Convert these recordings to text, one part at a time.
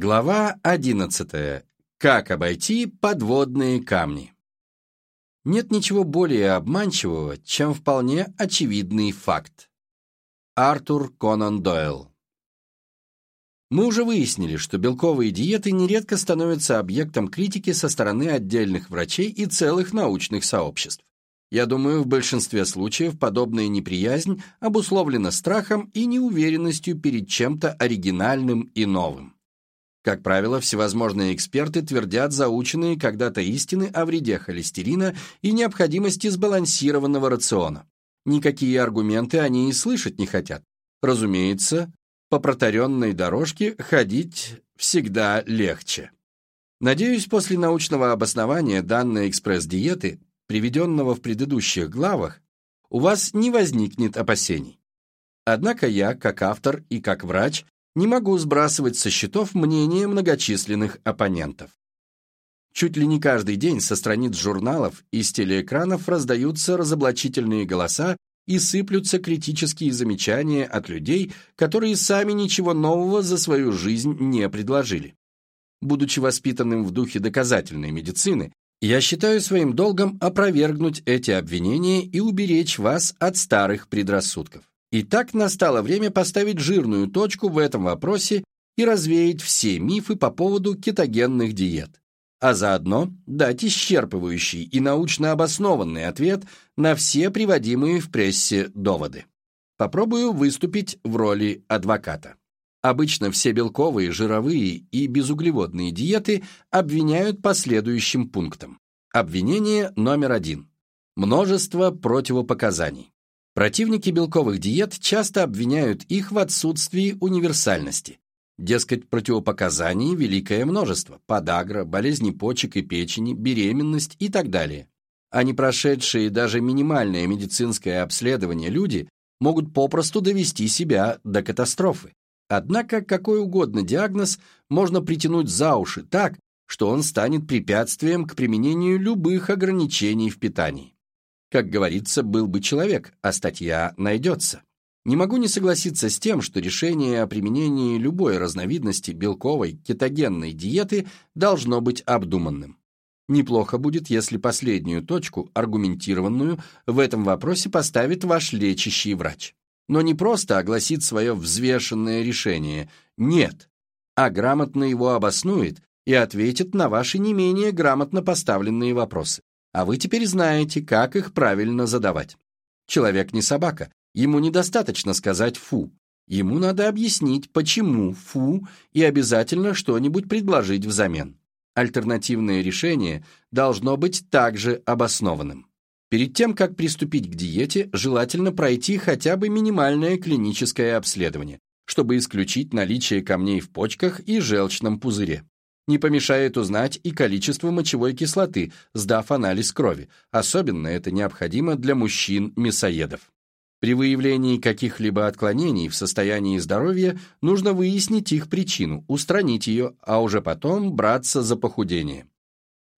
Глава 11. Как обойти подводные камни? Нет ничего более обманчивого, чем вполне очевидный факт. Артур Конан Дойл Мы уже выяснили, что белковые диеты нередко становятся объектом критики со стороны отдельных врачей и целых научных сообществ. Я думаю, в большинстве случаев подобная неприязнь обусловлена страхом и неуверенностью перед чем-то оригинальным и новым. Как правило, всевозможные эксперты твердят заученные когда-то истины о вреде холестерина и необходимости сбалансированного рациона. Никакие аргументы они и слышать не хотят. Разумеется, по протаренной дорожке ходить всегда легче. Надеюсь, после научного обоснования данной экспресс-диеты, приведенного в предыдущих главах, у вас не возникнет опасений. Однако я, как автор и как врач, не могу сбрасывать со счетов мнение многочисленных оппонентов. Чуть ли не каждый день со страниц журналов и с телеэкранов раздаются разоблачительные голоса и сыплются критические замечания от людей, которые сами ничего нового за свою жизнь не предложили. Будучи воспитанным в духе доказательной медицины, я считаю своим долгом опровергнуть эти обвинения и уберечь вас от старых предрассудков. Итак, настало время поставить жирную точку в этом вопросе и развеять все мифы по поводу кетогенных диет, а заодно дать исчерпывающий и научно обоснованный ответ на все приводимые в прессе доводы. Попробую выступить в роли адвоката. Обычно все белковые, жировые и безуглеводные диеты обвиняют по следующим пунктам. Обвинение номер один. Множество противопоказаний. Противники белковых диет часто обвиняют их в отсутствии универсальности. Дескать, противопоказаний великое множество – подагра, болезни почек и печени, беременность и так далее. А не прошедшие даже минимальное медицинское обследование люди могут попросту довести себя до катастрофы. Однако какой угодно диагноз можно притянуть за уши так, что он станет препятствием к применению любых ограничений в питании. Как говорится, был бы человек, а статья найдется. Не могу не согласиться с тем, что решение о применении любой разновидности белковой кетогенной диеты должно быть обдуманным. Неплохо будет, если последнюю точку, аргументированную, в этом вопросе поставит ваш лечащий врач. Но не просто огласит свое взвешенное решение, нет, а грамотно его обоснует и ответит на ваши не менее грамотно поставленные вопросы а вы теперь знаете, как их правильно задавать. Человек не собака, ему недостаточно сказать «фу». Ему надо объяснить, почему «фу» и обязательно что-нибудь предложить взамен. Альтернативное решение должно быть также обоснованным. Перед тем, как приступить к диете, желательно пройти хотя бы минимальное клиническое обследование, чтобы исключить наличие камней в почках и желчном пузыре. Не помешает узнать и количество мочевой кислоты, сдав анализ крови. Особенно это необходимо для мужчин-мясоедов. При выявлении каких-либо отклонений в состоянии здоровья нужно выяснить их причину, устранить ее, а уже потом браться за похудение.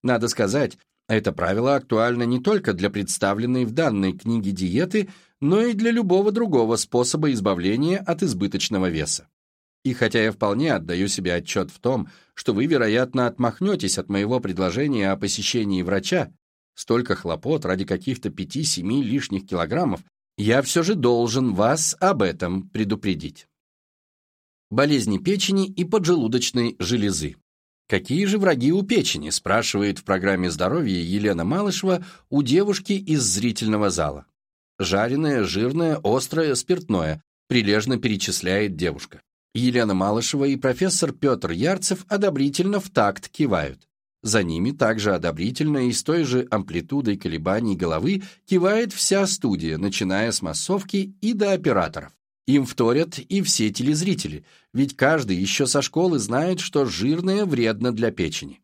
Надо сказать, это правило актуально не только для представленной в данной книге диеты, но и для любого другого способа избавления от избыточного веса. И хотя я вполне отдаю себе отчет в том, что вы, вероятно, отмахнетесь от моего предложения о посещении врача, столько хлопот ради каких-то 5-7 лишних килограммов, я все же должен вас об этом предупредить. Болезни печени и поджелудочной железы. Какие же враги у печени, спрашивает в программе здоровья Елена Малышева у девушки из зрительного зала. Жареное, жирное, острое, спиртное, прилежно перечисляет девушка. Елена Малышева и профессор Петр Ярцев одобрительно в такт кивают. За ними также одобрительно и с той же амплитудой колебаний головы кивает вся студия, начиная с массовки и до операторов. Им вторят и все телезрители, ведь каждый еще со школы знает, что жирное вредно для печени.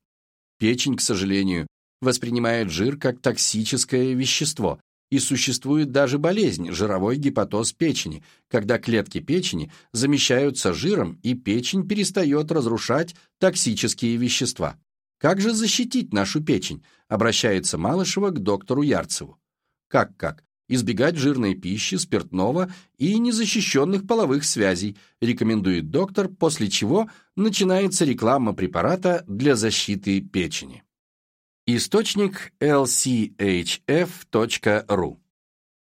Печень, к сожалению, воспринимает жир как токсическое вещество, и существует даже болезнь – жировой гепатоз печени, когда клетки печени замещаются жиром, и печень перестает разрушать токсические вещества. Как же защитить нашу печень? Обращается Малышева к доктору Ярцеву. Как-как? Избегать жирной пищи, спиртного и незащищенных половых связей, рекомендует доктор, после чего начинается реклама препарата для защиты печени. Источник lchf.ru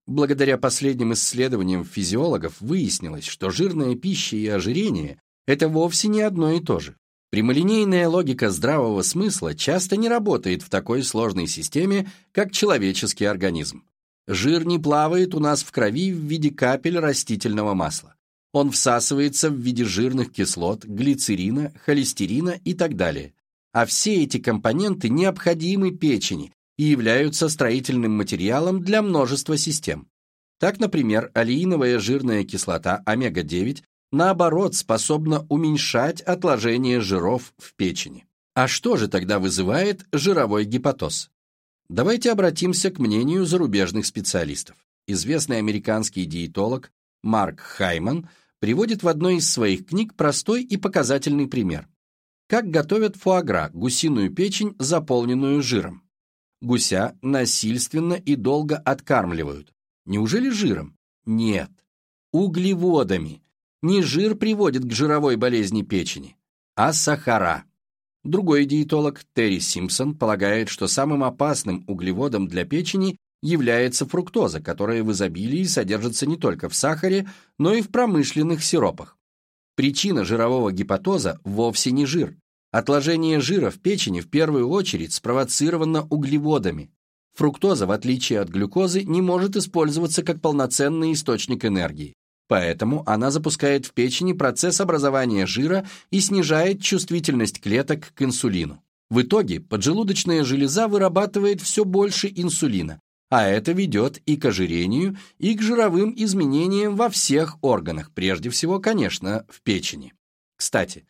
Благодаря последним исследованиям физиологов выяснилось, что жирная пища и ожирение – это вовсе не одно и то же. Прямолинейная логика здравого смысла часто не работает в такой сложной системе, как человеческий организм. Жир не плавает у нас в крови в виде капель растительного масла. Он всасывается в виде жирных кислот, глицерина, холестерина и так далее. А все эти компоненты необходимы печени и являются строительным материалом для множества систем. Так, например, алииновая жирная кислота омега-9 наоборот способна уменьшать отложение жиров в печени. А что же тогда вызывает жировой гепатоз? Давайте обратимся к мнению зарубежных специалистов. Известный американский диетолог Марк Хайман приводит в одной из своих книг простой и показательный пример. Как готовят фуагра, гусиную печень, заполненную жиром. Гуся насильственно и долго откармливают. Неужели жиром? Нет. Углеводами. Не жир приводит к жировой болезни печени, а сахара. Другой диетолог, Терри Симпсон, полагает, что самым опасным углеводом для печени является фруктоза, которая в изобилии содержится не только в сахаре, но и в промышленных сиропах. Причина жирового гепатоза вовсе не жир. Отложение жира в печени в первую очередь спровоцировано углеводами. Фруктоза, в отличие от глюкозы, не может использоваться как полноценный источник энергии. Поэтому она запускает в печени процесс образования жира и снижает чувствительность клеток к инсулину. В итоге поджелудочная железа вырабатывает все больше инсулина, а это ведет и к ожирению, и к жировым изменениям во всех органах, прежде всего, конечно, в печени. Кстати,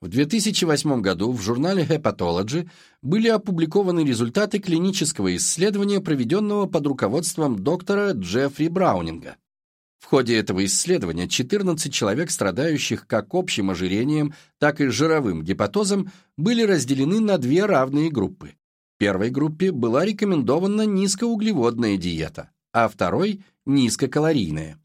в 2008 году в журнале Hepatology были опубликованы результаты клинического исследования, проведенного под руководством доктора Джеффри Браунинга. В ходе этого исследования 14 человек, страдающих как общим ожирением, так и жировым гепатозом, были разделены на две равные группы. Первой группе была рекомендована низкоуглеводная диета, а второй – низкокалорийная.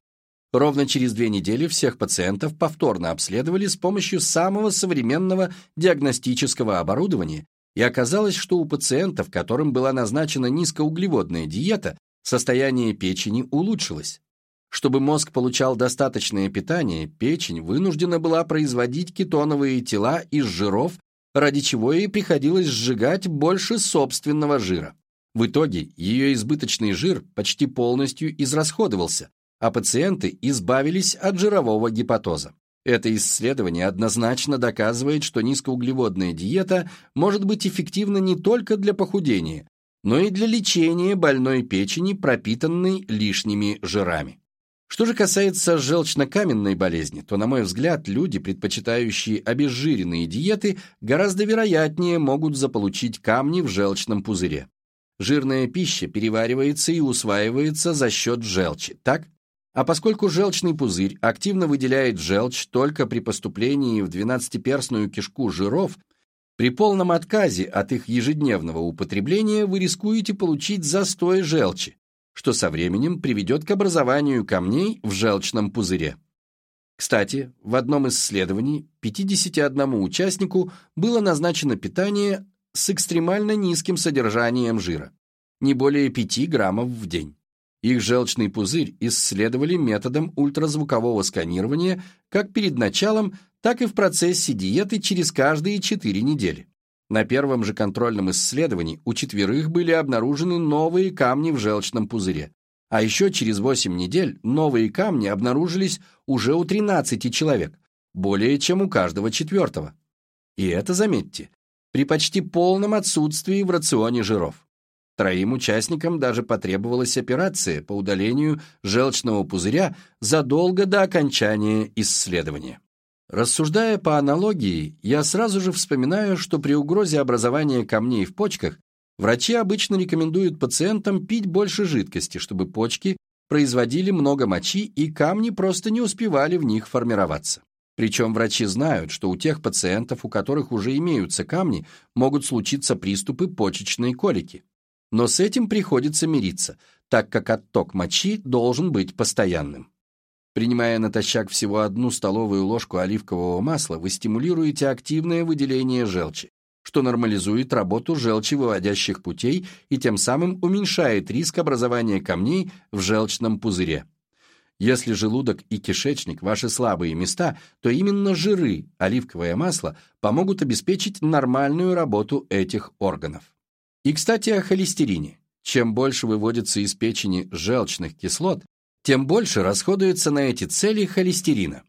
Ровно через две недели всех пациентов повторно обследовали с помощью самого современного диагностического оборудования, и оказалось, что у пациентов, которым была назначена низкоуглеводная диета, состояние печени улучшилось. Чтобы мозг получал достаточное питание, печень вынуждена была производить кетоновые тела из жиров, ради чего ей приходилось сжигать больше собственного жира. В итоге ее избыточный жир почти полностью израсходовался, а пациенты избавились от жирового гепатоза. Это исследование однозначно доказывает, что низкоуглеводная диета может быть эффективна не только для похудения, но и для лечения больной печени, пропитанной лишними жирами. Что же касается желчно-каменной болезни, то, на мой взгляд, люди, предпочитающие обезжиренные диеты, гораздо вероятнее могут заполучить камни в желчном пузыре. Жирная пища переваривается и усваивается за счет желчи, так? А поскольку желчный пузырь активно выделяет желчь только при поступлении в двенадцатиперстную кишку жиров, при полном отказе от их ежедневного употребления вы рискуете получить застой желчи, что со временем приведет к образованию камней в желчном пузыре. Кстати, в одном из исследований 51 участнику было назначено питание с экстремально низким содержанием жира, не более 5 граммов в день. Их желчный пузырь исследовали методом ультразвукового сканирования как перед началом, так и в процессе диеты через каждые 4 недели. На первом же контрольном исследовании у четверых были обнаружены новые камни в желчном пузыре. А еще через 8 недель новые камни обнаружились уже у 13 человек, более чем у каждого четвертого. И это, заметьте, при почти полном отсутствии в рационе жиров. Троим участникам даже потребовалась операция по удалению желчного пузыря задолго до окончания исследования. Рассуждая по аналогии, я сразу же вспоминаю, что при угрозе образования камней в почках врачи обычно рекомендуют пациентам пить больше жидкости, чтобы почки производили много мочи и камни просто не успевали в них формироваться. Причем врачи знают, что у тех пациентов, у которых уже имеются камни, могут случиться приступы почечной колики. Но с этим приходится мириться, так как отток мочи должен быть постоянным. Принимая натощак всего одну столовую ложку оливкового масла, вы стимулируете активное выделение желчи, что нормализует работу желчевыводящих путей и тем самым уменьшает риск образования камней в желчном пузыре. Если желудок и кишечник – ваши слабые места, то именно жиры, оливковое масло, помогут обеспечить нормальную работу этих органов. И, кстати, о холестерине. Чем больше выводится из печени желчных кислот, тем больше расходуется на эти цели холестерина.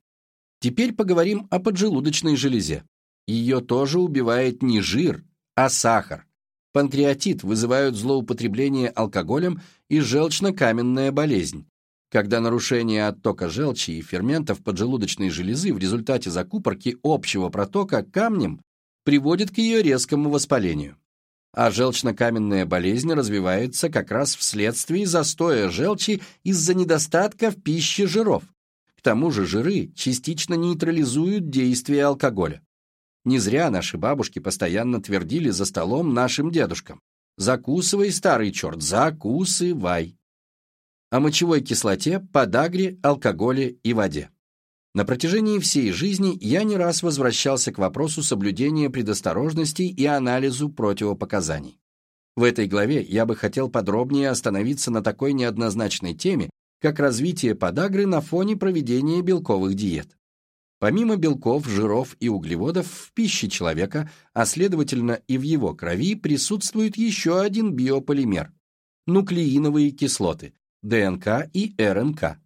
Теперь поговорим о поджелудочной железе. Ее тоже убивает не жир, а сахар. Панкреатит вызывают злоупотребление алкоголем и желчно-каменная болезнь, когда нарушение оттока желчи и ферментов поджелудочной железы в результате закупорки общего протока камнем приводит к ее резкому воспалению. А желчно-каменная болезнь развивается как раз вследствие застоя желчи из-за недостатка в пище жиров. К тому же жиры частично нейтрализуют действие алкоголя. Не зря наши бабушки постоянно твердили за столом нашим дедушкам. «Закусывай, старый черт, закусывай!» О мочевой кислоте, подагре, алкоголе и воде. На протяжении всей жизни я не раз возвращался к вопросу соблюдения предосторожностей и анализу противопоказаний. В этой главе я бы хотел подробнее остановиться на такой неоднозначной теме, как развитие подагры на фоне проведения белковых диет. Помимо белков, жиров и углеводов в пище человека, а следовательно и в его крови, присутствует еще один биополимер – нуклеиновые кислоты, ДНК и РНК.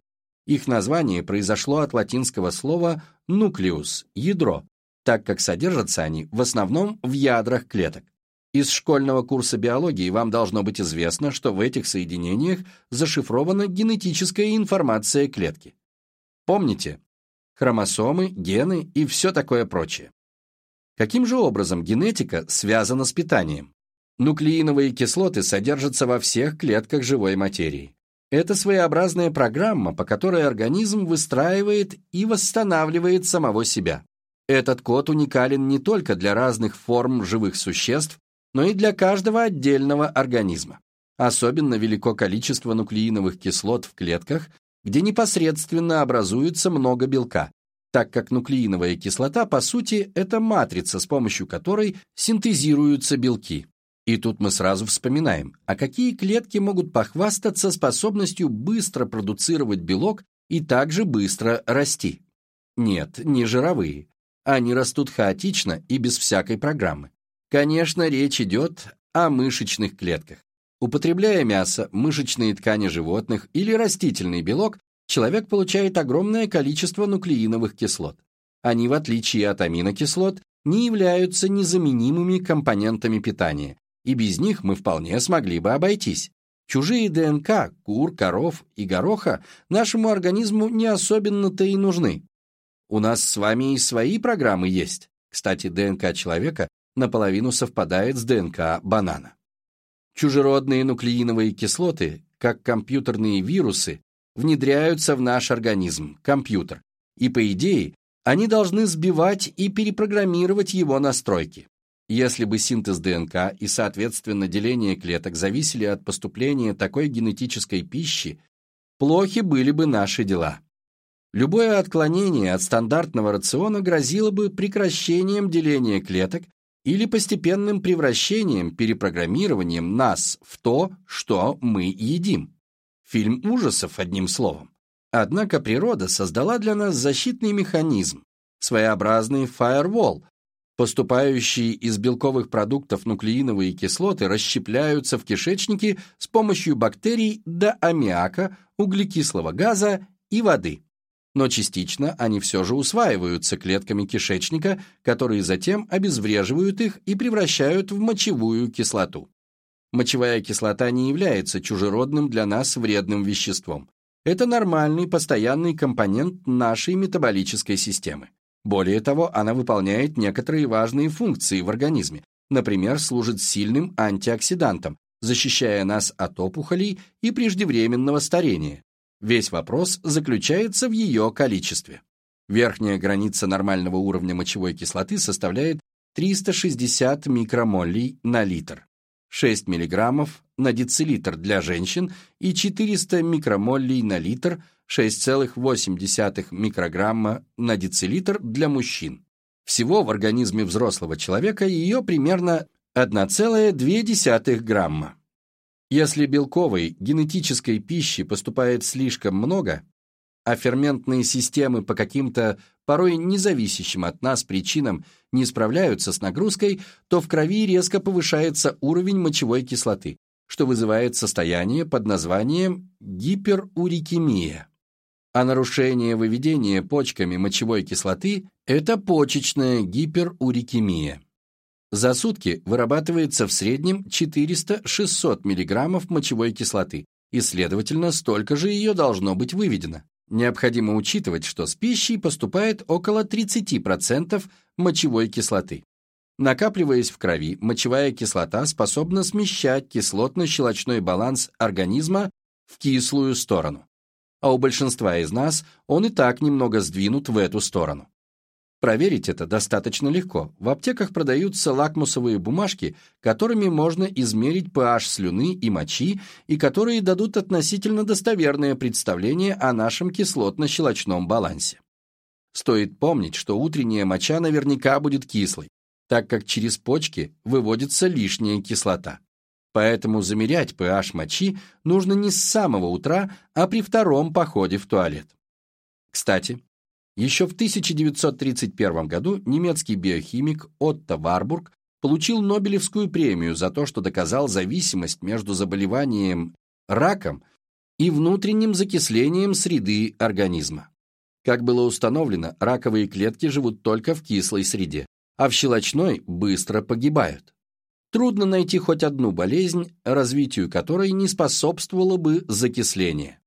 Их название произошло от латинского слова «нуклеус» – ядро, так как содержатся они в основном в ядрах клеток. Из школьного курса биологии вам должно быть известно, что в этих соединениях зашифрована генетическая информация клетки. Помните, хромосомы, гены и все такое прочее. Каким же образом генетика связана с питанием? Нуклеиновые кислоты содержатся во всех клетках живой материи. Это своеобразная программа, по которой организм выстраивает и восстанавливает самого себя. Этот код уникален не только для разных форм живых существ, но и для каждого отдельного организма. Особенно велико количество нуклеиновых кислот в клетках, где непосредственно образуется много белка, так как нуклеиновая кислота, по сути, это матрица, с помощью которой синтезируются белки. И тут мы сразу вспоминаем, а какие клетки могут похвастаться способностью быстро продуцировать белок и также быстро расти? Нет, не жировые. Они растут хаотично и без всякой программы. Конечно, речь идет о мышечных клетках. Употребляя мясо, мышечные ткани животных или растительный белок, человек получает огромное количество нуклеиновых кислот. Они, в отличие от аминокислот, не являются незаменимыми компонентами питания, и без них мы вполне смогли бы обойтись. Чужие ДНК, кур, коров и гороха нашему организму не особенно-то и нужны. У нас с вами и свои программы есть. Кстати, ДНК человека наполовину совпадает с ДНК банана. Чужеродные нуклеиновые кислоты, как компьютерные вирусы, внедряются в наш организм, компьютер, и, по идее, они должны сбивать и перепрограммировать его настройки. Если бы синтез ДНК и, соответственно, деление клеток зависели от поступления такой генетической пищи, плохи были бы наши дела. Любое отклонение от стандартного рациона грозило бы прекращением деления клеток или постепенным превращением, перепрограммированием нас в то, что мы едим. Фильм ужасов, одним словом. Однако природа создала для нас защитный механизм, своеобразный фаервол, Поступающие из белковых продуктов нуклеиновые кислоты расщепляются в кишечнике с помощью бактерий до аммиака, углекислого газа и воды но частично они все же усваиваются клетками кишечника, которые затем обезвреживают их и превращают в мочевую кислоту. Мочевая кислота не является чужеродным для нас вредным веществом. Это нормальный постоянный компонент нашей метаболической системы. Более того, она выполняет некоторые важные функции в организме, например, служит сильным антиоксидантом, защищая нас от опухолей и преждевременного старения, Весь вопрос заключается в ее количестве. Верхняя граница нормального уровня мочевой кислоты составляет 360 микромоллей на литр. 6 мг на децилитр для женщин и 400 микромоллей на литр 6,8 микрограмма на децилитр для мужчин. Всего в организме взрослого человека ее примерно 1,2 грамма. Если белковой генетической пищи поступает слишком много, а ферментные системы по каким-то порой независящим от нас причинам не справляются с нагрузкой, то в крови резко повышается уровень мочевой кислоты, что вызывает состояние под названием гиперурикемия. А нарушение выведения почками мочевой кислоты – это почечная гиперурикемия. За сутки вырабатывается в среднем 400-600 мг мочевой кислоты, и, следовательно, столько же ее должно быть выведено. Необходимо учитывать, что с пищей поступает около 30% мочевой кислоты. Накапливаясь в крови, мочевая кислота способна смещать кислотно-щелочной баланс организма в кислую сторону. А у большинства из нас он и так немного сдвинут в эту сторону. Проверить это достаточно легко. В аптеках продаются лакмусовые бумажки, которыми можно измерить pH слюны и мочи, и которые дадут относительно достоверное представление о нашем кислотно-щелочном балансе. Стоит помнить, что утренняя моча наверняка будет кислой, так как через почки выводится лишняя кислота. Поэтому замерять pH мочи нужно не с самого утра, а при втором походе в туалет. Кстати, еще в 1931 году немецкий биохимик Отто Варбург получил Нобелевскую премию за то, что доказал зависимость между заболеванием раком и внутренним закислением среды организма. Как было установлено, раковые клетки живут только в кислой среде, а в щелочной быстро погибают. Трудно найти хоть одну болезнь, развитию которой не способствовало бы закисление.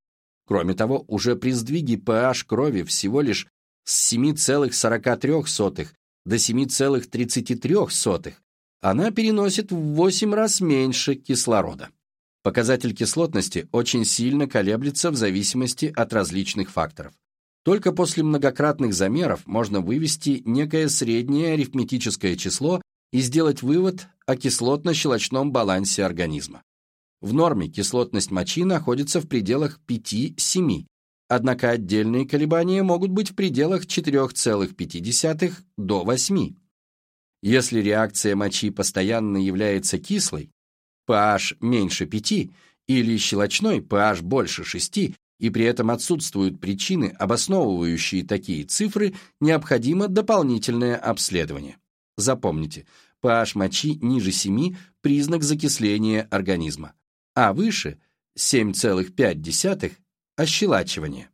Кроме того, уже при сдвиге pH крови всего лишь с 7,43 до 7,33 она переносит в 8 раз меньше кислорода. Показатель кислотности очень сильно колеблется в зависимости от различных факторов. Только после многократных замеров можно вывести некое среднее арифметическое число и сделать вывод о кислотно-щелочном балансе организма. В норме кислотность мочи находится в пределах 5-7, однако отдельные колебания могут быть в пределах 4,5 до 8. Если реакция мочи постоянно является кислой, pH меньше 5, или щелочной pH больше 6, и при этом отсутствуют причины, обосновывающие такие цифры, необходимо дополнительное обследование. Запомните, pH мочи ниже 7 – признак закисления организма, а выше – 7,5 ощелачивание.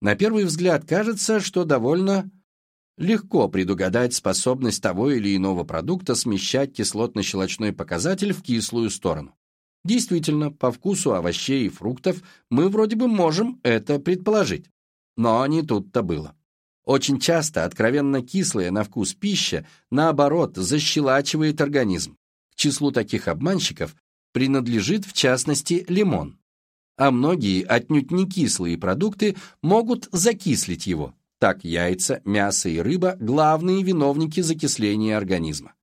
На первый взгляд кажется, что довольно легко предугадать способность того или иного продукта смещать кислотно-щелочной показатель в кислую сторону. Действительно, по вкусу овощей и фруктов мы вроде бы можем это предположить. Но не тут-то было. Очень часто откровенно кислая на вкус пища, наоборот, защелачивает организм. К числу таких обманщиков принадлежит, в частности, лимон а многие отнюдь не кислые продукты могут закислить его. Так яйца, мясо и рыба – главные виновники закисления организма.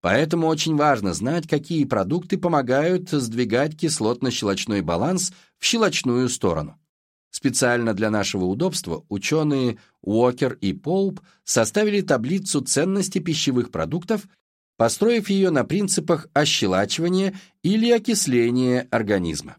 Поэтому очень важно знать, какие продукты помогают сдвигать кислотно-щелочной баланс в щелочную сторону. Специально для нашего удобства ученые Уокер и Поуп составили таблицу ценности пищевых продуктов, построив ее на принципах ощелачивания или окисления организма.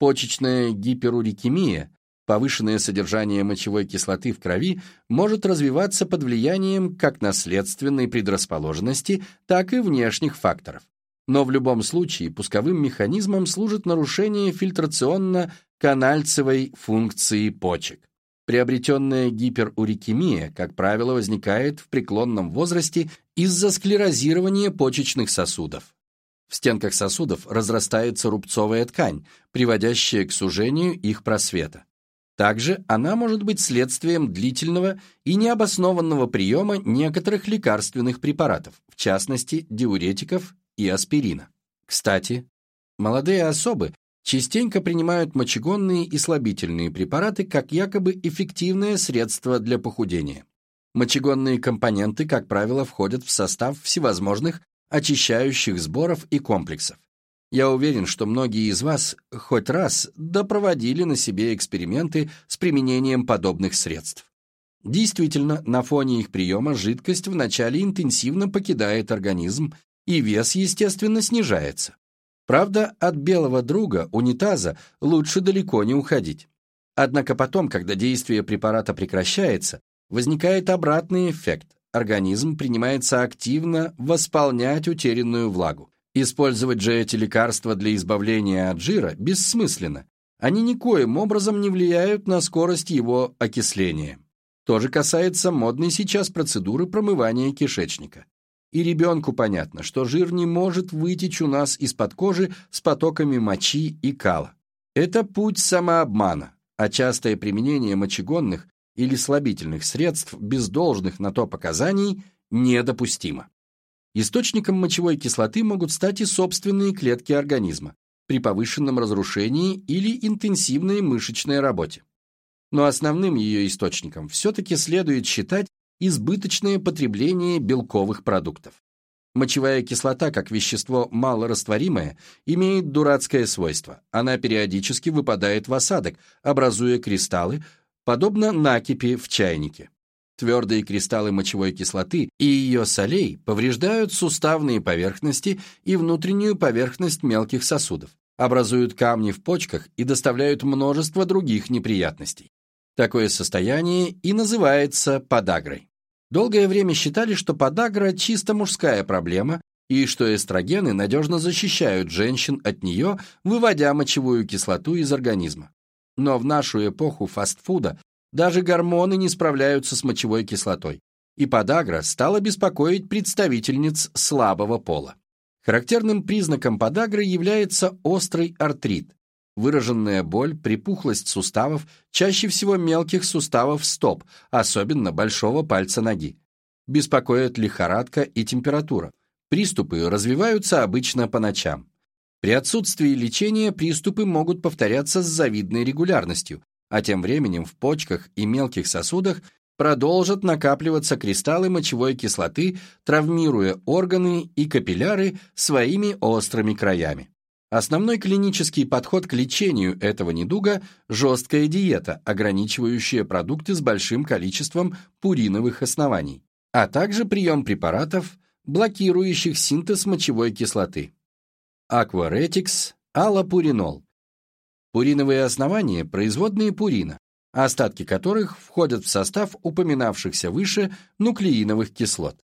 Почечная гиперурикемия, повышенное содержание мочевой кислоты в крови, может развиваться под влиянием как наследственной предрасположенности, так и внешних факторов. Но в любом случае пусковым механизмом служит нарушение фильтрационно-канальцевой функции почек. Приобретенная гиперурикемия, как правило, возникает в преклонном возрасте из-за склерозирования почечных сосудов. В стенках сосудов разрастается рубцовая ткань, приводящая к сужению их просвета. Также она может быть следствием длительного и необоснованного приема некоторых лекарственных препаратов, в частности диуретиков и аспирина. Кстати, молодые особы частенько принимают мочегонные и слабительные препараты как якобы эффективное средство для похудения. Мочегонные компоненты, как правило, входят в состав всевозможных очищающих сборов и комплексов. Я уверен, что многие из вас хоть раз допроводили на себе эксперименты с применением подобных средств. Действительно, на фоне их приема жидкость вначале интенсивно покидает организм, и вес, естественно, снижается. Правда, от белого друга, унитаза, лучше далеко не уходить. Однако потом, когда действие препарата прекращается, возникает обратный эффект. Организм принимается активно восполнять утерянную влагу. Использовать же эти лекарства для избавления от жира бессмысленно. Они никоим образом не влияют на скорость его окисления. То же касается модной сейчас процедуры промывания кишечника. И ребенку понятно, что жир не может вытечь у нас из-под кожи с потоками мочи и кала. Это путь самообмана, а частое применение мочегонных или слабительных средств без должных на то показаний недопустимо. Источником мочевой кислоты могут стать и собственные клетки организма при повышенном разрушении или интенсивной мышечной работе. Но основным ее источником все-таки следует считать избыточное потребление белковых продуктов. Мочевая кислота, как вещество малорастворимое, имеет дурацкое свойство. Она периодически выпадает в осадок, образуя кристаллы, подобно накипи в чайнике. Твердые кристаллы мочевой кислоты и ее солей повреждают суставные поверхности и внутреннюю поверхность мелких сосудов, образуют камни в почках и доставляют множество других неприятностей. Такое состояние и называется подагрой. Долгое время считали, что подагра – чисто мужская проблема, и что эстрогены надежно защищают женщин от нее, выводя мочевую кислоту из организма. Но в нашу эпоху фастфуда даже гормоны не справляются с мочевой кислотой, и подагра стала беспокоить представительниц слабого пола. Характерным признаком подагры является острый артрит, выраженная боль, припухлость суставов, чаще всего мелких суставов стоп, особенно большого пальца ноги. Беспокоит лихорадка и температура. Приступы развиваются обычно по ночам. При отсутствии лечения приступы могут повторяться с завидной регулярностью, а тем временем в почках и мелких сосудах продолжат накапливаться кристаллы мочевой кислоты, травмируя органы и капилляры своими острыми краями. Основной клинический подход к лечению этого недуга – жесткая диета, ограничивающая продукты с большим количеством пуриновых оснований, а также прием препаратов, блокирующих синтез мочевой кислоты. Акваретикс, аллопуринол, Пуриновые основания – производные пурина, остатки которых входят в состав упоминавшихся выше нуклеиновых кислот.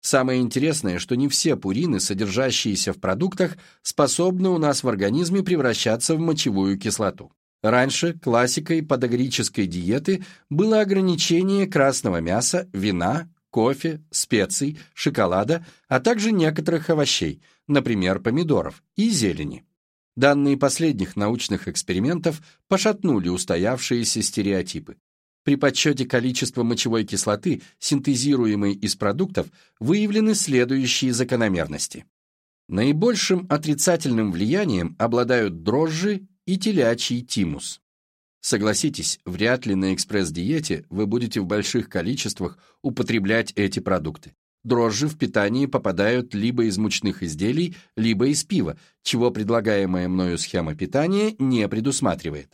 Самое интересное, что не все пурины, содержащиеся в продуктах, способны у нас в организме превращаться в мочевую кислоту. Раньше классикой подагрической диеты было ограничение красного мяса, вина, кофе, специй, шоколада, а также некоторых овощей, например, помидоров, и зелени. Данные последних научных экспериментов пошатнули устоявшиеся стереотипы. При подсчете количества мочевой кислоты, синтезируемой из продуктов, выявлены следующие закономерности. Наибольшим отрицательным влиянием обладают дрожжи и телячий тимус. Согласитесь, вряд ли на экспресс-диете вы будете в больших количествах употреблять эти продукты. Дрожжи в питании попадают либо из мучных изделий, либо из пива, чего предлагаемая мною схема питания не предусматривает.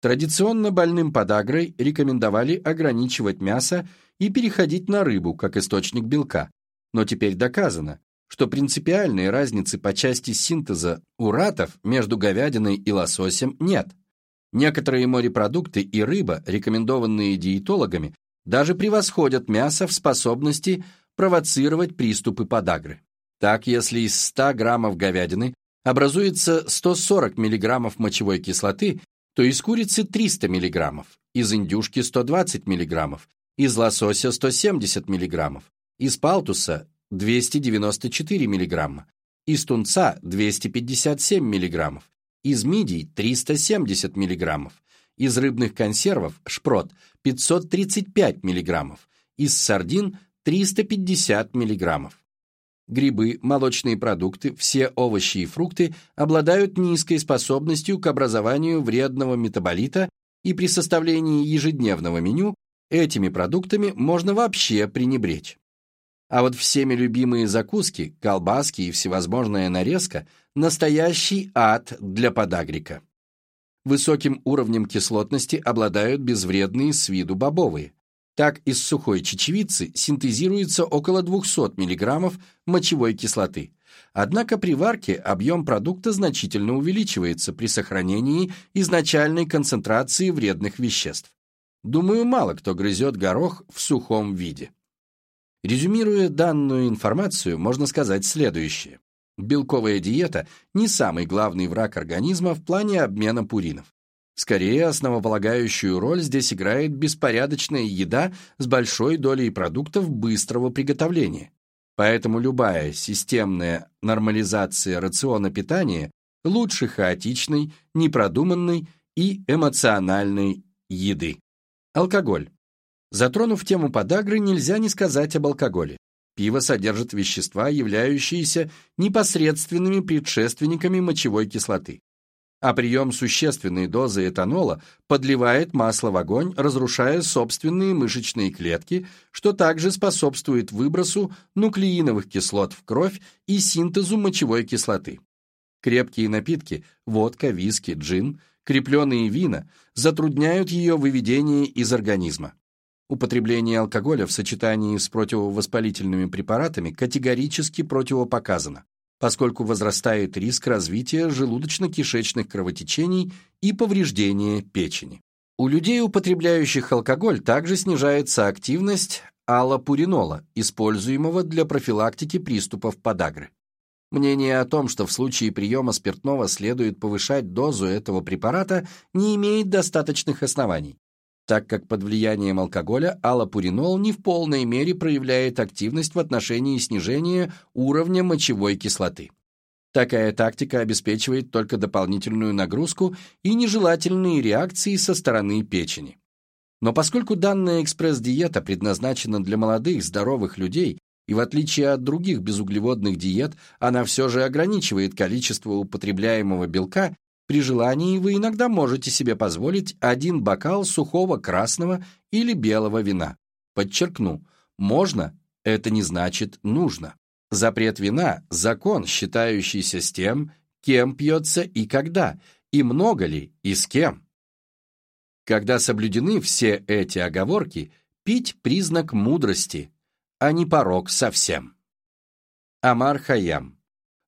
Традиционно больным подагрой рекомендовали ограничивать мясо и переходить на рыбу, как источник белка. Но теперь доказано, что принципиальной разницы по части синтеза уратов между говядиной и лососем нет. Некоторые морепродукты и рыба, рекомендованные диетологами, даже превосходят мясо в способности провоцировать приступы подагры. Так, если из 100 граммов говядины образуется 140 миллиграммов мочевой кислоты, то из курицы 300 миллиграммов, из индюшки 120 миллиграммов, из лосося 170 миллиграммов, из палтуса 294 миллиграмма, из тунца 257 миллиграммов, из мидий 370 миллиграммов, из рыбных консервов шпрот 535 миллиграммов, из сардин 350 мг. Грибы, молочные продукты, все овощи и фрукты обладают низкой способностью к образованию вредного метаболита, и при составлении ежедневного меню этими продуктами можно вообще пренебречь. А вот всеми любимые закуски, колбаски и всевозможная нарезка – настоящий ад для подагрика. Высоким уровнем кислотности обладают безвредные с виду бобовые. Так из сухой чечевицы синтезируется около 200 мг мочевой кислоты. Однако при варке объем продукта значительно увеличивается при сохранении изначальной концентрации вредных веществ. Думаю, мало кто грызет горох в сухом виде. Резюмируя данную информацию, можно сказать следующее. Белковая диета не самый главный враг организма в плане обмена пуринов. Скорее, основополагающую роль здесь играет беспорядочная еда с большой долей продуктов быстрого приготовления. Поэтому любая системная нормализация рациона питания лучше хаотичной, непродуманной и эмоциональной еды. Алкоголь. Затронув тему подагры, нельзя не сказать об алкоголе. Пиво содержит вещества, являющиеся непосредственными предшественниками мочевой кислоты. А прием существенной дозы этанола подливает масло в огонь, разрушая собственные мышечные клетки, что также способствует выбросу нуклеиновых кислот в кровь и синтезу мочевой кислоты. Крепкие напитки – водка, виски, джин, крепленные вина – затрудняют ее выведение из организма. Употребление алкоголя в сочетании с противовоспалительными препаратами категорически противопоказано, поскольку возрастает риск развития желудочно-кишечных кровотечений и повреждения печени. У людей, употребляющих алкоголь, также снижается активность аллопуринола, используемого для профилактики приступов подагры. Мнение о том, что в случае приема спиртного следует повышать дозу этого препарата, не имеет достаточных оснований так как под влиянием алкоголя аллопуринол не в полной мере проявляет активность в отношении снижения уровня мочевой кислоты. Такая тактика обеспечивает только дополнительную нагрузку и нежелательные реакции со стороны печени. Но поскольку данная экспресс-диета предназначена для молодых, здоровых людей, и в отличие от других безуглеводных диет, она все же ограничивает количество употребляемого белка при желании вы иногда можете себе позволить один бокал сухого красного или белого вина. Подчеркну, можно – это не значит нужно. Запрет вина – закон, считающийся с тем, кем пьется и когда, и много ли, и с кем. Когда соблюдены все эти оговорки, пить – признак мудрости, а не порог совсем. Амар Хаям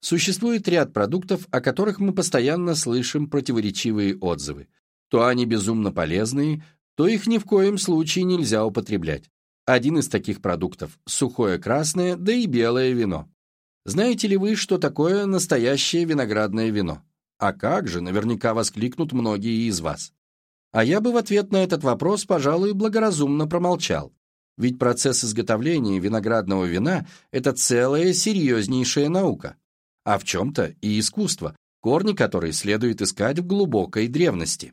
Существует ряд продуктов, о которых мы постоянно слышим противоречивые отзывы. То они безумно полезные, то их ни в коем случае нельзя употреблять. Один из таких продуктов – сухое красное, да и белое вино. Знаете ли вы, что такое настоящее виноградное вино? А как же, наверняка воскликнут многие из вас. А я бы в ответ на этот вопрос, пожалуй, благоразумно промолчал. Ведь процесс изготовления виноградного вина – это целая серьезнейшая наука а в чем-то и искусство, корни которой следует искать в глубокой древности.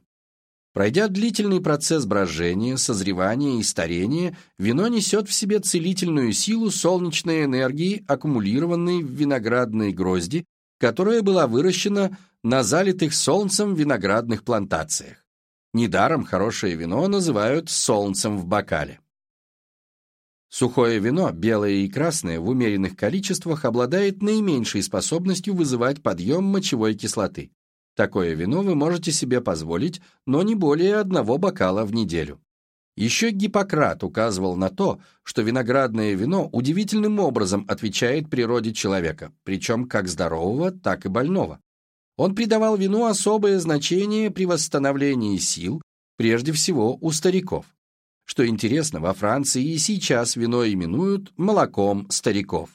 Пройдя длительный процесс брожения, созревания и старения, вино несет в себе целительную силу солнечной энергии, аккумулированной в виноградной грозди, которая была выращена на залитых солнцем виноградных плантациях. Недаром хорошее вино называют «солнцем в бокале». Сухое вино, белое и красное, в умеренных количествах обладает наименьшей способностью вызывать подъем мочевой кислоты. Такое вино вы можете себе позволить, но не более одного бокала в неделю. Еще Гиппократ указывал на то, что виноградное вино удивительным образом отвечает природе человека, причем как здорового, так и больного. Он придавал вину особое значение при восстановлении сил, прежде всего у стариков. Что интересно, во Франции и сейчас вино именуют молоком стариков.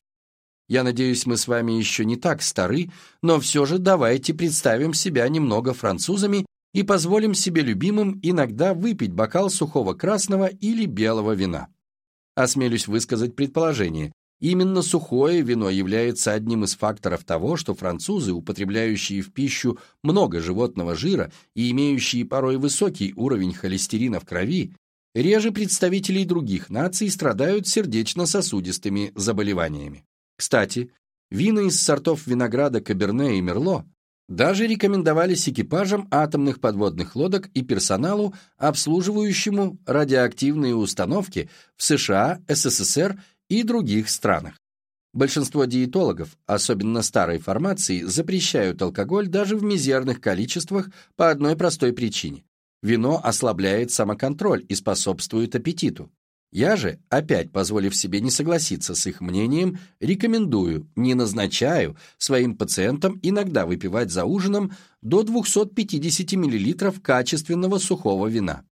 Я надеюсь, мы с вами еще не так стары, но все же давайте представим себя немного французами и позволим себе любимым иногда выпить бокал сухого красного или белого вина. Осмелюсь высказать предположение. Именно сухое вино является одним из факторов того, что французы, употребляющие в пищу много животного жира и имеющие порой высокий уровень холестерина в крови, Реже представителей других наций страдают сердечно-сосудистыми заболеваниями. Кстати, вина из сортов винограда Каберне и Мерло даже рекомендовались экипажам атомных подводных лодок и персоналу, обслуживающему радиоактивные установки в США, СССР и других странах. Большинство диетологов, особенно старой формации, запрещают алкоголь даже в мизерных количествах по одной простой причине. Вино ослабляет самоконтроль и способствует аппетиту. Я же, опять позволив себе не согласиться с их мнением, рекомендую, не назначаю своим пациентам иногда выпивать за ужином до 250 мл качественного сухого вина.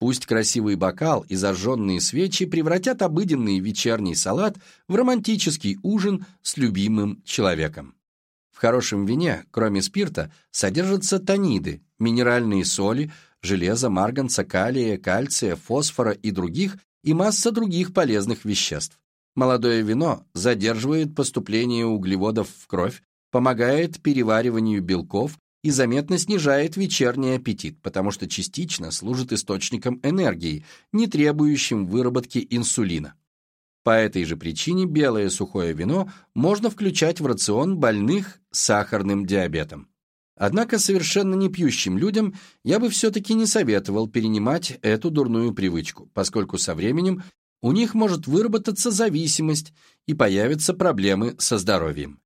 Пусть красивый бокал и зажженные свечи превратят обыденный вечерний салат в романтический ужин с любимым человеком. В хорошем вине, кроме спирта, содержатся тониды, минеральные соли, железа, марганца, калия, кальция, фосфора и других, и масса других полезных веществ. Молодое вино задерживает поступление углеводов в кровь, помогает перевариванию белков, и заметно снижает вечерний аппетит, потому что частично служит источником энергии, не требующим выработки инсулина. По этой же причине белое сухое вино можно включать в рацион больных сахарным диабетом. Однако совершенно не пьющим людям я бы все-таки не советовал перенимать эту дурную привычку, поскольку со временем у них может выработаться зависимость и появятся проблемы со здоровьем.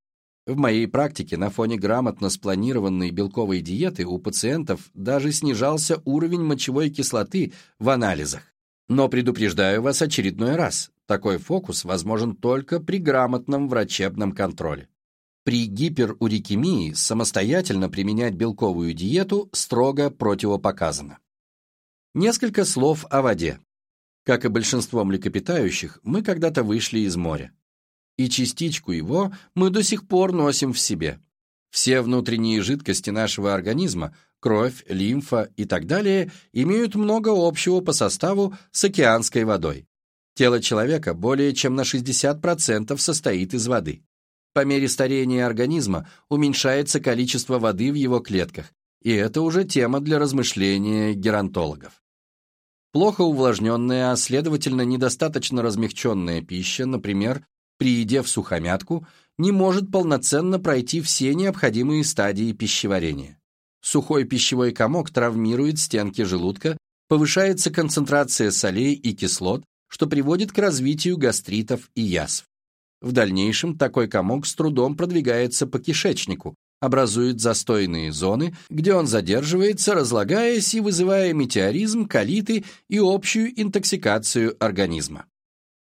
В моей практике на фоне грамотно спланированной белковой диеты у пациентов даже снижался уровень мочевой кислоты в анализах. Но предупреждаю вас очередной раз, такой фокус возможен только при грамотном врачебном контроле. При гиперурикемии самостоятельно применять белковую диету строго противопоказано. Несколько слов о воде. Как и большинство млекопитающих, мы когда-то вышли из моря и частичку его мы до сих пор носим в себе. Все внутренние жидкости нашего организма, кровь, лимфа и так далее, имеют много общего по составу с океанской водой. Тело человека более чем на 60% состоит из воды. По мере старения организма уменьшается количество воды в его клетках, и это уже тема для размышления геронтологов. Плохо увлажненная, а следовательно недостаточно размягченная пища, например, при еде в сухомятку не может полноценно пройти все необходимые стадии пищеварения. Сухой пищевой комок травмирует стенки желудка, повышается концентрация солей и кислот, что приводит к развитию гастритов и язв. В дальнейшем такой комок с трудом продвигается по кишечнику, образует застойные зоны, где он задерживается, разлагаясь и вызывая метеоризм, колиты и общую интоксикацию организма.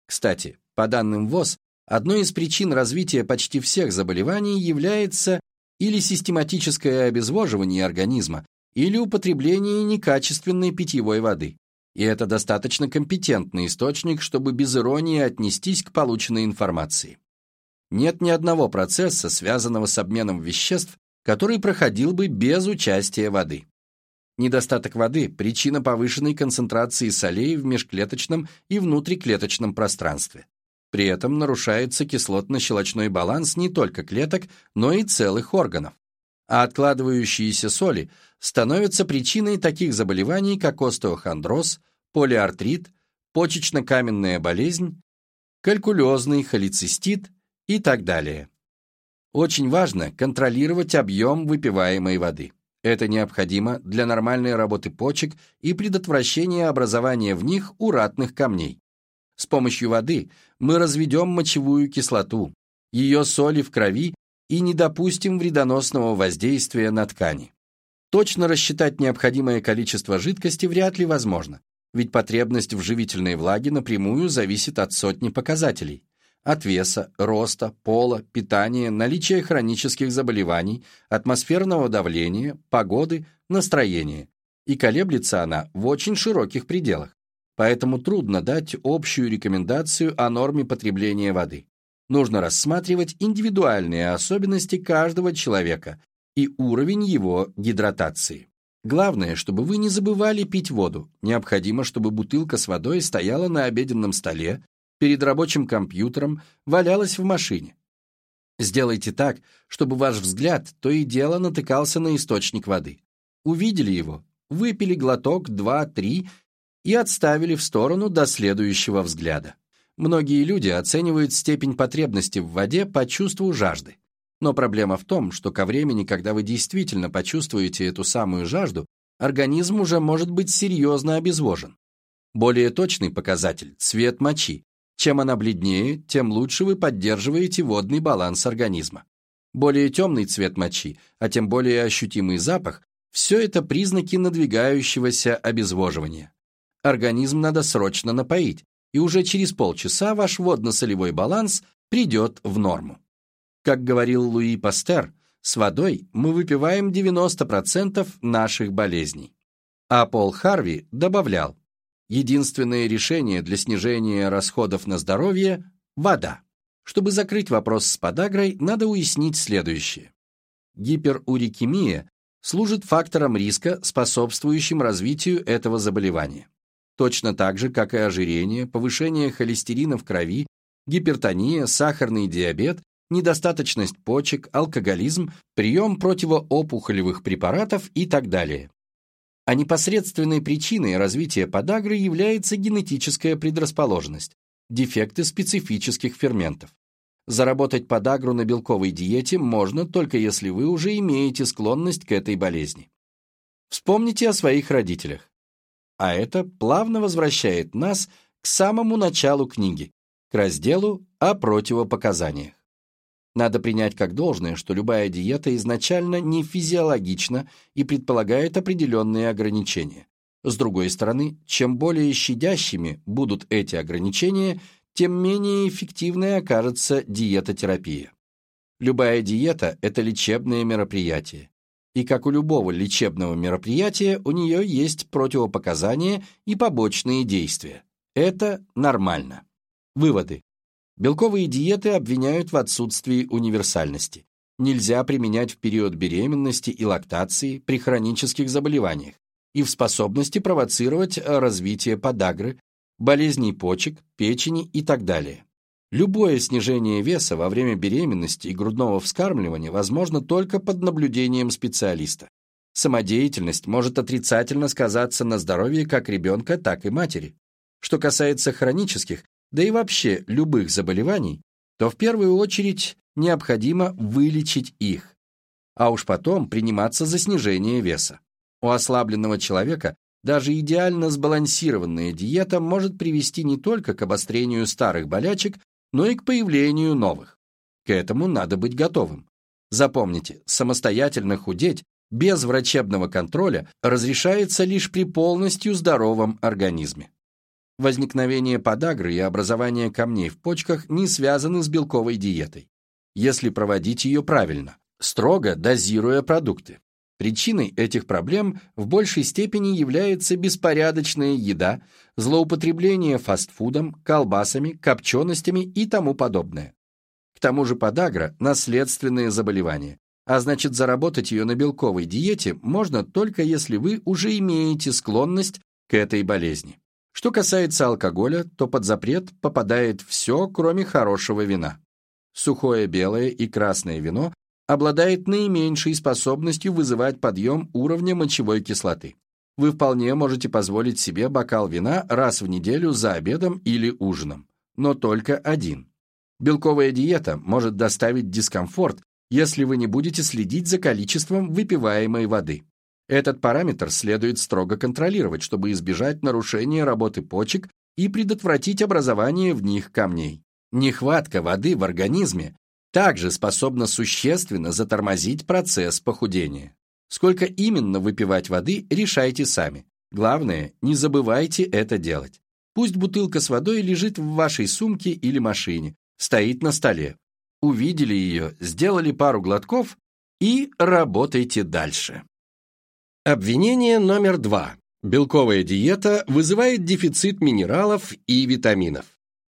Кстати, по данным ВОЗ, Одной из причин развития почти всех заболеваний является или систематическое обезвоживание организма, или употребление некачественной питьевой воды. И это достаточно компетентный источник, чтобы без иронии отнестись к полученной информации. Нет ни одного процесса, связанного с обменом веществ, который проходил бы без участия воды. Недостаток воды – причина повышенной концентрации солей в межклеточном и внутриклеточном пространстве. При этом нарушается кислотно-щелочной баланс не только клеток, но и целых органов. А откладывающиеся соли становятся причиной таких заболеваний, как остеохондроз, полиартрит, почечно-каменная болезнь, калькулезный холецистит и так далее. Очень важно контролировать объем выпиваемой воды. Это необходимо для нормальной работы почек и предотвращения образования в них уратных камней. С помощью воды мы разведем мочевую кислоту, ее соли в крови и не допустим вредоносного воздействия на ткани. Точно рассчитать необходимое количество жидкости вряд ли возможно, ведь потребность в живительной влаге напрямую зависит от сотни показателей. От веса, роста, пола, питания, наличия хронических заболеваний, атмосферного давления, погоды, настроения. И колеблется она в очень широких пределах поэтому трудно дать общую рекомендацию о норме потребления воды. Нужно рассматривать индивидуальные особенности каждого человека и уровень его гидратации. Главное, чтобы вы не забывали пить воду. Необходимо, чтобы бутылка с водой стояла на обеденном столе, перед рабочим компьютером, валялась в машине. Сделайте так, чтобы ваш взгляд то и дело натыкался на источник воды. Увидели его, выпили глоток, два, три и отставили в сторону до следующего взгляда. Многие люди оценивают степень потребности в воде по чувству жажды. Но проблема в том, что ко времени, когда вы действительно почувствуете эту самую жажду, организм уже может быть серьезно обезвожен. Более точный показатель – цвет мочи. Чем она бледнее, тем лучше вы поддерживаете водный баланс организма. Более темный цвет мочи, а тем более ощутимый запах – все это признаки надвигающегося обезвоживания. Организм надо срочно напоить, и уже через полчаса ваш водно-солевой баланс придет в норму. Как говорил Луи Пастер, с водой мы выпиваем 90% наших болезней. А Пол Харви добавлял, единственное решение для снижения расходов на здоровье – вода. Чтобы закрыть вопрос с подагрой, надо уяснить следующее. Гиперурикемия служит фактором риска, способствующим развитию этого заболевания. Точно так же, как и ожирение, повышение холестерина в крови, гипертония, сахарный диабет, недостаточность почек, алкоголизм, прием противоопухолевых препаратов и так далее. А непосредственной причиной развития подагры является генетическая предрасположенность, дефекты специфических ферментов. Заработать подагру на белковой диете можно только если вы уже имеете склонность к этой болезни. Вспомните о своих родителях. А это плавно возвращает нас к самому началу книги, к разделу о противопоказаниях. Надо принять как должное, что любая диета изначально не физиологична и предполагает определенные ограничения. С другой стороны, чем более щадящими будут эти ограничения, тем менее эффективной окажется диетотерапия. Любая диета – это лечебное мероприятие. И как у любого лечебного мероприятия, у нее есть противопоказания и побочные действия. Это нормально. Выводы. Белковые диеты обвиняют в отсутствии универсальности. Нельзя применять в период беременности и лактации при хронических заболеваниях и в способности провоцировать развитие подагры, болезней почек, печени и так далее. Любое снижение веса во время беременности и грудного вскармливания возможно только под наблюдением специалиста. Самодеятельность может отрицательно сказаться на здоровье как ребенка, так и матери. Что касается хронических, да и вообще любых заболеваний, то в первую очередь необходимо вылечить их, а уж потом приниматься за снижение веса. У ослабленного человека даже идеально сбалансированная диета может привести не только к обострению старых болячек, но и к появлению новых. К этому надо быть готовым. Запомните, самостоятельно худеть без врачебного контроля разрешается лишь при полностью здоровом организме. Возникновение подагры и образование камней в почках не связаны с белковой диетой, если проводить ее правильно, строго дозируя продукты. Причиной этих проблем в большей степени является беспорядочная еда, злоупотребление фастфудом, колбасами, копченостями и тому подобное. К тому же подагра – наследственное заболевание, а значит заработать ее на белковой диете можно только если вы уже имеете склонность к этой болезни. Что касается алкоголя, то под запрет попадает все, кроме хорошего вина. Сухое белое и красное вино обладает наименьшей способностью вызывать подъем уровня мочевой кислоты. Вы вполне можете позволить себе бокал вина раз в неделю за обедом или ужином, но только один. Белковая диета может доставить дискомфорт, если вы не будете следить за количеством выпиваемой воды. Этот параметр следует строго контролировать, чтобы избежать нарушения работы почек и предотвратить образование в них камней. Нехватка воды в организме также способна существенно затормозить процесс похудения. Сколько именно выпивать воды, решайте сами. Главное, не забывайте это делать. Пусть бутылка с водой лежит в вашей сумке или машине, стоит на столе. Увидели ее, сделали пару глотков и работайте дальше. Обвинение номер два. Белковая диета вызывает дефицит минералов и витаминов.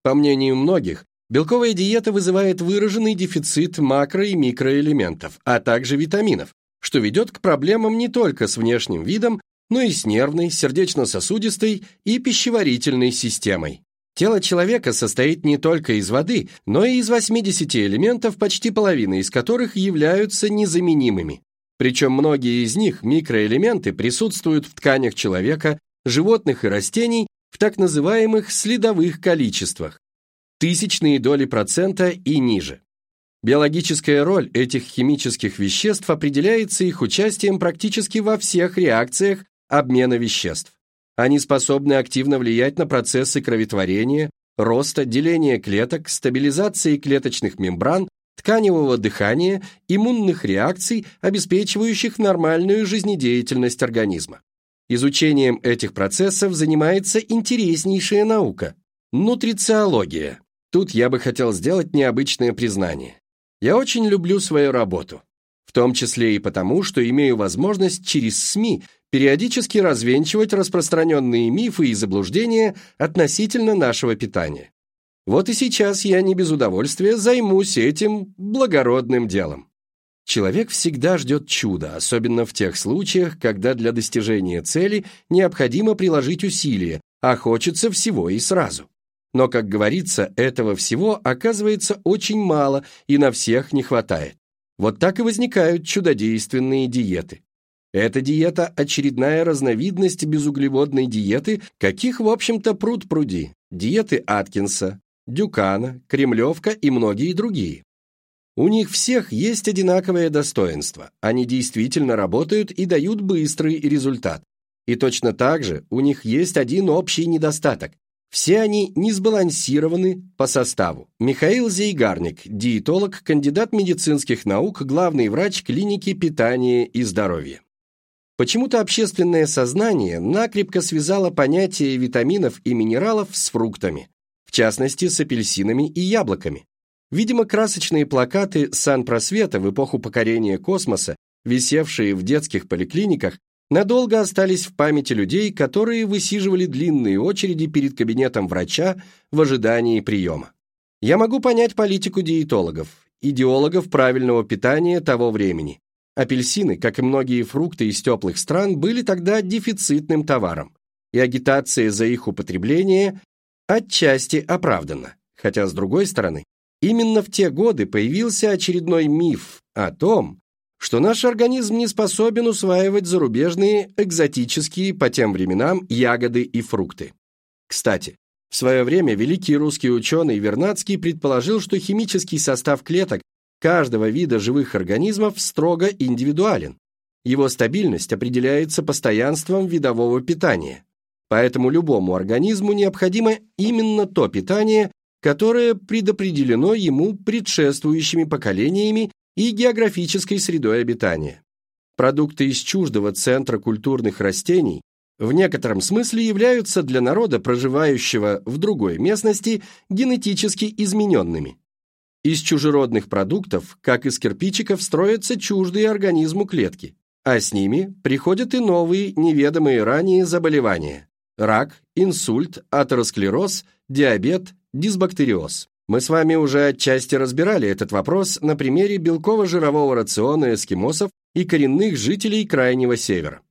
По мнению многих, белковая диета вызывает выраженный дефицит макро- и микроэлементов, а также витаминов, что ведет к проблемам не только с внешним видом, но и с нервной, сердечно-сосудистой и пищеварительной системой. Тело человека состоит не только из воды, но и из 80 элементов, почти половина из которых являются незаменимыми. Причем многие из них, микроэлементы, присутствуют в тканях человека, животных и растений в так называемых следовых количествах, тысячные доли процента и ниже. Биологическая роль этих химических веществ определяется их участием практически во всех реакциях обмена веществ. Они способны активно влиять на процессы кроветворения, роста, деления клеток, стабилизации клеточных мембран, тканевого дыхания, иммунных реакций, обеспечивающих нормальную жизнедеятельность организма. Изучением этих процессов занимается интереснейшая наука – нутрициология. Тут я бы хотел сделать необычное признание. Я очень люблю свою работу, в том числе и потому, что имею возможность через СМИ периодически развенчивать распространенные мифы и заблуждения относительно нашего питания. Вот и сейчас я не без удовольствия займусь этим благородным делом. Человек всегда ждет чуда, особенно в тех случаях, когда для достижения цели необходимо приложить усилия, а хочется всего и сразу. Но, как говорится, этого всего оказывается очень мало и на всех не хватает. Вот так и возникают чудодейственные диеты. Эта диета – очередная разновидность безуглеводной диеты, каких, в общем-то, пруд пруди. Диеты Аткинса, Дюкана, Кремлевка и многие другие. У них всех есть одинаковое достоинство. Они действительно работают и дают быстрый результат. И точно так же у них есть один общий недостаток. Все они не сбалансированы по составу. Михаил Зейгарник, диетолог, кандидат медицинских наук, главный врач клиники питания и здоровья. Почему-то общественное сознание накрепко связало понятие витаминов и минералов с фруктами, в частности с апельсинами и яблоками. Видимо, красочные плакаты санпросвета в эпоху покорения космоса, висевшие в детских поликлиниках, надолго остались в памяти людей, которые высиживали длинные очереди перед кабинетом врача в ожидании приема. Я могу понять политику диетологов, идеологов правильного питания того времени. Апельсины, как и многие фрукты из теплых стран, были тогда дефицитным товаром, и агитация за их употребление отчасти оправдана. Хотя, с другой стороны, Именно в те годы появился очередной миф о том, что наш организм не способен усваивать зарубежные экзотические по тем временам ягоды и фрукты. Кстати, в свое время великий русский ученый Вернадский предположил, что химический состав клеток каждого вида живых организмов строго индивидуален. Его стабильность определяется постоянством видового питания. Поэтому любому организму необходимо именно то питание, которое предопределено ему предшествующими поколениями и географической средой обитания. Продукты из чуждого центра культурных растений в некотором смысле являются для народа, проживающего в другой местности, генетически измененными. Из чужеродных продуктов, как из кирпичиков, строятся чуждые организму клетки, а с ними приходят и новые, неведомые ранее заболевания – рак, инсульт, атеросклероз, диабет, Дисбактериоз. Мы с вами уже отчасти разбирали этот вопрос на примере белково-жирового рациона эскимосов и коренных жителей Крайнего Севера.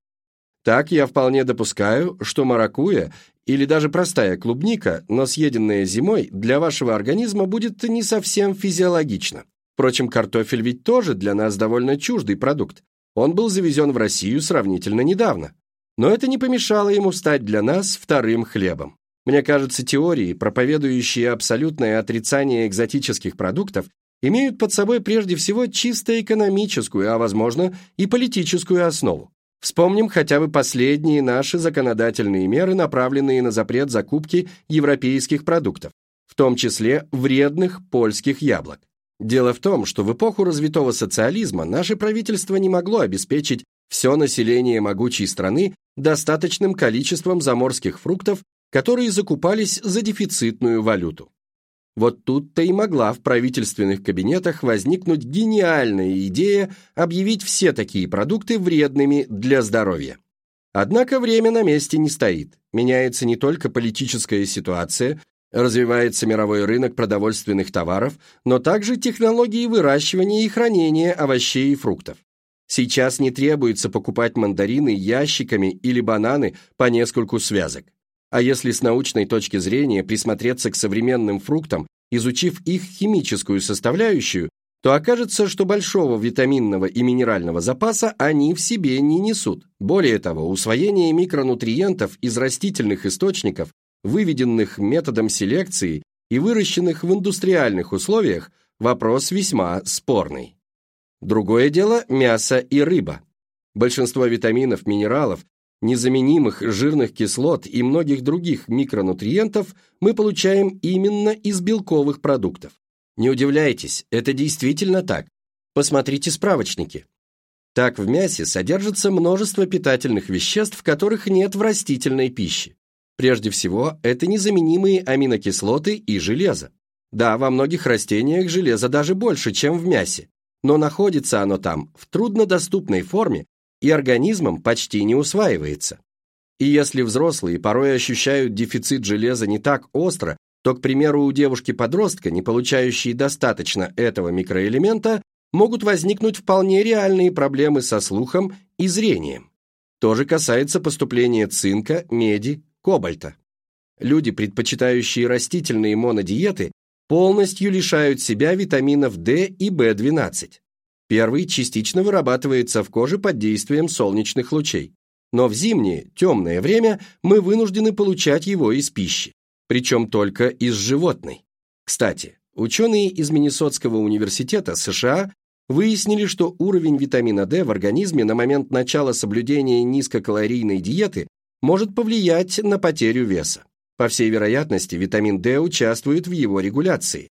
Так я вполне допускаю, что маракуя или даже простая клубника, но съеденная зимой, для вашего организма будет не совсем физиологично. Впрочем, картофель ведь тоже для нас довольно чуждый продукт. Он был завезен в Россию сравнительно недавно. Но это не помешало ему стать для нас вторым хлебом. Мне кажется, теории, проповедующие абсолютное отрицание экзотических продуктов, имеют под собой прежде всего чисто экономическую, а возможно и политическую основу. Вспомним хотя бы последние наши законодательные меры, направленные на запрет закупки европейских продуктов, в том числе вредных польских яблок. Дело в том, что в эпоху развитого социализма наше правительство не могло обеспечить все население могучей страны достаточным количеством заморских фруктов которые закупались за дефицитную валюту. Вот тут-то и могла в правительственных кабинетах возникнуть гениальная идея объявить все такие продукты вредными для здоровья. Однако время на месте не стоит. Меняется не только политическая ситуация, развивается мировой рынок продовольственных товаров, но также технологии выращивания и хранения овощей и фруктов. Сейчас не требуется покупать мандарины ящиками или бананы по нескольку связок. А если с научной точки зрения присмотреться к современным фруктам, изучив их химическую составляющую, то окажется, что большого витаминного и минерального запаса они в себе не несут. Более того, усвоение микронутриентов из растительных источников, выведенных методом селекции и выращенных в индустриальных условиях, вопрос весьма спорный. Другое дело – мясо и рыба. Большинство витаминов, минералов Незаменимых жирных кислот и многих других микронутриентов мы получаем именно из белковых продуктов. Не удивляйтесь, это действительно так. Посмотрите справочники. Так в мясе содержится множество питательных веществ, которых нет в растительной пище. Прежде всего, это незаменимые аминокислоты и железо. Да, во многих растениях железа даже больше, чем в мясе, но находится оно там в труднодоступной форме и организмом почти не усваивается. И если взрослые порой ощущают дефицит железа не так остро, то, к примеру, у девушки-подростка, не получающей достаточно этого микроэлемента, могут возникнуть вполне реальные проблемы со слухом и зрением. То же касается поступления цинка, меди, кобальта. Люди, предпочитающие растительные монодиеты, полностью лишают себя витаминов D и B12. Первый частично вырабатывается в коже под действием солнечных лучей, но в зимнее, темное время мы вынуждены получать его из пищи, причем только из животной. Кстати, ученые из Миннесотского университета США выяснили, что уровень витамина D в организме на момент начала соблюдения низкокалорийной диеты может повлиять на потерю веса. По всей вероятности, витамин D участвует в его регуляции.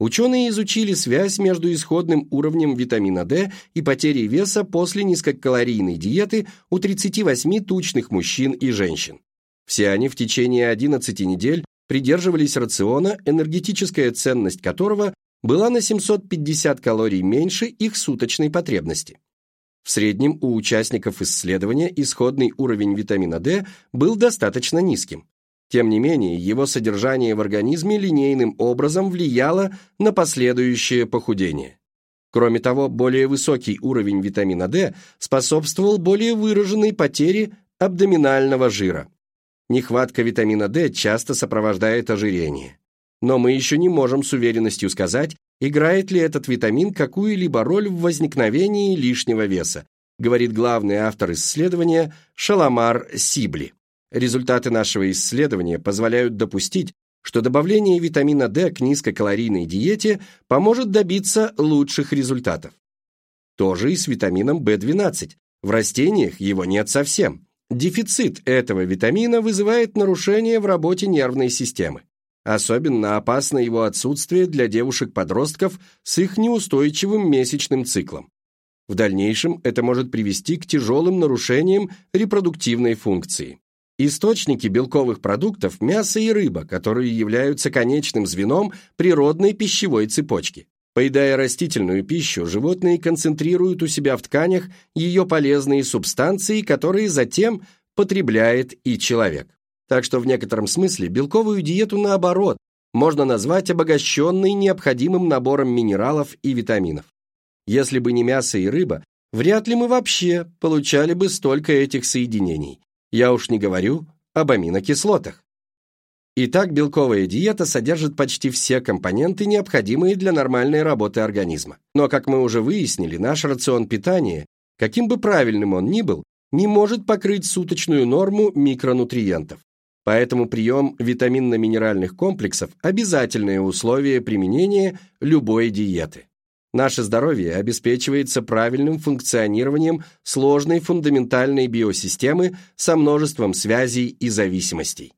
Ученые изучили связь между исходным уровнем витамина D и потерей веса после низкокалорийной диеты у 38 тучных мужчин и женщин. Все они в течение 11 недель придерживались рациона, энергетическая ценность которого была на 750 калорий меньше их суточной потребности. В среднем у участников исследования исходный уровень витамина D был достаточно низким. Тем не менее, его содержание в организме линейным образом влияло на последующее похудение. Кроме того, более высокий уровень витамина D способствовал более выраженной потере абдоминального жира. Нехватка витамина D часто сопровождает ожирение но мы еще не можем с уверенностью сказать, играет ли этот витамин какую-либо роль в возникновении лишнего веса, говорит главный автор исследования Шаламар Сибли. Результаты нашего исследования позволяют допустить, что добавление витамина D к низкокалорийной диете поможет добиться лучших результатов. Тоже и с витамином В12. В растениях его нет совсем. Дефицит этого витамина вызывает нарушение в работе нервной системы. Особенно опасно его отсутствие для девушек-подростков с их неустойчивым месячным циклом. В дальнейшем это может привести к тяжелым нарушениям репродуктивной функции. Источники белковых продуктов – мясо и рыба, которые являются конечным звеном природной пищевой цепочки. Поедая растительную пищу, животные концентрируют у себя в тканях ее полезные субстанции, которые затем потребляет и человек. Так что в некотором смысле белковую диету наоборот можно назвать обогащенной необходимым набором минералов и витаминов. Если бы не мясо и рыба, вряд ли мы вообще получали бы столько этих соединений. Я уж не говорю об аминокислотах. Итак, белковая диета содержит почти все компоненты, необходимые для нормальной работы организма. Но, как мы уже выяснили, наш рацион питания, каким бы правильным он ни был, не может покрыть суточную норму микронутриентов. Поэтому прием витаминно-минеральных комплексов – обязательное условие применения любой диеты. Наше здоровье обеспечивается правильным функционированием сложной фундаментальной биосистемы со множеством связей и зависимостей.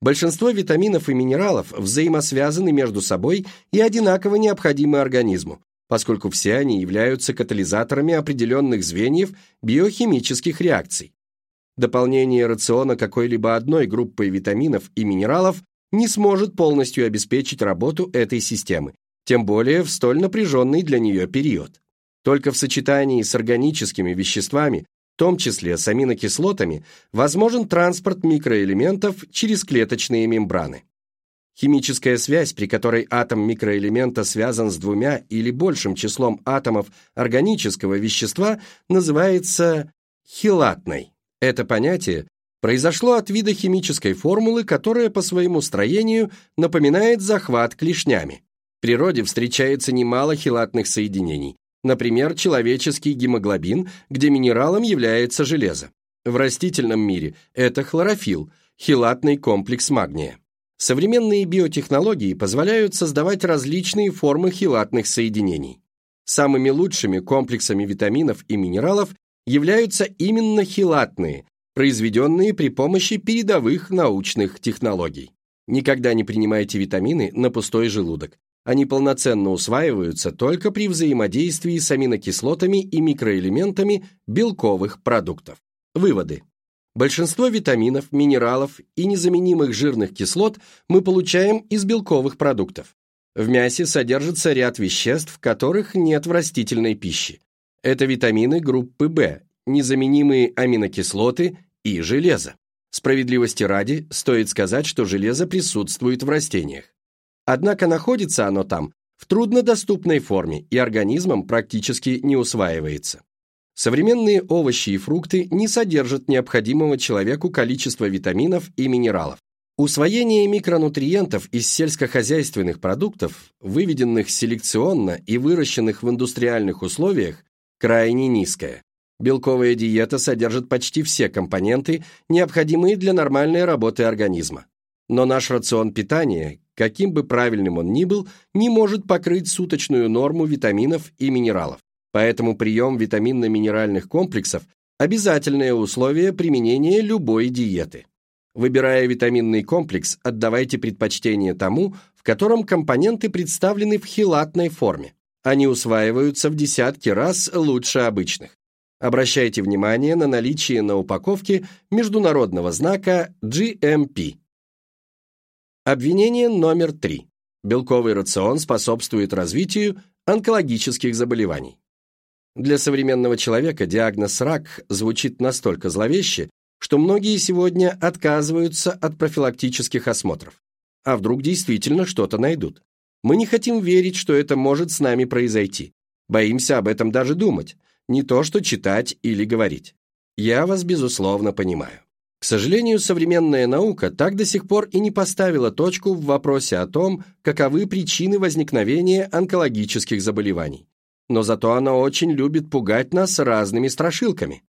Большинство витаминов и минералов взаимосвязаны между собой и одинаково необходимы организму, поскольку все они являются катализаторами определенных звеньев биохимических реакций. Дополнение рациона какой-либо одной группой витаминов и минералов не сможет полностью обеспечить работу этой системы, тем более в столь напряженный для нее период. Только в сочетании с органическими веществами, в том числе с аминокислотами, возможен транспорт микроэлементов через клеточные мембраны. Химическая связь, при которой атом микроэлемента связан с двумя или большим числом атомов органического вещества, называется хилатной. Это понятие произошло от вида химической формулы, которая по своему строению напоминает захват клешнями. В природе встречается немало хилатных соединений, например, человеческий гемоглобин, где минералом является железо. В растительном мире это хлорофилл, хилатный комплекс магния. Современные биотехнологии позволяют создавать различные формы хилатных соединений. Самыми лучшими комплексами витаминов и минералов являются именно хилатные, произведенные при помощи передовых научных технологий. Никогда не принимайте витамины на пустой желудок. Они полноценно усваиваются только при взаимодействии с аминокислотами и микроэлементами белковых продуктов. Выводы. Большинство витаминов, минералов и незаменимых жирных кислот мы получаем из белковых продуктов. В мясе содержится ряд веществ, которых нет в растительной пище. Это витамины группы В, незаменимые аминокислоты и железо. Справедливости ради, стоит сказать, что железо присутствует в растениях. Однако находится оно там в труднодоступной форме и организмом практически не усваивается. Современные овощи и фрукты не содержат необходимого человеку количества витаминов и минералов. Усвоение микронутриентов из сельскохозяйственных продуктов, выведенных селекционно и выращенных в индустриальных условиях, крайне низкое. Белковая диета содержит почти все компоненты, необходимые для нормальной работы организма. Но наш рацион питания, каким бы правильным он ни был, не может покрыть суточную норму витаминов и минералов. Поэтому прием витаминно-минеральных комплексов – обязательное условие применения любой диеты. Выбирая витаминный комплекс, отдавайте предпочтение тому, в котором компоненты представлены в хилатной форме. Они усваиваются в десятки раз лучше обычных. Обращайте внимание на наличие на упаковке международного знака GMP. Обвинение номер три. Белковый рацион способствует развитию онкологических заболеваний. Для современного человека диагноз «рак» звучит настолько зловеще, что многие сегодня отказываются от профилактических осмотров. А вдруг действительно что-то найдут? Мы не хотим верить, что это может с нами произойти. Боимся об этом даже думать, не то что читать или говорить. Я вас, безусловно, понимаю. К сожалению, современная наука так до сих пор и не поставила точку в вопросе о том, каковы причины возникновения онкологических заболеваний но зато она очень любит пугать нас разными страшилками.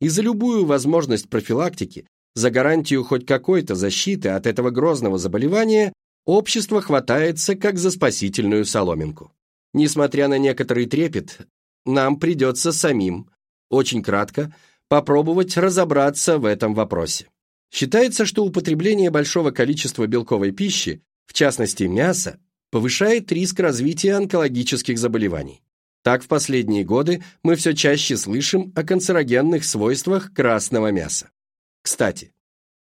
И за любую возможность профилактики, за гарантию хоть какой-то защиты от этого грозного заболевания, общество хватается как за спасительную соломинку. Несмотря на некоторый трепет, нам придется самим, очень кратко, попробовать разобраться в этом вопросе. Считается, что употребление большого количества белковой пищи, в частности мяса, повышает риск развития онкологических заболеваний. Так в последние годы мы все чаще слышим о канцерогенных свойствах красного мяса. Кстати,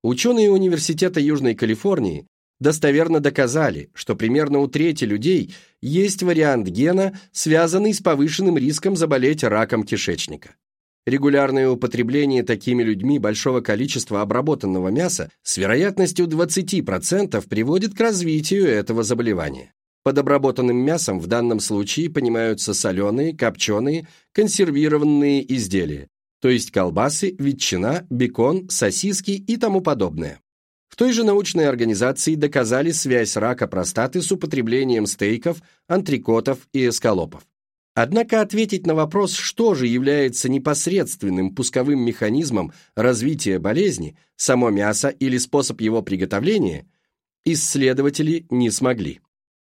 ученые Университета Южной Калифорнии достоверно доказали, что примерно у трети людей есть вариант гена, связанный с повышенным риском заболеть раком кишечника. Регулярное употребление такими людьми большого количества обработанного мяса с вероятностью 20% приводит к развитию этого заболевания. Под обработанным мясом в данном случае понимаются соленые, копченые, консервированные изделия, то есть колбасы, ветчина, бекон, сосиски и тому подобное. В той же научной организации доказали связь рака простаты с употреблением стейков, антрикотов и эскалопов. Однако ответить на вопрос, что же является непосредственным пусковым механизмом развития болезни, само мясо или способ его приготовления, исследователи не смогли.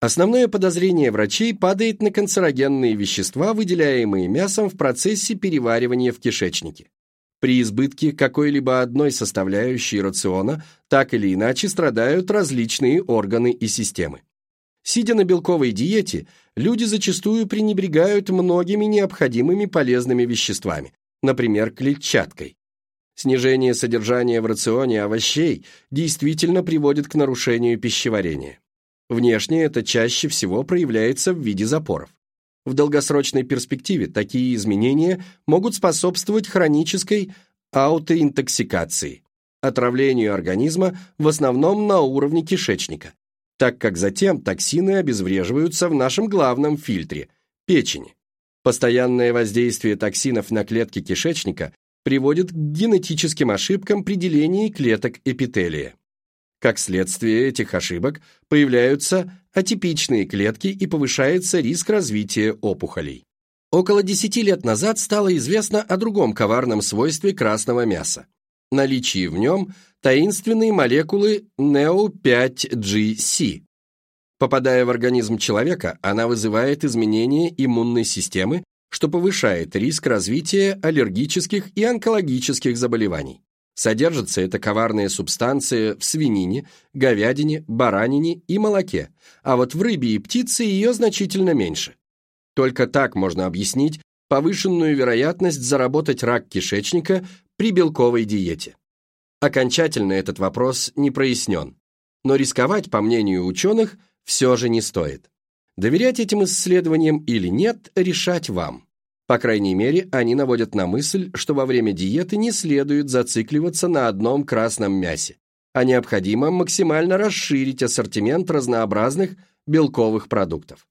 Основное подозрение врачей падает на канцерогенные вещества, выделяемые мясом в процессе переваривания в кишечнике. При избытке какой-либо одной составляющей рациона так или иначе страдают различные органы и системы. Сидя на белковой диете, люди зачастую пренебрегают многими необходимыми полезными веществами, например, клетчаткой. Снижение содержания в рационе овощей действительно приводит к нарушению пищеварения. Внешне это чаще всего проявляется в виде запоров. В долгосрочной перспективе такие изменения могут способствовать хронической аутоинтоксикации, отравлению организма в основном на уровне кишечника, так как затем токсины обезвреживаются в нашем главном фильтре – печени. Постоянное воздействие токсинов на клетки кишечника приводит к генетическим ошибкам при делении клеток эпителия. Как следствие этих ошибок появляются атипичные клетки и повышается риск развития опухолей. Около 10 лет назад стало известно о другом коварном свойстве красного мяса – наличии в нем таинственной молекулы NEO5GC. Попадая в организм человека, она вызывает изменения иммунной системы, что повышает риск развития аллергических и онкологических заболеваний. Содержится эта коварная субстанция в свинине, говядине, баранине и молоке, а вот в рыбе и птице ее значительно меньше. Только так можно объяснить повышенную вероятность заработать рак кишечника при белковой диете. Окончательно этот вопрос не прояснен, но рисковать, по мнению ученых, все же не стоит. Доверять этим исследованиям или нет, решать вам. По крайней мере, они наводят на мысль, что во время диеты не следует зацикливаться на одном красном мясе, а необходимо максимально расширить ассортимент разнообразных белковых продуктов.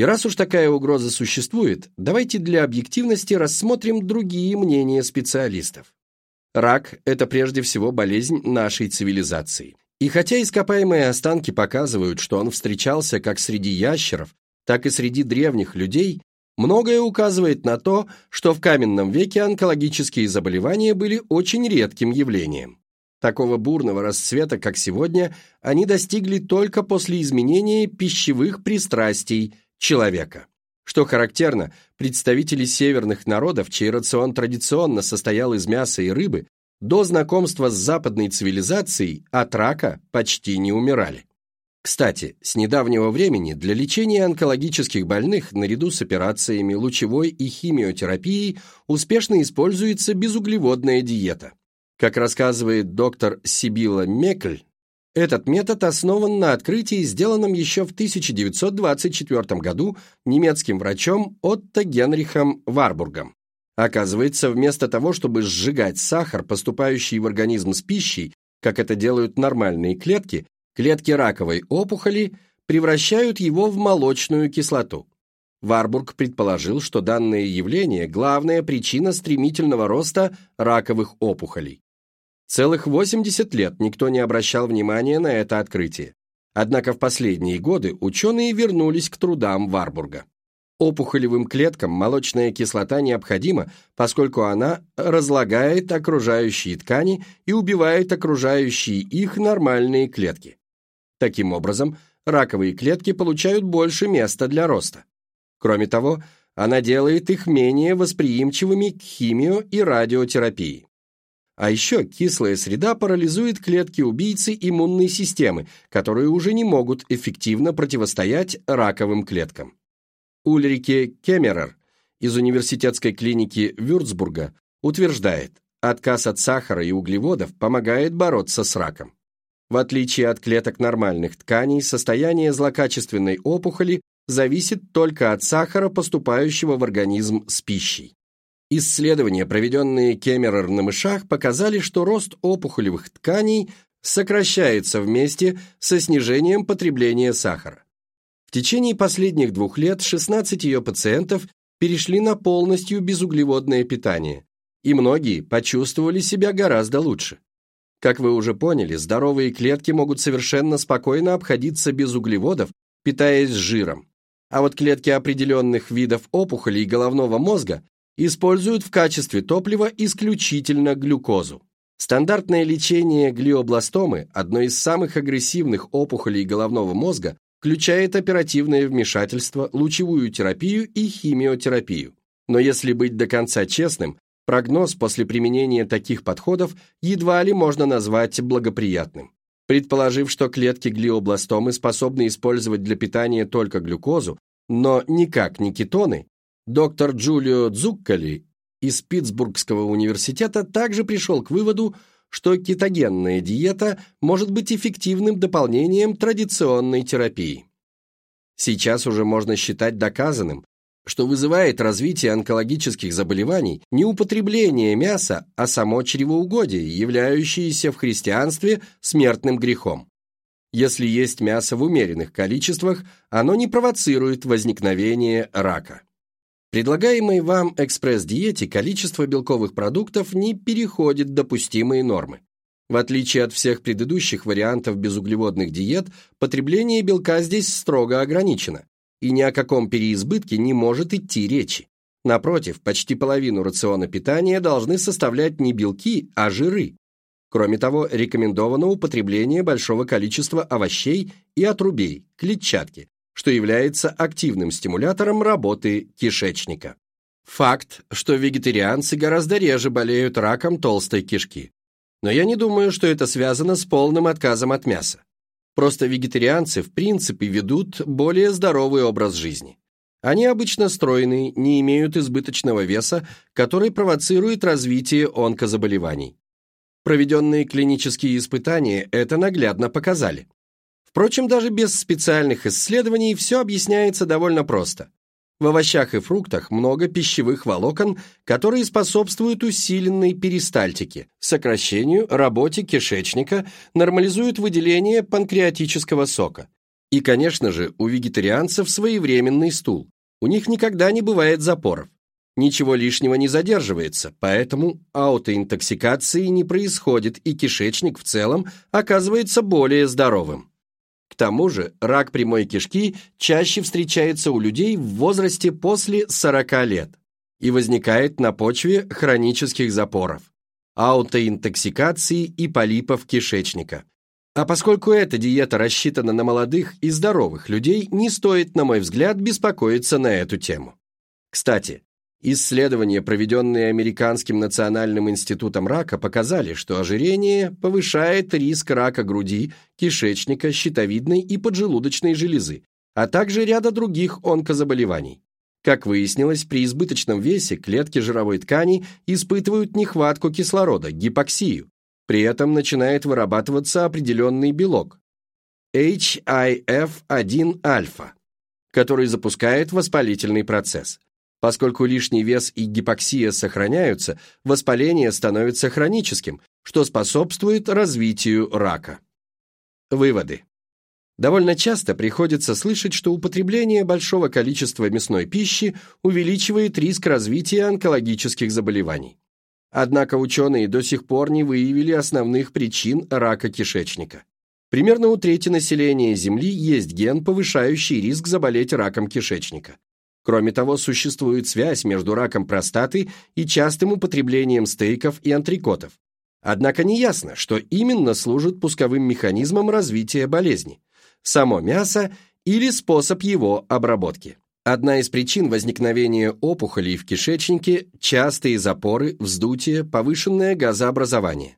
И раз уж такая угроза существует, давайте для объективности рассмотрим другие мнения специалистов. Рак – это прежде всего болезнь нашей цивилизации. И хотя ископаемые останки показывают, что он встречался как среди ящеров, так и среди древних людей, Многое указывает на то, что в каменном веке онкологические заболевания были очень редким явлением. Такого бурного расцвета, как сегодня, они достигли только после изменения пищевых пристрастий человека. Что характерно, представители северных народов, чей рацион традиционно состоял из мяса и рыбы, до знакомства с западной цивилизацией от рака почти не умирали. Кстати, с недавнего времени для лечения онкологических больных наряду с операциями лучевой и химиотерапией успешно используется безуглеводная диета. Как рассказывает доктор Сибила Мекль, этот метод основан на открытии, сделанном еще в 1924 году немецким врачом Отто Генрихом Варбургом. Оказывается, вместо того, чтобы сжигать сахар, поступающий в организм с пищей, как это делают нормальные клетки, Клетки раковой опухоли превращают его в молочную кислоту. Варбург предположил, что данное явление – главная причина стремительного роста раковых опухолей. Целых 80 лет никто не обращал внимания на это открытие. Однако в последние годы ученые вернулись к трудам Варбурга. Опухолевым клеткам молочная кислота необходима, поскольку она разлагает окружающие ткани и убивает окружающие их нормальные клетки. Таким образом, раковые клетки получают больше места для роста. Кроме того, она делает их менее восприимчивыми к химио- и радиотерапии. А еще кислая среда парализует клетки-убийцы иммунной системы, которые уже не могут эффективно противостоять раковым клеткам. Ульрике Кемерер из университетской клиники Вюрцбурга утверждает, отказ от сахара и углеводов помогает бороться с раком. В отличие от клеток нормальных тканей, состояние злокачественной опухоли зависит только от сахара, поступающего в организм с пищей. Исследования, проведенные Кемерер на мышах, показали, что рост опухолевых тканей сокращается вместе со снижением потребления сахара. В течение последних двух лет 16 ее пациентов перешли на полностью безуглеводное питание, и многие почувствовали себя гораздо лучше. Как вы уже поняли, здоровые клетки могут совершенно спокойно обходиться без углеводов, питаясь жиром. А вот клетки определенных видов опухолей головного мозга используют в качестве топлива исключительно глюкозу. Стандартное лечение глиобластомы, одной из самых агрессивных опухолей головного мозга, включает оперативное вмешательство, лучевую терапию и химиотерапию. Но если быть до конца честным, Прогноз после применения таких подходов едва ли можно назвать благоприятным. Предположив, что клетки глиобластомы способны использовать для питания только глюкозу, но никак не кетоны, доктор Джулио Дзуккали из Питтсбургского университета также пришел к выводу, что кетогенная диета может быть эффективным дополнением традиционной терапии. Сейчас уже можно считать доказанным, что вызывает развитие онкологических заболеваний не употребление мяса, а само чревоугодие, являющееся в христианстве смертным грехом. Если есть мясо в умеренных количествах, оно не провоцирует возникновение рака. Предлагаемой вам экспресс-диете количество белковых продуктов не переходит допустимые нормы. В отличие от всех предыдущих вариантов безуглеводных диет, потребление белка здесь строго ограничено и ни о каком переизбытке не может идти речи. Напротив, почти половину рациона питания должны составлять не белки, а жиры. Кроме того, рекомендовано употребление большого количества овощей и отрубей, клетчатки, что является активным стимулятором работы кишечника. Факт, что вегетарианцы гораздо реже болеют раком толстой кишки. Но я не думаю, что это связано с полным отказом от мяса. Просто вегетарианцы в принципе ведут более здоровый образ жизни. Они обычно стройные, не имеют избыточного веса, который провоцирует развитие онкозаболеваний. Проведенные клинические испытания это наглядно показали. Впрочем, даже без специальных исследований все объясняется довольно просто. В овощах и фруктах много пищевых волокон, которые способствуют усиленной перистальтике, сокращению, работе кишечника, нормализуют выделение панкреатического сока. И, конечно же, у вегетарианцев своевременный стул. У них никогда не бывает запоров. Ничего лишнего не задерживается, поэтому аутоинтоксикации не происходит, и кишечник в целом оказывается более здоровым. К тому же рак прямой кишки чаще встречается у людей в возрасте после 40 лет и возникает на почве хронических запоров, аутоинтоксикации и полипов кишечника. А поскольку эта диета рассчитана на молодых и здоровых людей, не стоит, на мой взгляд, беспокоиться на эту тему. Кстати, Исследования, проведенные Американским национальным институтом рака, показали, что ожирение повышает риск рака груди, кишечника, щитовидной и поджелудочной железы, а также ряда других онкозаболеваний. Как выяснилось, при избыточном весе клетки жировой ткани испытывают нехватку кислорода, гипоксию. При этом начинает вырабатываться определенный белок – HIF1-альфа, который запускает воспалительный процесс. Поскольку лишний вес и гипоксия сохраняются, воспаление становится хроническим, что способствует развитию рака. Выводы. Довольно часто приходится слышать, что употребление большого количества мясной пищи увеличивает риск развития онкологических заболеваний. Однако ученые до сих пор не выявили основных причин рака кишечника. Примерно у трети населения Земли есть ген, повышающий риск заболеть раком кишечника. Кроме того, существует связь между раком простаты и частым употреблением стейков и антрикотов. Однако неясно, что именно служит пусковым механизмом развития болезни – само мясо или способ его обработки. Одна из причин возникновения опухолей в кишечнике – частые запоры, вздутие, повышенное газообразование.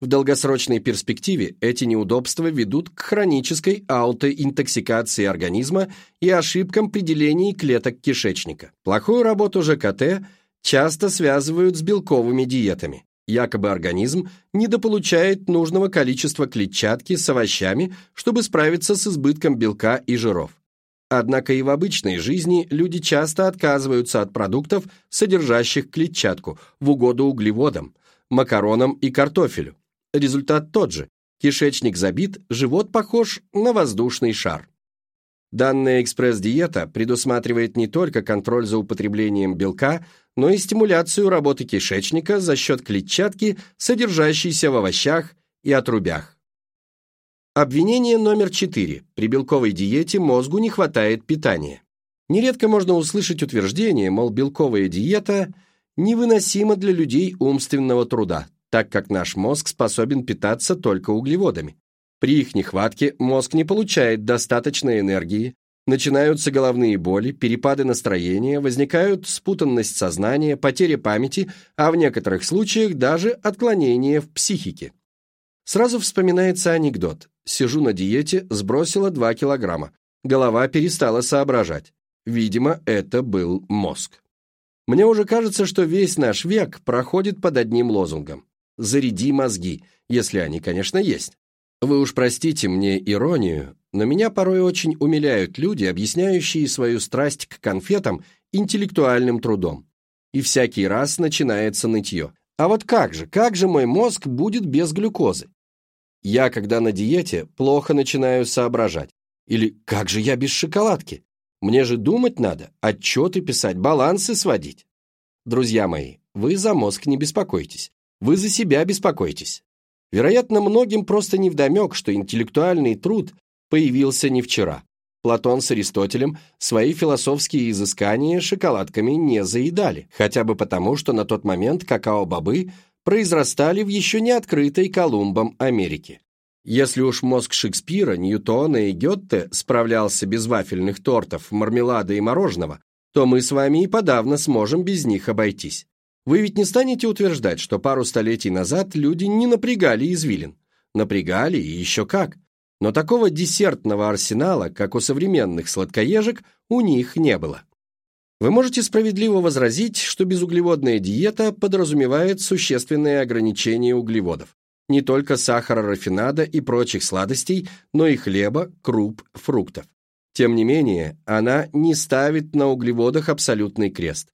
В долгосрочной перспективе эти неудобства ведут к хронической аутоинтоксикации организма и ошибкам при делении клеток кишечника. Плохую работу ЖКТ часто связывают с белковыми диетами. Якобы организм недополучает нужного количества клетчатки с овощами, чтобы справиться с избытком белка и жиров. Однако и в обычной жизни люди часто отказываются от продуктов, содержащих клетчатку, в угоду углеводам, макаронам и картофелю. Результат тот же. Кишечник забит, живот похож на воздушный шар. Данная экспресс-диета предусматривает не только контроль за употреблением белка, но и стимуляцию работы кишечника за счет клетчатки, содержащейся в овощах и отрубях. Обвинение номер 4. При белковой диете мозгу не хватает питания. Нередко можно услышать утверждение, мол, белковая диета невыносима для людей умственного труда, так как наш мозг способен питаться только углеводами. При их нехватке мозг не получает достаточной энергии, начинаются головные боли, перепады настроения, возникают спутанность сознания, потеря памяти, а в некоторых случаях даже отклонение в психике. Сразу вспоминается анекдот. Сижу на диете, сбросила 2 килограмма. Голова перестала соображать. Видимо, это был мозг. Мне уже кажется, что весь наш век проходит под одним лозунгом заряди мозги, если они, конечно, есть. Вы уж простите мне иронию, но меня порой очень умиляют люди, объясняющие свою страсть к конфетам интеллектуальным трудом. И всякий раз начинается нытье. А вот как же, как же мой мозг будет без глюкозы? Я, когда на диете, плохо начинаю соображать. Или как же я без шоколадки? Мне же думать надо, отчеты писать, балансы сводить. Друзья мои, вы за мозг не беспокойтесь. Вы за себя беспокойтесь. Вероятно, многим просто невдомек, что интеллектуальный труд появился не вчера. Платон с Аристотелем свои философские изыскания шоколадками не заедали, хотя бы потому, что на тот момент какао-бобы произрастали в еще не открытой Колумбом Америке. Если уж мозг Шекспира, Ньютона и Гетте справлялся без вафельных тортов, мармелада и мороженого, то мы с вами и подавно сможем без них обойтись. Вы ведь не станете утверждать, что пару столетий назад люди не напрягали извилин? Напрягали и еще как. Но такого десертного арсенала, как у современных сладкоежек, у них не было. Вы можете справедливо возразить, что безуглеводная диета подразумевает существенное ограничение углеводов. Не только сахара, рафинада и прочих сладостей, но и хлеба, круп, фруктов. Тем не менее, она не ставит на углеводах абсолютный крест.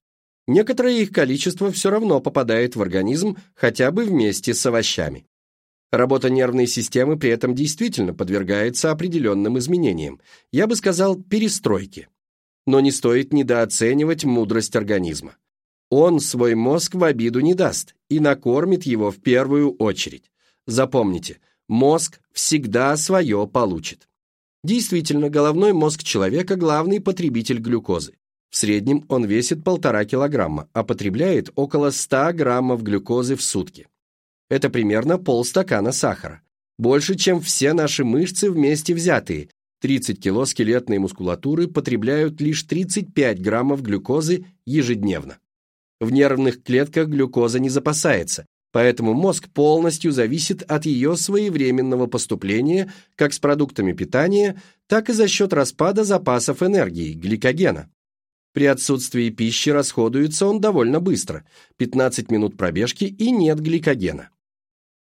Некоторое их количество все равно попадает в организм хотя бы вместе с овощами. Работа нервной системы при этом действительно подвергается определенным изменениям, я бы сказал, перестройке но не стоит недооценивать мудрость организма. Он свой мозг в обиду не даст и накормит его в первую очередь. Запомните, мозг всегда свое получит. Действительно, головной мозг человека – главный потребитель глюкозы. В среднем он весит полтора килограмма, а потребляет около 100 граммов глюкозы в сутки. Это примерно полстакана сахара. Больше, чем все наши мышцы вместе взятые, 30 кило скелетной мускулатуры потребляют лишь 35 граммов глюкозы ежедневно. В нервных клетках глюкоза не запасается, поэтому мозг полностью зависит от ее своевременного поступления как с продуктами питания, так и за счет распада запасов энергии, гликогена. При отсутствии пищи расходуется он довольно быстро, 15 минут пробежки и нет гликогена.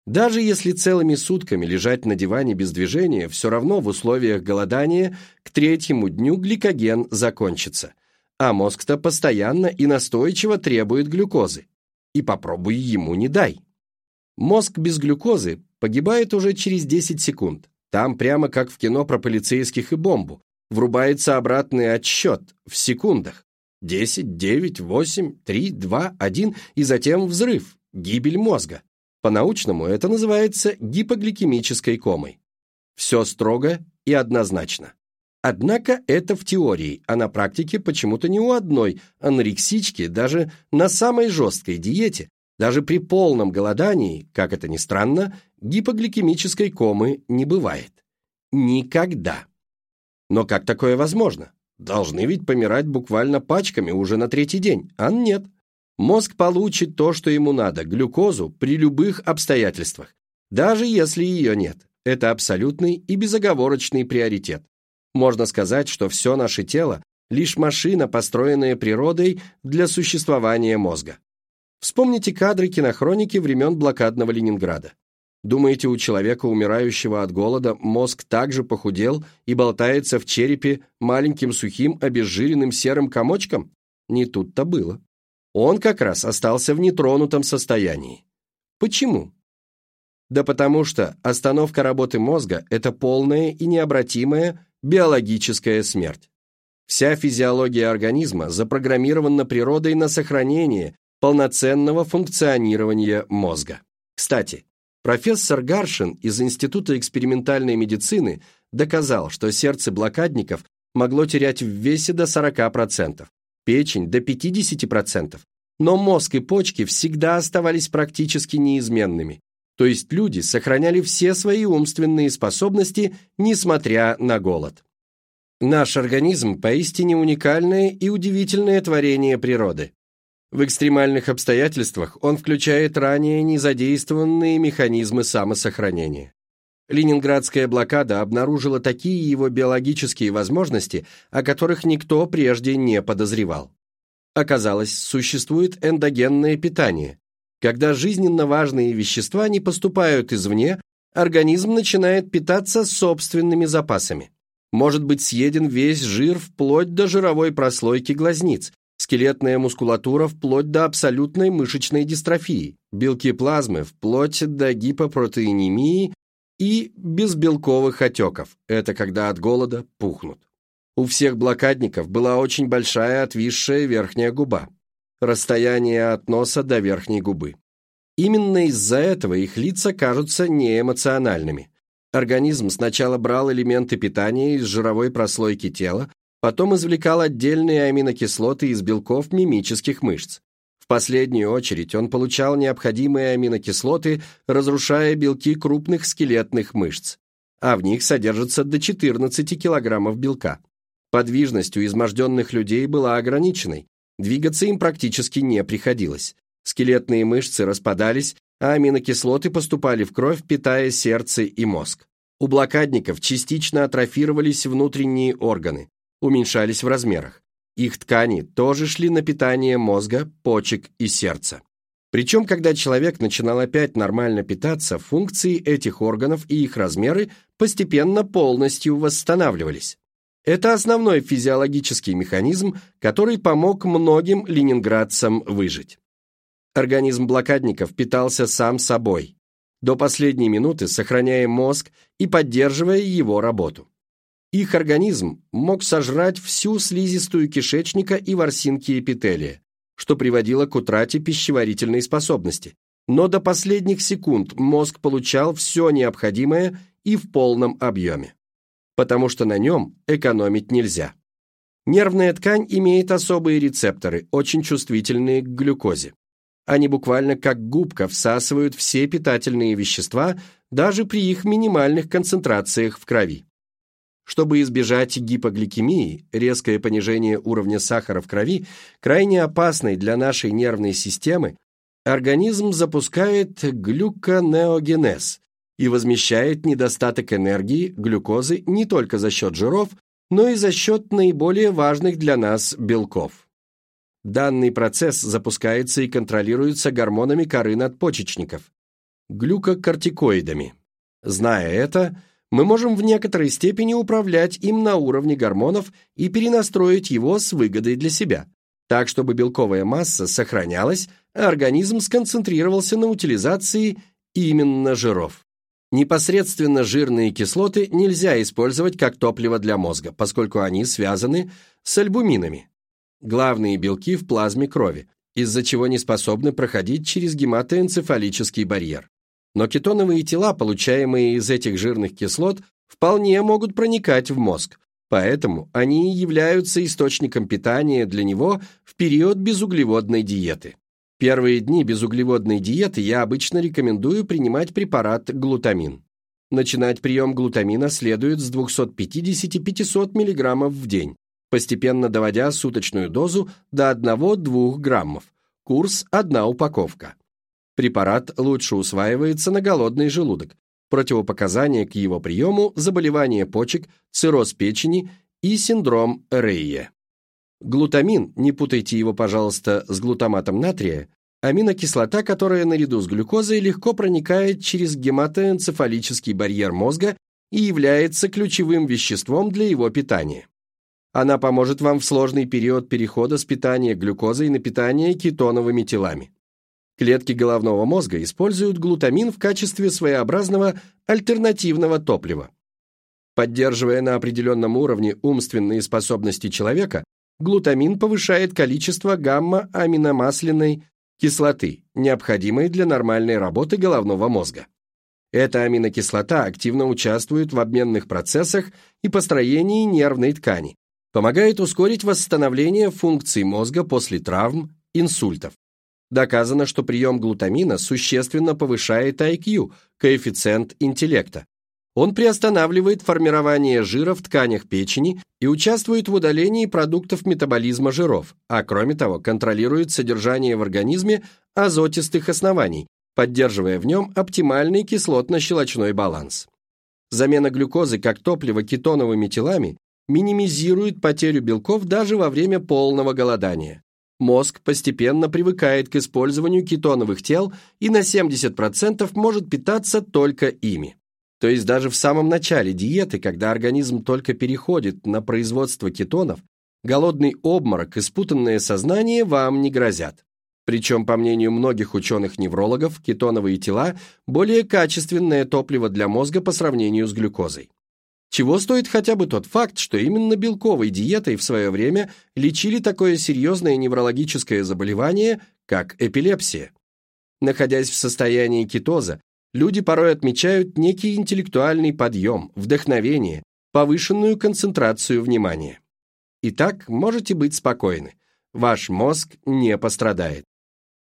Даже если целыми сутками лежать на диване без движения, все равно в условиях голодания к третьему дню гликоген закончится. А мозг-то постоянно и настойчиво требует глюкозы. И попробуй ему не дай. Мозг без глюкозы погибает уже через 10 секунд. Там прямо как в кино про полицейских и бомбу. Врубается обратный отсчет в секундах. 10, 9, 8, 3, 2, 1 и затем взрыв, гибель мозга. По-научному это называется гипогликемической комой. Все строго и однозначно. Однако это в теории, а на практике почему-то ни у одной анорексички, даже на самой жесткой диете, даже при полном голодании, как это ни странно, гипогликемической комы не бывает. Никогда. Но как такое возможно? Должны ведь помирать буквально пачками уже на третий день, а нет. Мозг получит то, что ему надо, глюкозу, при любых обстоятельствах, даже если ее нет. Это абсолютный и безоговорочный приоритет. Можно сказать, что все наше тело – лишь машина, построенная природой для существования мозга. Вспомните кадры кинохроники времен блокадного Ленинграда. Думаете, у человека, умирающего от голода, мозг также похудел и болтается в черепе маленьким сухим обезжиренным серым комочком? Не тут-то было он как раз остался в нетронутом состоянии. Почему? Да потому что остановка работы мозга – это полная и необратимая биологическая смерть. Вся физиология организма запрограммирована природой на сохранение полноценного функционирования мозга. Кстати, профессор Гаршин из Института экспериментальной медицины доказал, что сердце блокадников могло терять в весе до 40%, печень до 50%, но мозг и почки всегда оставались практически неизменными, то есть люди сохраняли все свои умственные способности, несмотря на голод. Наш организм поистине уникальное и удивительное творение природы. В экстремальных обстоятельствах он включает ранее незадействованные механизмы самосохранения. Ленинградская блокада обнаружила такие его биологические возможности, о которых никто прежде не подозревал. Оказалось, существует эндогенное питание. Когда жизненно важные вещества не поступают извне, организм начинает питаться собственными запасами. Может быть съеден весь жир вплоть до жировой прослойки глазниц, скелетная мускулатура вплоть до абсолютной мышечной дистрофии, белки плазмы вплоть до гипопротеинемии и безбелковых отеков. Это когда от голода пухнут. У всех блокадников была очень большая отвисшая верхняя губа. Расстояние от носа до верхней губы. Именно из-за этого их лица кажутся неэмоциональными. Организм сначала брал элементы питания из жировой прослойки тела, потом извлекал отдельные аминокислоты из белков мимических мышц. В последнюю очередь он получал необходимые аминокислоты, разрушая белки крупных скелетных мышц, а в них содержится до 14 килограммов белка. Подвижность у изможденных людей была ограниченной, двигаться им практически не приходилось. Скелетные мышцы распадались, а аминокислоты поступали в кровь, питая сердце и мозг. У блокадников частично атрофировались внутренние органы, уменьшались в размерах. Их ткани тоже шли на питание мозга, почек и сердца. Причем, когда человек начинал опять нормально питаться, функции этих органов и их размеры постепенно полностью восстанавливались. Это основной физиологический механизм, который помог многим ленинградцам выжить. Организм блокадников питался сам собой, до последней минуты сохраняя мозг и поддерживая его работу. Их организм мог сожрать всю слизистую кишечника и ворсинки эпителия, что приводило к утрате пищеварительной способности. Но до последних секунд мозг получал все необходимое и в полном объеме, потому что на нем экономить нельзя. Нервная ткань имеет особые рецепторы, очень чувствительные к глюкозе. Они буквально как губка всасывают все питательные вещества даже при их минимальных концентрациях в крови. Чтобы избежать гипогликемии, резкое понижение уровня сахара в крови, крайне опасной для нашей нервной системы, организм запускает глюконеогенез и возмещает недостаток энергии, глюкозы не только за счет жиров, но и за счет наиболее важных для нас белков. Данный процесс запускается и контролируется гормонами коры надпочечников, глюкокортикоидами. Зная это, мы можем в некоторой степени управлять им на уровне гормонов и перенастроить его с выгодой для себя, так чтобы белковая масса сохранялась, а организм сконцентрировался на утилизации именно жиров. Непосредственно жирные кислоты нельзя использовать как топливо для мозга, поскольку они связаны с альбуминами, главные белки в плазме крови, из-за чего не способны проходить через гематоэнцефалический барьер. Но кетоновые тела, получаемые из этих жирных кислот, вполне могут проникать в мозг, поэтому они являются источником питания для него в период безуглеводной диеты. Первые дни безуглеводной диеты я обычно рекомендую принимать препарат глутамин. Начинать прием глутамина следует с 250-500 мг в день, постепенно доводя суточную дозу до 1-2 граммов. Курс – одна упаковка. Препарат лучше усваивается на голодный желудок. Противопоказания к его приему – заболевание почек, цирроз печени и синдром Рейе. Глутамин, не путайте его, пожалуйста, с глутаматом натрия, аминокислота, которая наряду с глюкозой легко проникает через гематоэнцефалический барьер мозга и является ключевым веществом для его питания. Она поможет вам в сложный период перехода с питания глюкозой на питание кетоновыми телами. Клетки головного мозга используют глутамин в качестве своеобразного альтернативного топлива. Поддерживая на определенном уровне умственные способности человека, глутамин повышает количество гамма-аминомасляной кислоты, необходимой для нормальной работы головного мозга. Эта аминокислота активно участвует в обменных процессах и построении нервной ткани, Помогает ускорить восстановление функций мозга после травм, инсультов. Доказано, что прием глутамина существенно повышает IQ, коэффициент интеллекта. Он приостанавливает формирование жира в тканях печени и участвует в удалении продуктов метаболизма жиров, а кроме того контролирует содержание в организме азотистых оснований, поддерживая в нем оптимальный кислотно-щелочной баланс. Замена глюкозы как топлива кетоновыми телами минимизирует потерю белков даже во время полного голодания. Мозг постепенно привыкает к использованию кетоновых тел и на 70% может питаться только ими. То есть даже в самом начале диеты, когда организм только переходит на производство кетонов, голодный обморок и спутанное сознание вам не грозят. Причем, по мнению многих ученых-неврологов, кетоновые тела – более качественное топливо для мозга по сравнению с глюкозой. Чего стоит хотя бы тот факт, что именно белковой диетой в свое время лечили такое серьезное неврологическое заболевание, как эпилепсия. Находясь в состоянии кетоза, люди порой отмечают некий интеллектуальный подъем, вдохновение, повышенную концентрацию внимания. Итак, можете быть спокойны, ваш мозг не пострадает.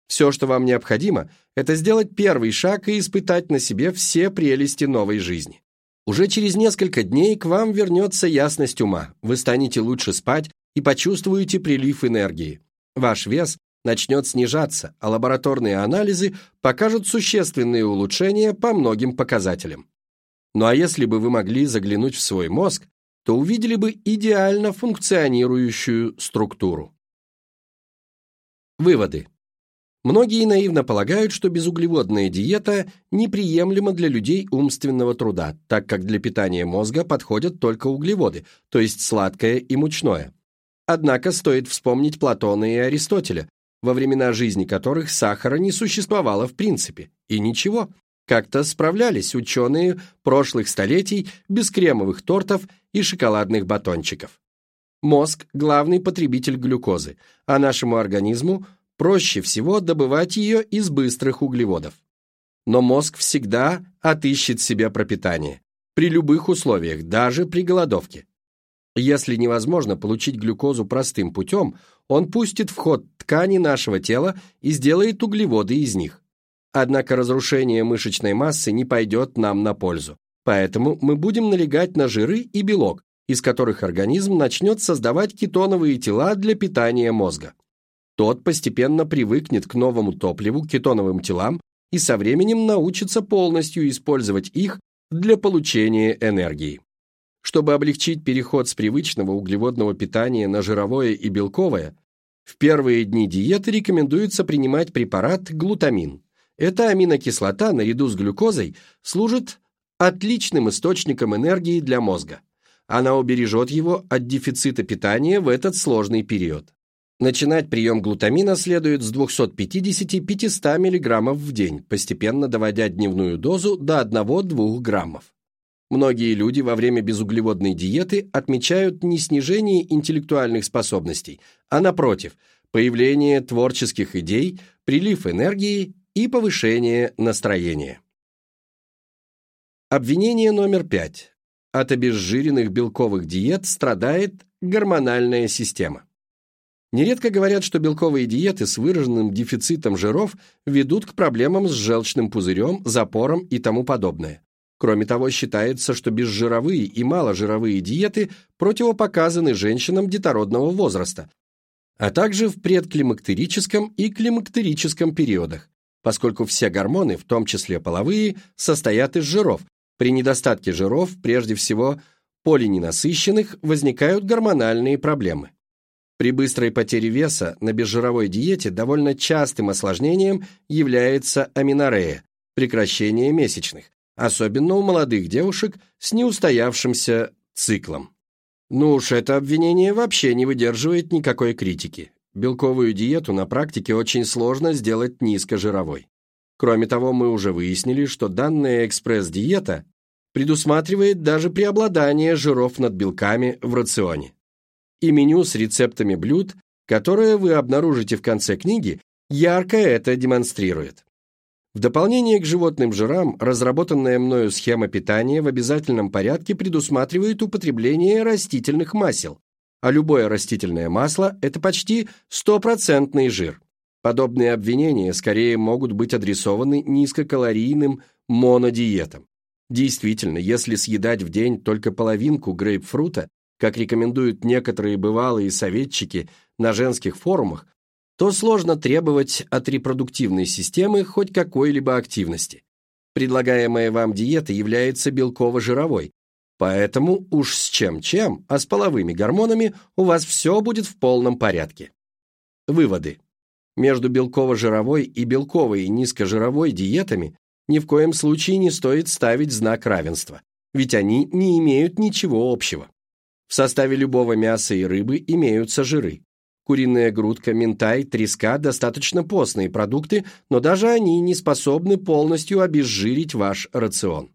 Все, что вам необходимо, это сделать первый шаг и испытать на себе все прелести новой жизни. Уже через несколько дней к вам вернется ясность ума, вы станете лучше спать и почувствуете прилив энергии. Ваш вес начнет снижаться, а лабораторные анализы покажут существенные улучшения по многим показателям. Ну а если бы вы могли заглянуть в свой мозг, то увидели бы идеально функционирующую структуру. Выводы. Многие наивно полагают, что безуглеводная диета неприемлема для людей умственного труда, так как для питания мозга подходят только углеводы, то есть сладкое и мучное. Однако стоит вспомнить Платона и Аристотеля, во времена жизни которых сахара не существовало в принципе. И ничего, как-то справлялись ученые прошлых столетий без кремовых тортов и шоколадных батончиков. Мозг – главный потребитель глюкозы, а нашему организму проще всего добывать ее из быстрых углеводов. Но мозг всегда отыщет себе пропитание, при любых условиях, даже при голодовке. Если невозможно получить глюкозу простым путем, он пустит в ход ткани нашего тела и сделает углеводы из них. Однако разрушение мышечной массы не пойдет нам на пользу, поэтому мы будем налегать на жиры и белок, из которых организм начнет создавать кетоновые тела для питания мозга. Тот постепенно привыкнет к новому топливу, кетоновым телам, и со временем научится полностью использовать их для получения энергии. Чтобы облегчить переход с привычного углеводного питания на жировое и белковое, в первые дни диеты рекомендуется принимать препарат глутамин. Эта аминокислота наряду с глюкозой служит отличным источником энергии для мозга. Она убережет его от дефицита питания в этот сложный период. Начинать прием глутамина следует с 250-500 мг в день, постепенно доводя дневную дозу до 1-2 граммов. Многие люди во время безуглеводной диеты отмечают не снижение интеллектуальных способностей, а напротив, появление творческих идей, прилив энергии и повышение настроения. Обвинение номер пять. От обезжиренных белковых диет страдает гормональная система. Нередко говорят, что белковые диеты с выраженным дефицитом жиров ведут к проблемам с желчным пузырем, запором и тому подобное. Кроме того, считается, что безжировые и маложировые диеты противопоказаны женщинам детородного возраста, а также в предклимактерическом и климактерическом периодах, поскольку все гормоны, в том числе половые, состоят из жиров. При недостатке жиров, прежде всего полиненасыщенных, возникают гормональные проблемы. При быстрой потере веса на безжировой диете довольно частым осложнением является аминорея, прекращение месячных, особенно у молодых девушек с неустоявшимся циклом. Ну уж это обвинение вообще не выдерживает никакой критики. Белковую диету на практике очень сложно сделать низкожировой. Кроме того, мы уже выяснили, что данная экспресс-диета предусматривает даже преобладание жиров над белками в рационе и меню с рецептами блюд, которые вы обнаружите в конце книги, ярко это демонстрирует. В дополнение к животным жирам, разработанная мною схема питания в обязательном порядке предусматривает употребление растительных масел, а любое растительное масло – это почти стопроцентный жир. Подобные обвинения скорее могут быть адресованы низкокалорийным монодиетам. Действительно, если съедать в день только половинку грейпфрута, как рекомендуют некоторые бывалые советчики на женских форумах, то сложно требовать от репродуктивной системы хоть какой-либо активности. Предлагаемая вам диета является белково-жировой, поэтому уж с чем-чем, а с половыми гормонами у вас все будет в полном порядке. Выводы. Между белково-жировой и белковой и низкожировой диетами ни в коем случае не стоит ставить знак равенства, ведь они не имеют ничего общего. В составе любого мяса и рыбы имеются жиры. Куриная грудка, минтай, треска – достаточно постные продукты, но даже они не способны полностью обезжирить ваш рацион.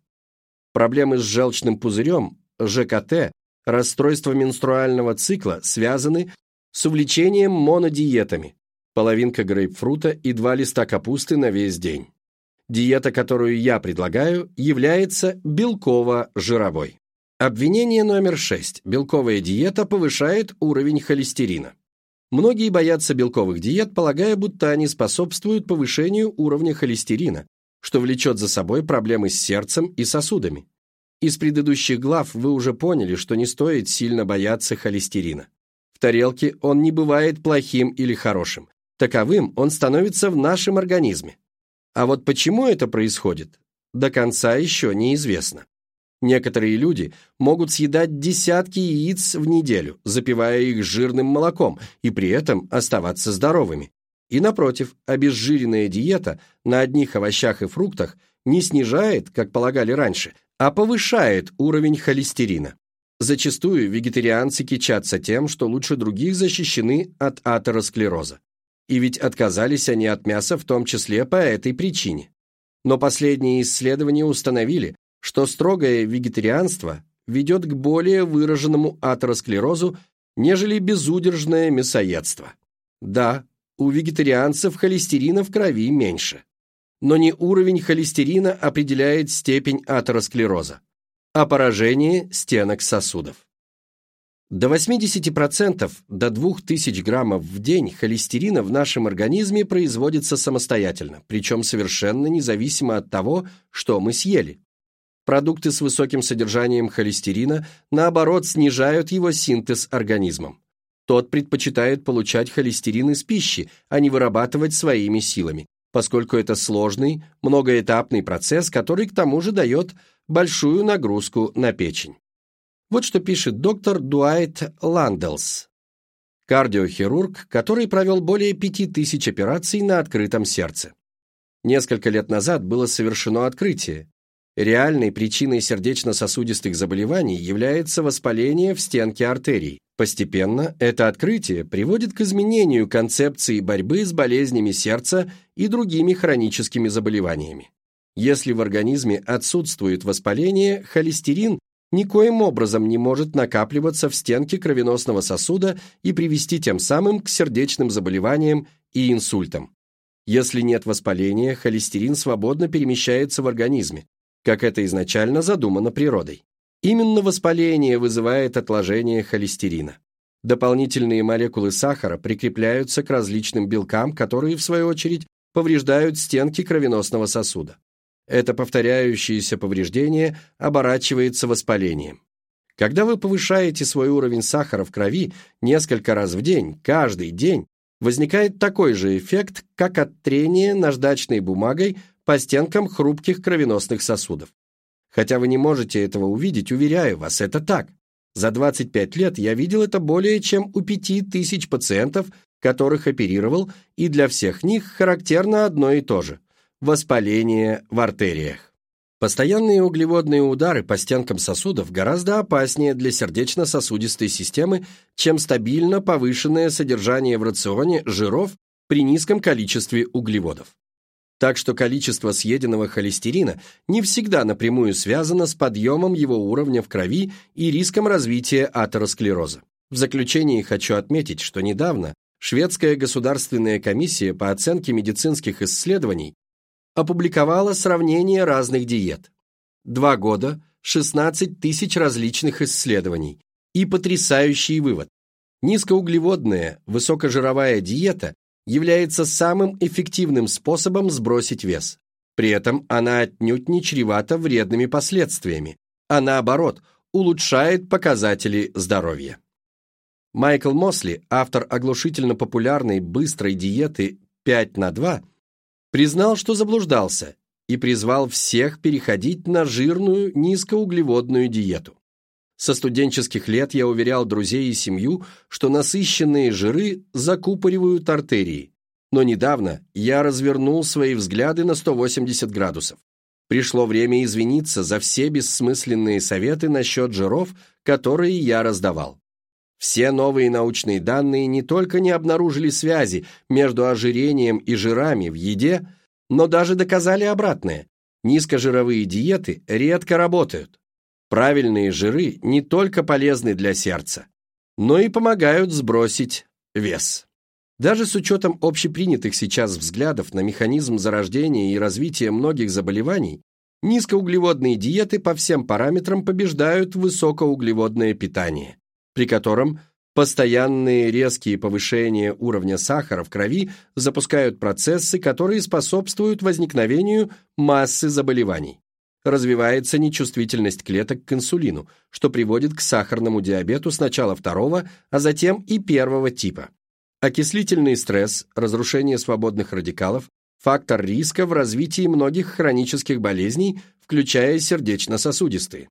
Проблемы с желчным пузырем, ЖКТ, расстройство менструального цикла связаны с увлечением монодиетами, половинка грейпфрута и два листа капусты на весь день. Диета, которую я предлагаю, является белково-жировой. Обвинение номер 6. Белковая диета повышает уровень холестерина. Многие боятся белковых диет, полагая, будто они способствуют повышению уровня холестерина, что влечет за собой проблемы с сердцем и сосудами. Из предыдущих глав вы уже поняли, что не стоит сильно бояться холестерина. В тарелке он не бывает плохим или хорошим. Таковым он становится в нашем организме. А вот почему это происходит, до конца еще неизвестно. Некоторые люди могут съедать десятки яиц в неделю, запивая их жирным молоком, и при этом оставаться здоровыми. И напротив, обезжиренная диета на одних овощах и фруктах не снижает, как полагали раньше, а повышает уровень холестерина. Зачастую вегетарианцы кичатся тем, что лучше других защищены от атеросклероза. И ведь отказались они от мяса в том числе по этой причине. Но последние исследования установили, что строгое вегетарианство ведет к более выраженному атеросклерозу, нежели безудержное мясоедство. Да, у вегетарианцев холестерина в крови меньше. Но не уровень холестерина определяет степень атеросклероза, а поражение стенок сосудов. До 80% до 2000 граммов в день холестерина в нашем организме производится самостоятельно, причем совершенно независимо от того, что мы съели. Продукты с высоким содержанием холестерина, наоборот, снижают его синтез организмом. Тот предпочитает получать холестерин из пищи, а не вырабатывать своими силами, поскольку это сложный, многоэтапный процесс, который к тому же дает большую нагрузку на печень. Вот что пишет доктор Дуайт Ланделс, кардиохирург, который провел более 5000 операций на открытом сердце. Несколько лет назад было совершено открытие. Реальной причиной сердечно-сосудистых заболеваний является воспаление в стенке артерий. Постепенно это открытие приводит к изменению концепции борьбы с болезнями сердца и другими хроническими заболеваниями. Если в организме отсутствует воспаление, холестерин никоим образом не может накапливаться в стенке кровеносного сосуда и привести тем самым к сердечным заболеваниям и инсультам. Если нет воспаления, холестерин свободно перемещается в организме, как это изначально задумано природой. Именно воспаление вызывает отложение холестерина. Дополнительные молекулы сахара прикрепляются к различным белкам, которые, в свою очередь, повреждают стенки кровеносного сосуда. Это повторяющееся повреждение оборачивается воспалением. Когда вы повышаете свой уровень сахара в крови несколько раз в день, каждый день, возникает такой же эффект, как от трения наждачной бумагой по стенкам хрупких кровеносных сосудов. Хотя вы не можете этого увидеть, уверяю вас, это так. За 25 лет я видел это более чем у 5000 пациентов, которых оперировал, и для всех них характерно одно и то же – воспаление в артериях. Постоянные углеводные удары по стенкам сосудов гораздо опаснее для сердечно-сосудистой системы, чем стабильно повышенное содержание в рационе жиров при низком количестве углеводов. Так что количество съеденного холестерина не всегда напрямую связано с подъемом его уровня в крови и риском развития атеросклероза. В заключение хочу отметить, что недавно Шведская государственная комиссия по оценке медицинских исследований опубликовала сравнение разных диет. Два года, 16 тысяч различных исследований и потрясающий вывод. Низкоуглеводная, высокожировая диета является самым эффективным способом сбросить вес. При этом она отнюдь не чревата вредными последствиями, а наоборот, улучшает показатели здоровья. Майкл Мосли, автор оглушительно популярной быстрой диеты 5 на 2, признал, что заблуждался и призвал всех переходить на жирную низкоуглеводную диету. Со студенческих лет я уверял друзей и семью, что насыщенные жиры закупоривают артерии. Но недавно я развернул свои взгляды на 180 градусов. Пришло время извиниться за все бессмысленные советы насчет жиров, которые я раздавал. Все новые научные данные не только не обнаружили связи между ожирением и жирами в еде, но даже доказали обратное. Низкожировые диеты редко работают. Правильные жиры не только полезны для сердца, но и помогают сбросить вес. Даже с учетом общепринятых сейчас взглядов на механизм зарождения и развития многих заболеваний, низкоуглеводные диеты по всем параметрам побеждают высокоуглеводное питание, при котором постоянные резкие повышения уровня сахара в крови запускают процессы, которые способствуют возникновению массы заболеваний развивается нечувствительность клеток к инсулину, что приводит к сахарному диабету сначала второго, а затем и первого типа. Окислительный стресс, разрушение свободных радикалов, фактор риска в развитии многих хронических болезней, включая сердечно-сосудистые.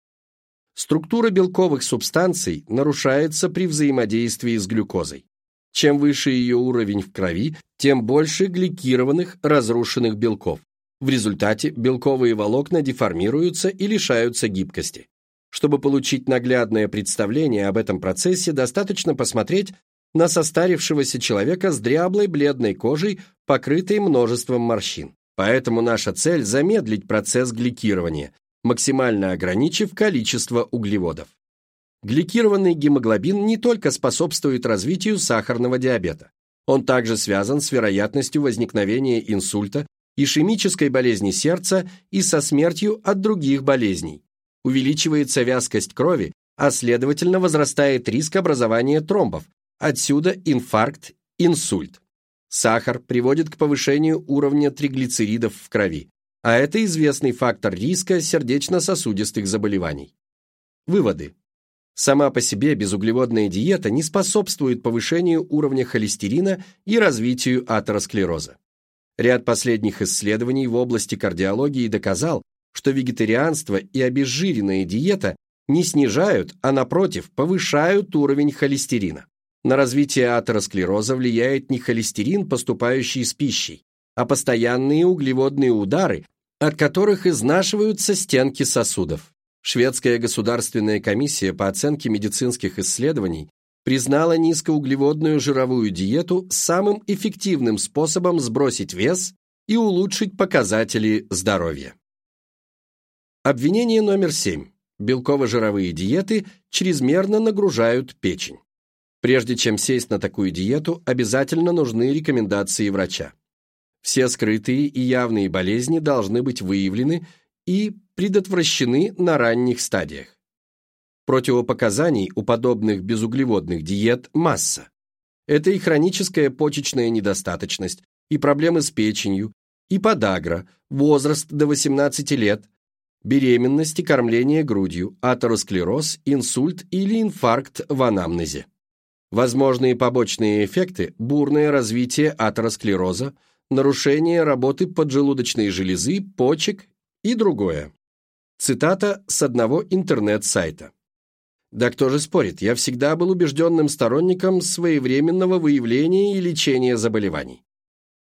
Структура белковых субстанций нарушается при взаимодействии с глюкозой. Чем выше ее уровень в крови, тем больше гликированных разрушенных белков. В результате белковые волокна деформируются и лишаются гибкости. Чтобы получить наглядное представление об этом процессе, достаточно посмотреть на состарившегося человека с дряблой бледной кожей, покрытой множеством морщин. Поэтому наша цель – замедлить процесс гликирования, максимально ограничив количество углеводов. Гликированный гемоглобин не только способствует развитию сахарного диабета, он также связан с вероятностью возникновения инсульта, ишемической болезни сердца и со смертью от других болезней. Увеличивается вязкость крови, а следовательно возрастает риск образования тромбов, отсюда инфаркт, инсульт. Сахар приводит к повышению уровня триглицеридов в крови, а это известный фактор риска сердечно-сосудистых заболеваний. Выводы. Сама по себе безуглеводная диета не способствует повышению уровня холестерина и развитию атеросклероза. Ряд последних исследований в области кардиологии доказал, что вегетарианство и обезжиренная диета не снижают, а напротив, повышают уровень холестерина. На развитие атеросклероза влияет не холестерин, поступающий с пищей, а постоянные углеводные удары, от которых изнашиваются стенки сосудов. Шведская государственная комиссия по оценке медицинских исследований признала низкоуглеводную жировую диету самым эффективным способом сбросить вес и улучшить показатели здоровья. Обвинение номер 7. Белково-жировые диеты чрезмерно нагружают печень. Прежде чем сесть на такую диету, обязательно нужны рекомендации врача. Все скрытые и явные болезни должны быть выявлены и предотвращены на ранних стадиях. Противопоказаний у подобных безуглеводных диет масса. Это и хроническая почечная недостаточность, и проблемы с печенью, и подагра, возраст до 18 лет, беременность и кормление грудью, атеросклероз, инсульт или инфаркт в анамнезе. Возможные побочные эффекты – бурное развитие атеросклероза, нарушение работы поджелудочной железы, почек и другое. Цитата с одного интернет-сайта. Да кто же спорит, я всегда был убежденным сторонником своевременного выявления и лечения заболеваний.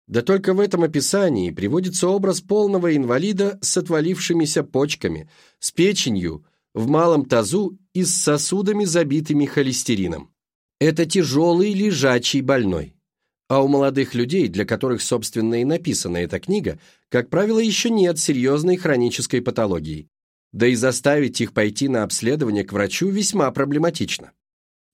Да только в этом описании приводится образ полного инвалида с отвалившимися почками, с печенью, в малом тазу и с сосудами, забитыми холестерином. Это тяжелый лежачий больной. А у молодых людей, для которых, собственно, и написана эта книга, как правило, еще нет серьезной хронической патологии, да и заставить их пойти на обследование к врачу весьма проблематично.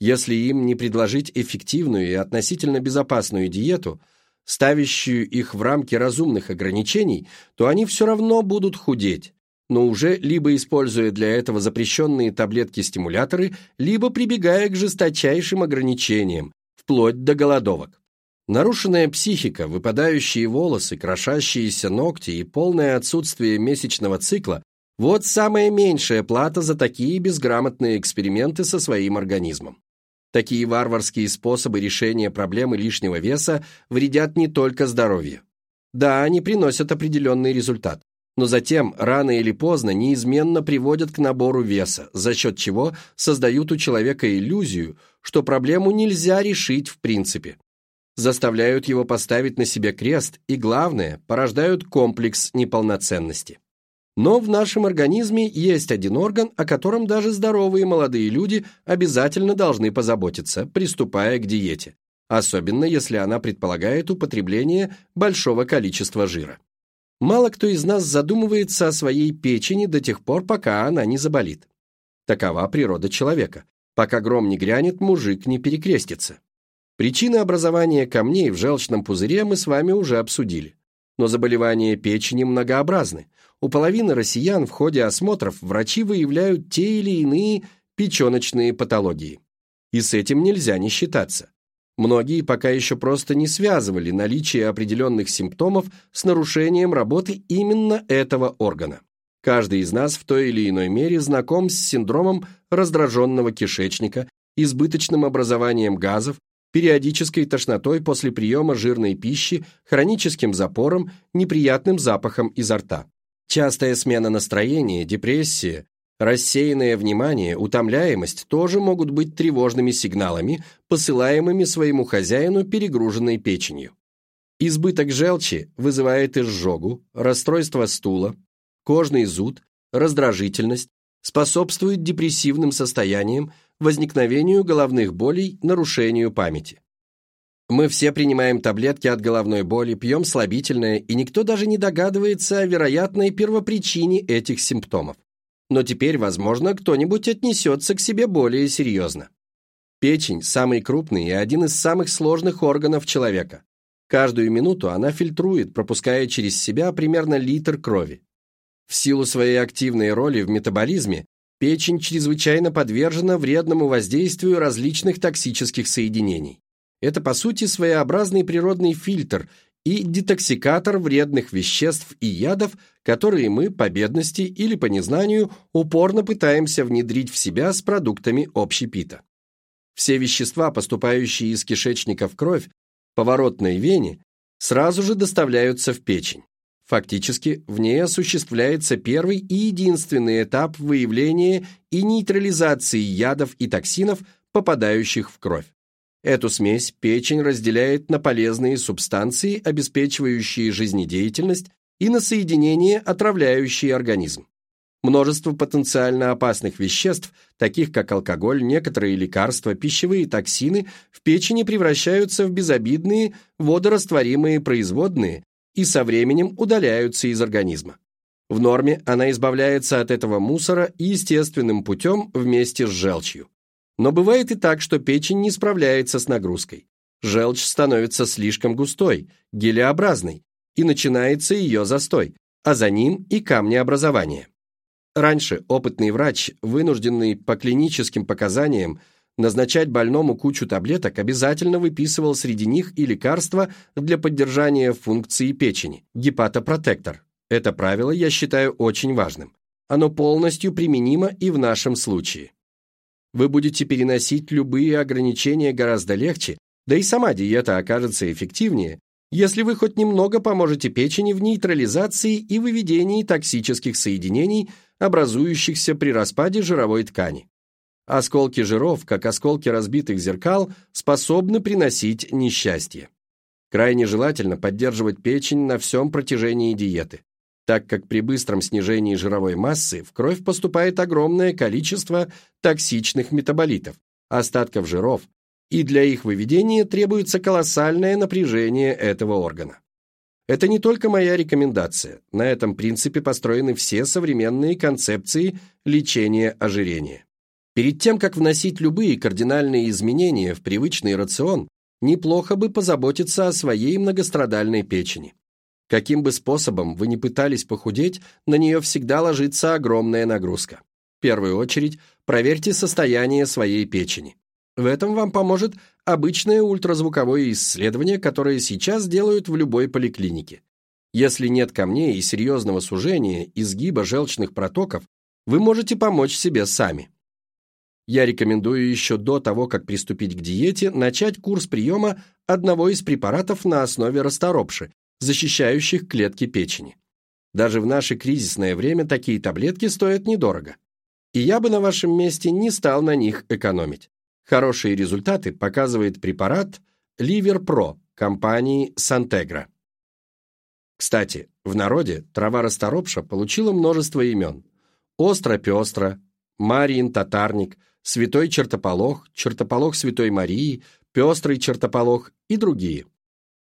Если им не предложить эффективную и относительно безопасную диету, ставящую их в рамки разумных ограничений, то они все равно будут худеть, но уже либо используя для этого запрещенные таблетки-стимуляторы, либо прибегая к жесточайшим ограничениям, вплоть до голодовок. Нарушенная психика, выпадающие волосы, крошащиеся ногти и полное отсутствие месячного цикла вот самая меньшая плата за такие безграмотные эксперименты со своим организмом. Такие варварские способы решения проблемы лишнего веса вредят не только здоровью. Да, они приносят определенный результат, но затем, рано или поздно, неизменно приводят к набору веса, за счет чего создают у человека иллюзию, что проблему нельзя решить в принципе. Заставляют его поставить на себе крест и, главное, порождают комплекс неполноценности. Но в нашем организме есть один орган, о котором даже здоровые молодые люди обязательно должны позаботиться, приступая к диете, особенно если она предполагает употребление большого количества жира. Мало кто из нас задумывается о своей печени до тех пор, пока она не заболит. Такова природа человека. Пока гром не грянет, мужик не перекрестится. Причины образования камней в желчном пузыре мы с вами уже обсудили. Но заболевания печени многообразны – у половины россиян в ходе осмотров врачи выявляют те или иные печеночные патологии. И с этим нельзя не считаться. Многие пока еще просто не связывали наличие определенных симптомов с нарушением работы именно этого органа. Каждый из нас в той или иной мере знаком с синдромом раздраженного кишечника, избыточным образованием газов, периодической тошнотой после приема жирной пищи, хроническим запором, неприятным запахом изо рта. Частая смена настроения, депрессия, рассеянное внимание, утомляемость тоже могут быть тревожными сигналами, посылаемыми своему хозяину перегруженной печенью. Избыток желчи вызывает изжогу, расстройство стула, кожный зуд, раздражительность, способствует депрессивным состояниям, возникновению головных болей, нарушению памяти. Мы все принимаем таблетки от головной боли, пьем слабительное, и никто даже не догадывается о вероятной первопричине этих симптомов. Но теперь, возможно, кто-нибудь отнесется к себе более серьезно. Печень – самый крупный и один из самых сложных органов человека. Каждую минуту она фильтрует, пропуская через себя примерно литр крови. В силу своей активной роли в метаболизме печень чрезвычайно подвержена вредному воздействию различных токсических соединений. Это, по сути, своеобразный природный фильтр и детоксикатор вредных веществ и ядов, которые мы по бедности или по незнанию упорно пытаемся внедрить в себя с продуктами общепита. Все вещества, поступающие из кишечника в кровь, поворотной вене, сразу же доставляются в печень. Фактически, в ней осуществляется первый и единственный этап выявления и нейтрализации ядов и токсинов, попадающих в кровь. Эту смесь печень разделяет на полезные субстанции, обеспечивающие жизнедеятельность, и на соединения, отравляющие организм. Множество потенциально опасных веществ, таких как алкоголь, некоторые лекарства, пищевые токсины, в печени превращаются в безобидные, водорастворимые производные, и со временем удаляются из организма. В норме она избавляется от этого мусора естественным путем вместе с желчью. Но бывает и так, что печень не справляется с нагрузкой. Желчь становится слишком густой, гелеобразной, и начинается ее застой, а за ним и камнеобразование. Раньше опытный врач, вынужденный по клиническим показаниям Назначать больному кучу таблеток обязательно выписывал среди них и лекарства для поддержания функции печени – гепатопротектор. Это правило я считаю очень важным. Оно полностью применимо и в нашем случае. Вы будете переносить любые ограничения гораздо легче, да и сама диета окажется эффективнее, если вы хоть немного поможете печени в нейтрализации и выведении токсических соединений, образующихся при распаде жировой ткани. Осколки жиров, как осколки разбитых зеркал, способны приносить несчастье. Крайне желательно поддерживать печень на всем протяжении диеты, так как при быстром снижении жировой массы в кровь поступает огромное количество токсичных метаболитов, остатков жиров, и для их выведения требуется колоссальное напряжение этого органа. Это не только моя рекомендация, на этом принципе построены все современные концепции лечения ожирения. Перед тем, как вносить любые кардинальные изменения в привычный рацион, неплохо бы позаботиться о своей многострадальной печени. Каким бы способом вы ни пытались похудеть, на нее всегда ложится огромная нагрузка. В первую очередь, проверьте состояние своей печени. В этом вам поможет обычное ультразвуковое исследование, которое сейчас делают в любой поликлинике. Если нет камней и серьезного сужения, изгиба желчных протоков, вы можете помочь себе сами. Я рекомендую еще до того, как приступить к диете, начать курс приема одного из препаратов на основе расторопши, защищающих клетки печени. Даже в наше кризисное время такие таблетки стоят недорого. И я бы на вашем месте не стал на них экономить. Хорошие результаты показывает препарат Liver Pro компании Santegra. Кстати, в народе трава расторопша получила множество имен. Остро-пестро, Марин Татарник – святой чертополох, чертополох святой Марии, пестрый чертополох и другие.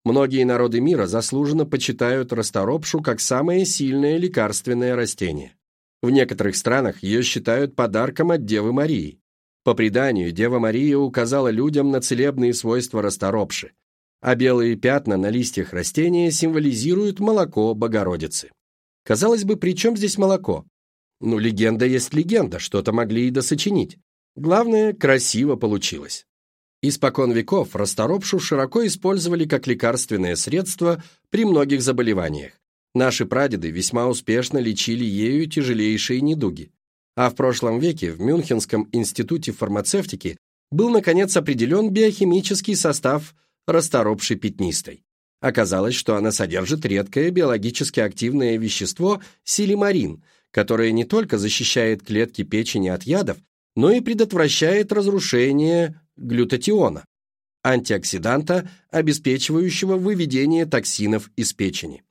Многие народы мира заслуженно почитают расторопшу как самое сильное лекарственное растение. В некоторых странах ее считают подарком от Девы Марии. По преданию, Дева Мария указала людям на целебные свойства расторопши, а белые пятна на листьях растения символизируют молоко Богородицы. Казалось бы, при чем здесь молоко? Ну, легенда есть легенда, что-то могли и досочинить. Главное, красиво получилось. Испокон веков расторопшу широко использовали как лекарственное средство при многих заболеваниях. Наши прадеды весьма успешно лечили ею тяжелейшие недуги. А в прошлом веке в Мюнхенском институте фармацевтики был, наконец, определен биохимический состав расторопшей пятнистой. Оказалось, что она содержит редкое биологически активное вещество силимарин, которое не только защищает клетки печени от ядов, но и предотвращает разрушение глютатиона, антиоксиданта, обеспечивающего выведение токсинов из печени.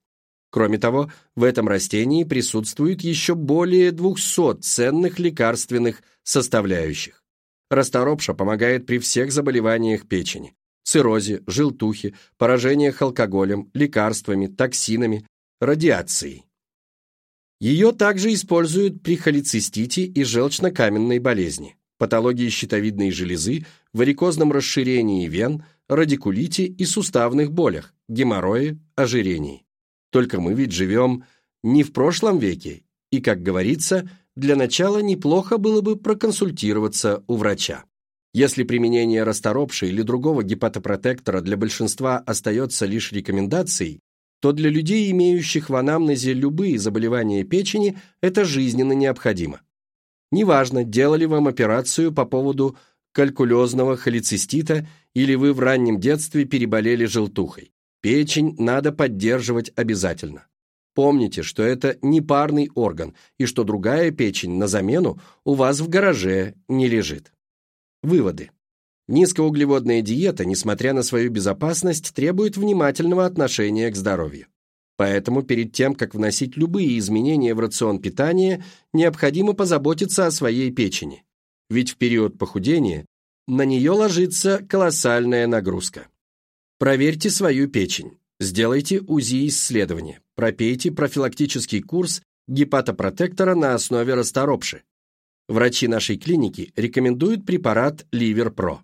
Кроме того, в этом растении присутствует еще более 200 ценных лекарственных составляющих. Расторопша помогает при всех заболеваниях печени, циррозе, желтухе, поражениях алкоголем, лекарствами, токсинами, радиацией. Ее также используют при холецистите и желчно-каменной болезни, патологии щитовидной железы, варикозном расширении вен, радикулите и суставных болях, геморрое, ожирении. Только мы ведь живем не в прошлом веке, и, как говорится, для начала неплохо было бы проконсультироваться у врача. Если применение расторопши или другого гепатопротектора для большинства остается лишь рекомендацией, то для людей, имеющих в анамнезе любые заболевания печени, это жизненно необходимо. Неважно, делали вам операцию по поводу калькулезного холецистита или вы в раннем детстве переболели желтухой. Печень надо поддерживать обязательно. Помните, что это не парный орган и что другая печень на замену у вас в гараже не лежит. Выводы. Низкоуглеводная диета, несмотря на свою безопасность, требует внимательного отношения к здоровью. Поэтому перед тем, как вносить любые изменения в рацион питания, необходимо позаботиться о своей печени. Ведь в период похудения на нее ложится колоссальная нагрузка. Проверьте свою печень. Сделайте УЗИ-исследование. Пропейте профилактический курс гепатопротектора на основе расторопши. Врачи нашей клиники рекомендуют препарат Ливер-Про.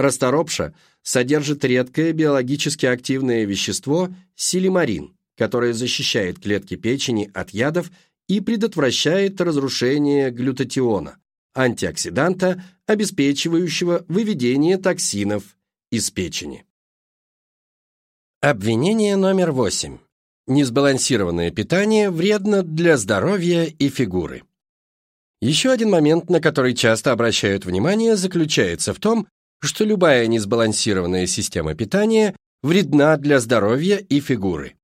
Расторопша содержит редкое биологически активное вещество силимарин, которое защищает клетки печени от ядов и предотвращает разрушение глютатиона, антиоксиданта, обеспечивающего выведение токсинов из печени. Обвинение номер восемь. Несбалансированное питание вредно для здоровья и фигуры. Еще один момент, на который часто обращают внимание, заключается в том, что любая несбалансированная система питания вредна для здоровья и фигуры,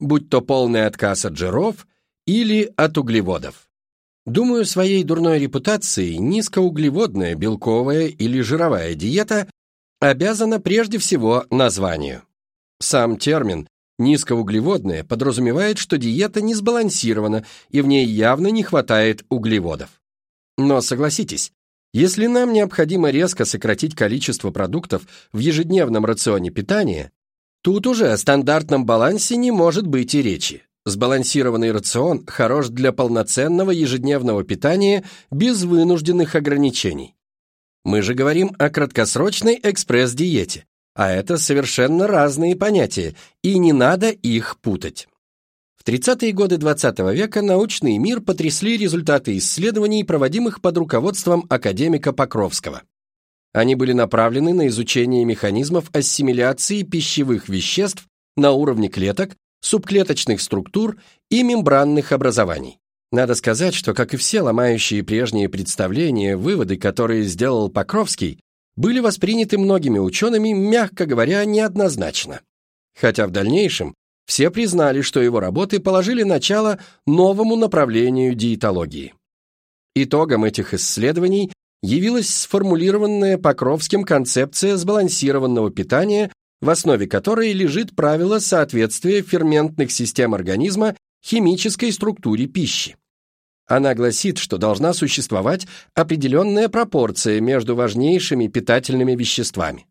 будь то полный отказ от жиров или от углеводов. Думаю, своей дурной репутацией низкоуглеводная, белковая или жировая диета обязана прежде всего названию. Сам термин «низкоуглеводная» подразумевает, что диета не сбалансирована и в ней явно не хватает углеводов. Но согласитесь, если нам необходимо резко сократить количество продуктов в ежедневном рационе питания, тут уже о стандартном балансе не может быть и речи. Сбалансированный рацион хорош для полноценного ежедневного питания без вынужденных ограничений. Мы же говорим о краткосрочной экспресс-диете, а это совершенно разные понятия, и не надо их путать. В 30-е годы XX -го века научный мир потрясли результаты исследований, проводимых под руководством академика Покровского. Они были направлены на изучение механизмов ассимиляции пищевых веществ на уровне клеток, субклеточных структур и мембранных образований. Надо сказать, что, как и все ломающие прежние представления, выводы, которые сделал Покровский, были восприняты многими учеными, мягко говоря, неоднозначно. Хотя в дальнейшем все признали, что его работы положили начало новому направлению диетологии. Итогом этих исследований явилась сформулированная Покровским концепция сбалансированного питания, в основе которой лежит правило соответствия ферментных систем организма химической структуре пищи. Она гласит, что должна существовать определенная пропорция между важнейшими питательными веществами.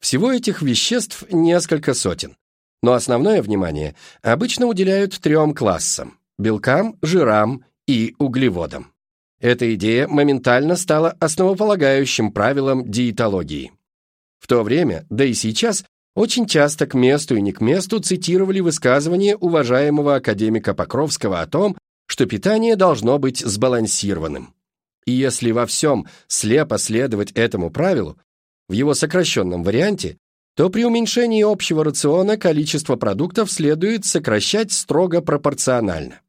Всего этих веществ несколько сотен, но основное внимание обычно уделяют трем классам – белкам, жирам и углеводам. Эта идея моментально стала основополагающим правилом диетологии. В то время, да и сейчас, очень часто к месту и не к месту цитировали высказывание уважаемого академика Покровского о том, что питание должно быть сбалансированным. И если во всем слепо следовать этому правилу, в его сокращенном варианте, то при уменьшении общего рациона количество продуктов следует сокращать строго пропорционально.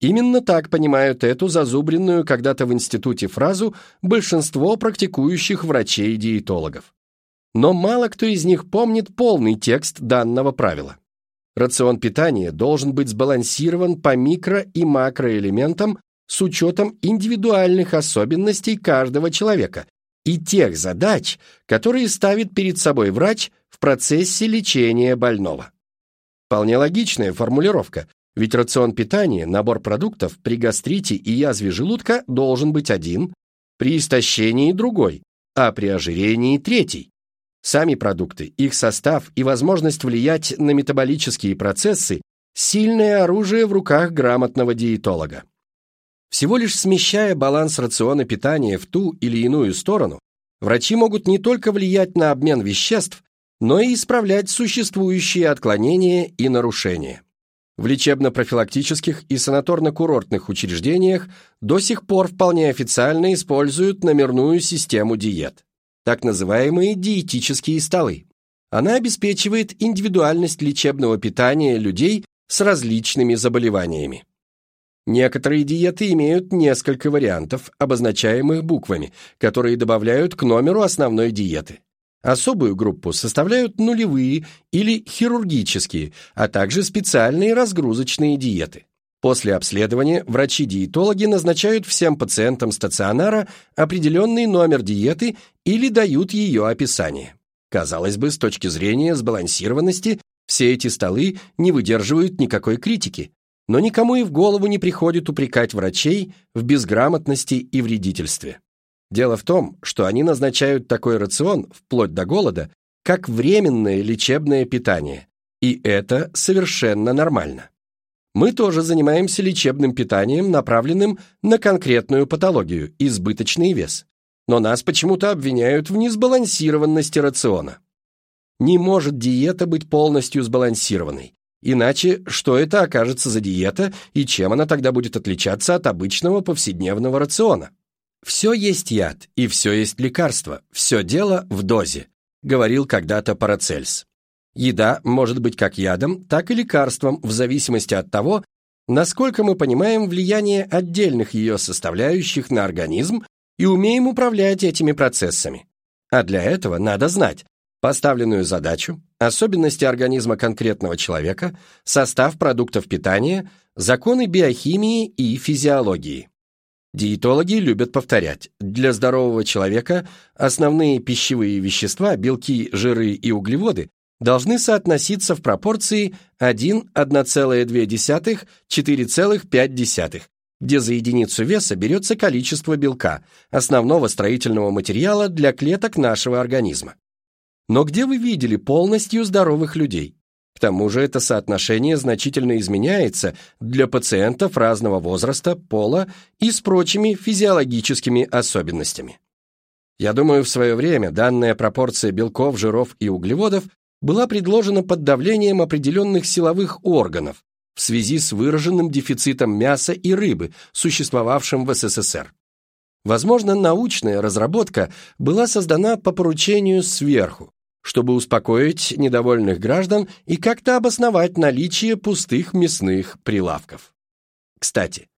Именно так понимают эту зазубренную когда-то в институте фразу большинство практикующих врачей-диетологов. Но мало кто из них помнит полный текст данного правила. Рацион питания должен быть сбалансирован по микро- и макроэлементам с учетом индивидуальных особенностей каждого человека и тех задач, которые ставит перед собой врач в процессе лечения больного. Вполне логичная формулировка, ведь рацион питания, набор продуктов при гастрите и язве желудка должен быть один, при истощении другой, а при ожирении третий. Сами продукты, их состав и возможность влиять на метаболические процессы – сильное оружие в руках грамотного диетолога. Всего лишь смещая баланс рациона питания в ту или иную сторону, врачи могут не только влиять на обмен веществ, но и исправлять существующие отклонения и нарушения. В лечебно-профилактических и санаторно-курортных учреждениях до сих пор вполне официально используют номерную систему диет так называемые диетические столы. Она обеспечивает индивидуальность лечебного питания людей с различными заболеваниями. Некоторые диеты имеют несколько вариантов, обозначаемых буквами, которые добавляют к номеру основной диеты. Особую группу составляют нулевые или хирургические, а также специальные разгрузочные диеты. После обследования врачи-диетологи назначают всем пациентам стационара определенный номер диеты или дают ее описание. Казалось бы, с точки зрения сбалансированности, все эти столы не выдерживают никакой критики, но никому и в голову не приходит упрекать врачей в безграмотности и вредительстве. Дело в том, что они назначают такой рацион, вплоть до голода, как временное лечебное питание, и это совершенно нормально. Мы тоже занимаемся лечебным питанием, направленным на конкретную патологию – избыточный вес. Но нас почему-то обвиняют в несбалансированности рациона. Не может диета быть полностью сбалансированной. Иначе что это окажется за диета и чем она тогда будет отличаться от обычного повседневного рациона? Все есть яд и все есть лекарство, все дело в дозе, говорил когда-то Парацельс. Еда может быть как ядом, так и лекарством в зависимости от того, насколько мы понимаем влияние отдельных ее составляющих на организм и умеем управлять этими процессами. А для этого надо знать поставленную задачу, особенности организма конкретного человека, состав продуктов питания, законы биохимии и физиологии. Диетологи любят повторять, для здорового человека основные пищевые вещества, белки, жиры и углеводы должны соотноситься в пропорции 1, 1,2, 4,5, где за единицу веса берется количество белка, основного строительного материала для клеток нашего организма. Но где вы видели полностью здоровых людей? К тому же это соотношение значительно изменяется для пациентов разного возраста, пола и с прочими физиологическими особенностями. Я думаю, в свое время данная пропорция белков, жиров и углеводов была предложена под давлением определенных силовых органов в связи с выраженным дефицитом мяса и рыбы, существовавшим в СССР. Возможно, научная разработка была создана по поручению сверху, чтобы успокоить недовольных граждан и как-то обосновать наличие пустых мясных прилавков. Кстати,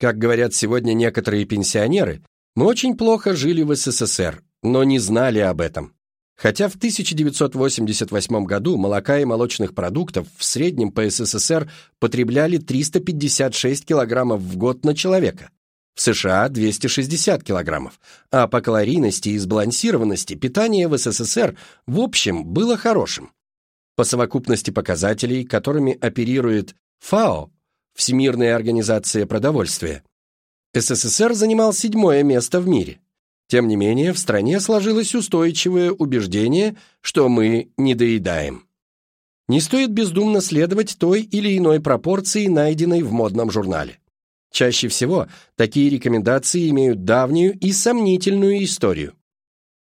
как говорят сегодня некоторые пенсионеры, мы очень плохо жили в СССР, но не знали об этом. Хотя в 1988 году молока и молочных продуктов в среднем по СССР потребляли 356 килограммов в год на человека, в США 260 килограммов, а по калорийности и сбалансированности питание в СССР в общем было хорошим. По совокупности показателей, которыми оперирует ФАО, Всемирная организация продовольствия, СССР занимал седьмое место в мире. Тем не менее, в стране сложилось устойчивое убеждение, что мы не доедаем. Не стоит бездумно следовать той или иной пропорции, найденной в модном журнале. Чаще всего такие рекомендации имеют давнюю и сомнительную историю.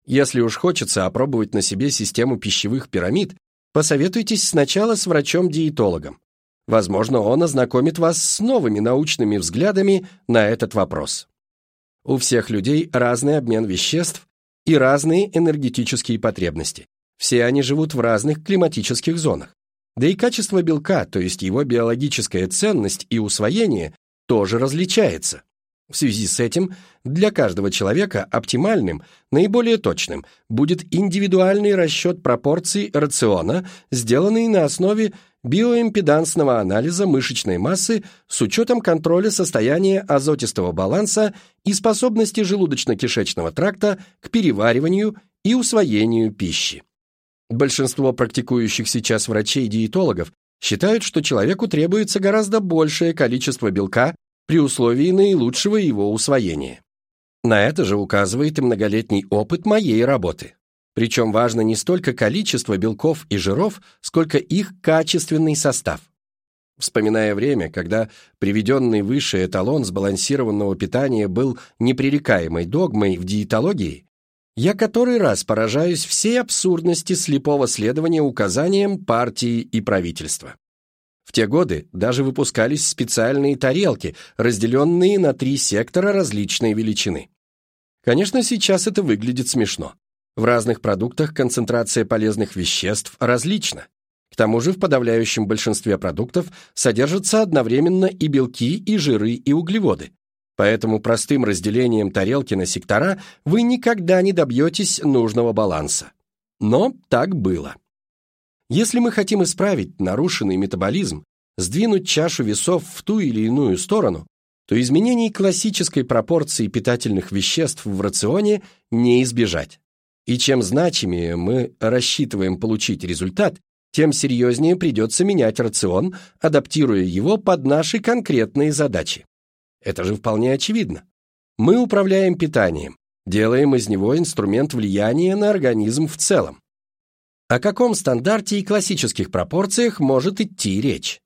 Если уж хочется опробовать на себе систему пищевых пирамид, посоветуйтесь сначала с врачом-диетологом. Возможно, он ознакомит вас с новыми научными взглядами на этот вопрос. У всех людей разный обмен веществ и разные энергетические потребности. Все они живут в разных климатических зонах. Да и качество белка, то есть его биологическая ценность и усвоение, тоже различается. В связи с этим для каждого человека оптимальным, наиболее точным будет индивидуальный расчет пропорций рациона, сделанный на основе биоимпедансного анализа мышечной массы с учетом контроля состояния азотистого баланса и способности желудочно-кишечного тракта к перевариванию и усвоению пищи. Большинство практикующих сейчас врачей-диетологов считают, что человеку требуется гораздо большее количество белка при условии наилучшего его усвоения. На это же указывает и многолетний опыт моей работы. Причем важно не столько количество белков и жиров, сколько их качественный состав. Вспоминая время, когда приведенный выше эталон сбалансированного питания был непререкаемой догмой в диетологии, я который раз поражаюсь всей абсурдности слепого следования указаниям партии и правительства. В те годы даже выпускались специальные тарелки, разделенные на три сектора различной величины. Конечно, сейчас это выглядит смешно. В разных продуктах концентрация полезных веществ различна. К тому же в подавляющем большинстве продуктов содержатся одновременно и белки, и жиры, и углеводы. Поэтому простым разделением тарелки на сектора вы никогда не добьетесь нужного баланса. Но так было. Если мы хотим исправить нарушенный метаболизм, сдвинуть чашу весов в ту или иную сторону, то изменений классической пропорции питательных веществ в рационе не избежать. И чем значимее мы рассчитываем получить результат, тем серьезнее придется менять рацион, адаптируя его под наши конкретные задачи. Это же вполне очевидно. Мы управляем питанием, делаем из него инструмент влияния на организм в целом. О каком стандарте и классических пропорциях может идти речь?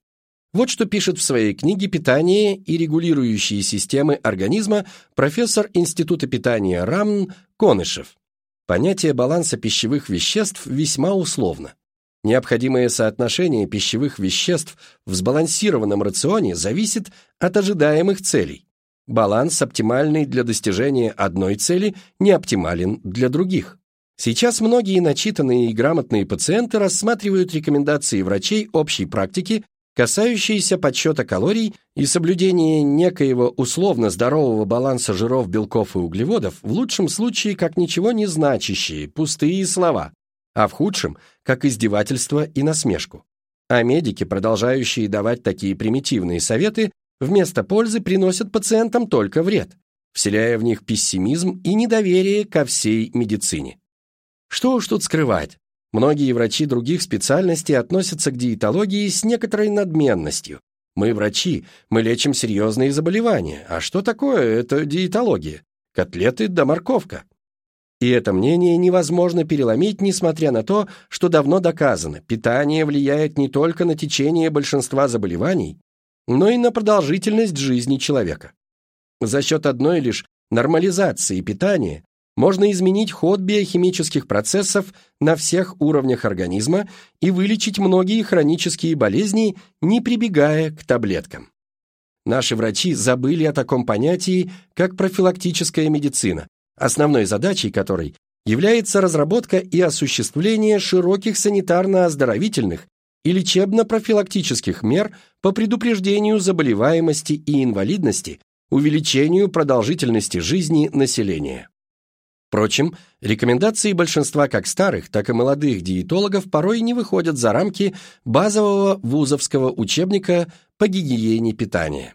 Вот что пишет в своей книге «Питание и регулирующие системы организма» профессор Института питания РАМН Конышев. Понятие баланса пищевых веществ весьма условно. Необходимое соотношение пищевых веществ в сбалансированном рационе зависит от ожидаемых целей. Баланс, оптимальный для достижения одной цели, не оптимален для других. Сейчас многие начитанные и грамотные пациенты рассматривают рекомендации врачей общей практики, касающиеся подсчета калорий и соблюдения некоего условно здорового баланса жиров, белков и углеводов, в лучшем случае как ничего не значащие, пустые слова, а в худшем – как издевательство и насмешку. А медики, продолжающие давать такие примитивные советы, вместо пользы приносят пациентам только вред, вселяя в них пессимизм и недоверие ко всей медицине. Что уж тут скрывать. Многие врачи других специальностей относятся к диетологии с некоторой надменностью. Мы врачи, мы лечим серьезные заболевания. А что такое это диетология? Котлеты да морковка. И это мнение невозможно переломить, несмотря на то, что давно доказано, питание влияет не только на течение большинства заболеваний, но и на продолжительность жизни человека. За счет одной лишь нормализации питания можно изменить ход биохимических процессов на всех уровнях организма и вылечить многие хронические болезни, не прибегая к таблеткам. Наши врачи забыли о таком понятии, как профилактическая медицина, основной задачей которой является разработка и осуществление широких санитарно-оздоровительных и лечебно-профилактических мер по предупреждению заболеваемости и инвалидности, увеличению продолжительности жизни населения. Впрочем, рекомендации большинства как старых, так и молодых диетологов порой не выходят за рамки базового вузовского учебника по гигиене питания.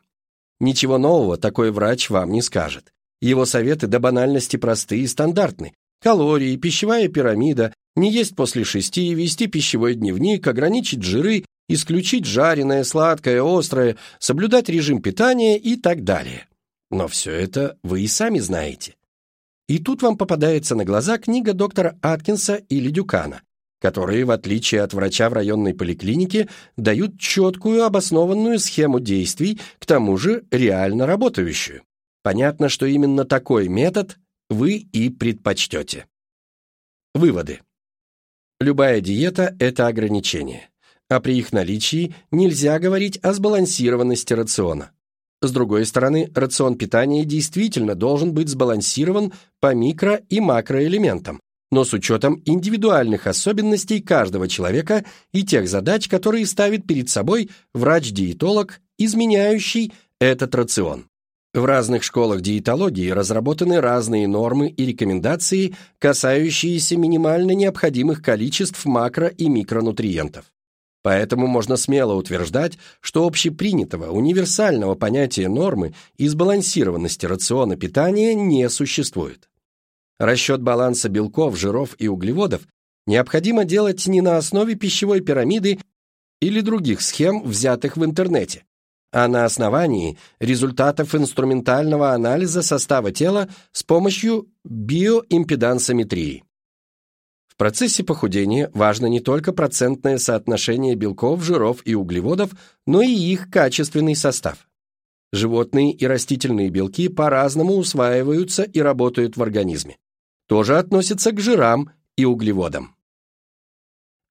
Ничего нового такой врач вам не скажет. Его советы до банальности просты и стандартны. Калории, пищевая пирамида, не есть после шести, вести пищевой дневник, ограничить жиры, исключить жареное, сладкое, острое, соблюдать режим питания и так далее. Но все это вы и сами знаете. И тут вам попадается на глаза книга доктора Аткинса или Дюкана, которые, в отличие от врача в районной поликлинике, дают четкую обоснованную схему действий, к тому же реально работающую. Понятно, что именно такой метод вы и предпочтете. Выводы. Любая диета – это ограничение, а при их наличии нельзя говорить о сбалансированности рациона. С другой стороны, рацион питания действительно должен быть сбалансирован по микро- и макроэлементам, но с учетом индивидуальных особенностей каждого человека и тех задач, которые ставит перед собой врач-диетолог, изменяющий этот рацион. В разных школах диетологии разработаны разные нормы и рекомендации, касающиеся минимально необходимых количеств макро- и микронутриентов. Поэтому можно смело утверждать, что общепринятого универсального понятия нормы и сбалансированности рациона питания не существует. Расчет баланса белков, жиров и углеводов необходимо делать не на основе пищевой пирамиды или других схем, взятых в интернете, а на основании результатов инструментального анализа состава тела с помощью биоимпедансометрии. В процессе похудения важно не только процентное соотношение белков, жиров и углеводов, но и их качественный состав. Животные и растительные белки по-разному усваиваются и работают в организме. Тоже относятся к жирам и углеводам.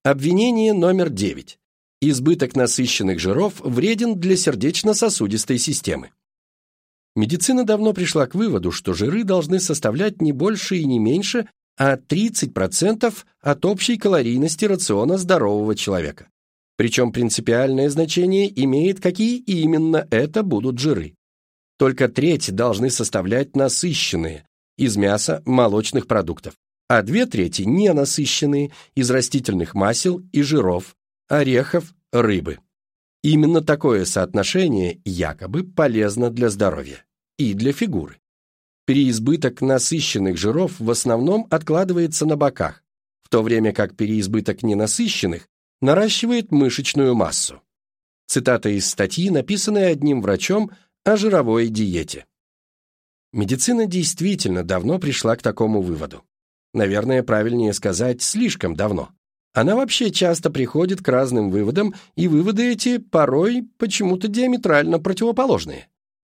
Обвинение номер 9. Избыток насыщенных жиров вреден для сердечно-сосудистой системы. Медицина давно пришла к выводу, что жиры должны составлять не больше и не меньше, а 30% от общей калорийности рациона здорового человека. Причем принципиальное значение имеет, какие именно это будут жиры. Только треть должны составлять насыщенные, из мяса, молочных продуктов, а две трети ненасыщенные, из растительных масел и жиров, орехов, рыбы. Именно такое соотношение якобы полезно для здоровья и для фигуры. Переизбыток насыщенных жиров в основном откладывается на боках, в то время как переизбыток ненасыщенных наращивает мышечную массу. Цитата из статьи, написанной одним врачом о жировой диете. Медицина действительно давно пришла к такому выводу. Наверное, правильнее сказать, слишком давно. Она вообще часто приходит к разным выводам, и выводы эти порой почему-то диаметрально противоположные.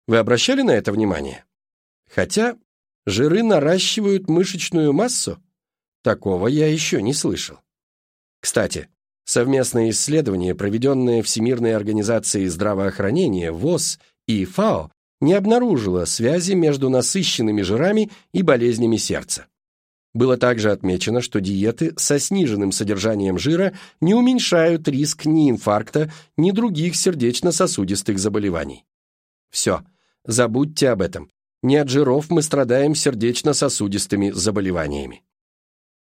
Вы обращали на это внимание? Хотя жиры наращивают мышечную массу? Такого я еще не слышал. Кстати, совместное исследование, проведенное Всемирной организацией здравоохранения ВОЗ и ФАО, не обнаружило связи между насыщенными жирами и болезнями сердца. Было также отмечено, что диеты со сниженным содержанием жира не уменьшают риск ни инфаркта, ни других сердечно-сосудистых заболеваний. Все, забудьте об этом. Не от жиров мы страдаем сердечно-сосудистыми заболеваниями.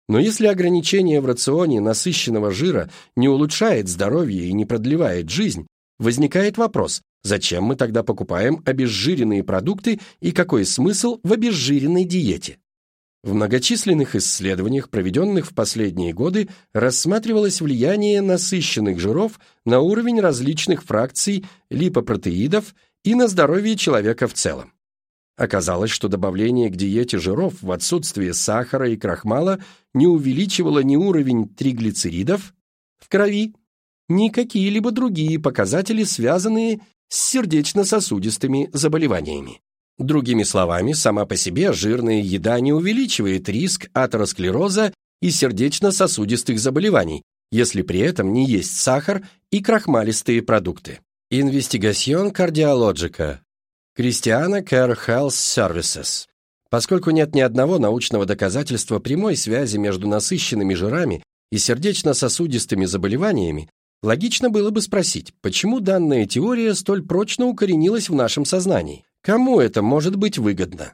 Но если ограничение в рационе насыщенного жира не улучшает здоровье и не продлевает жизнь, возникает вопрос, зачем мы тогда покупаем обезжиренные продукты и какой смысл в обезжиренной диете? В многочисленных исследованиях, проведенных в последние годы, рассматривалось влияние насыщенных жиров на уровень различных фракций липопротеидов и на здоровье человека в целом. Оказалось, что добавление к диете жиров в отсутствие сахара и крахмала не увеличивало ни уровень триглицеридов в крови, ни какие-либо другие показатели, связанные с сердечно-сосудистыми заболеваниями. Другими словами, сама по себе жирная еда не увеличивает риск атеросклероза и сердечно-сосудистых заболеваний, если при этом не есть сахар и крахмалистые продукты. Инвестигасьон кардиологика. Christiana Care Health Services. Поскольку нет ни одного научного доказательства прямой связи между насыщенными жирами и сердечно-сосудистыми заболеваниями, логично было бы спросить, почему данная теория столь прочно укоренилась в нашем сознании. Кому это может быть выгодно?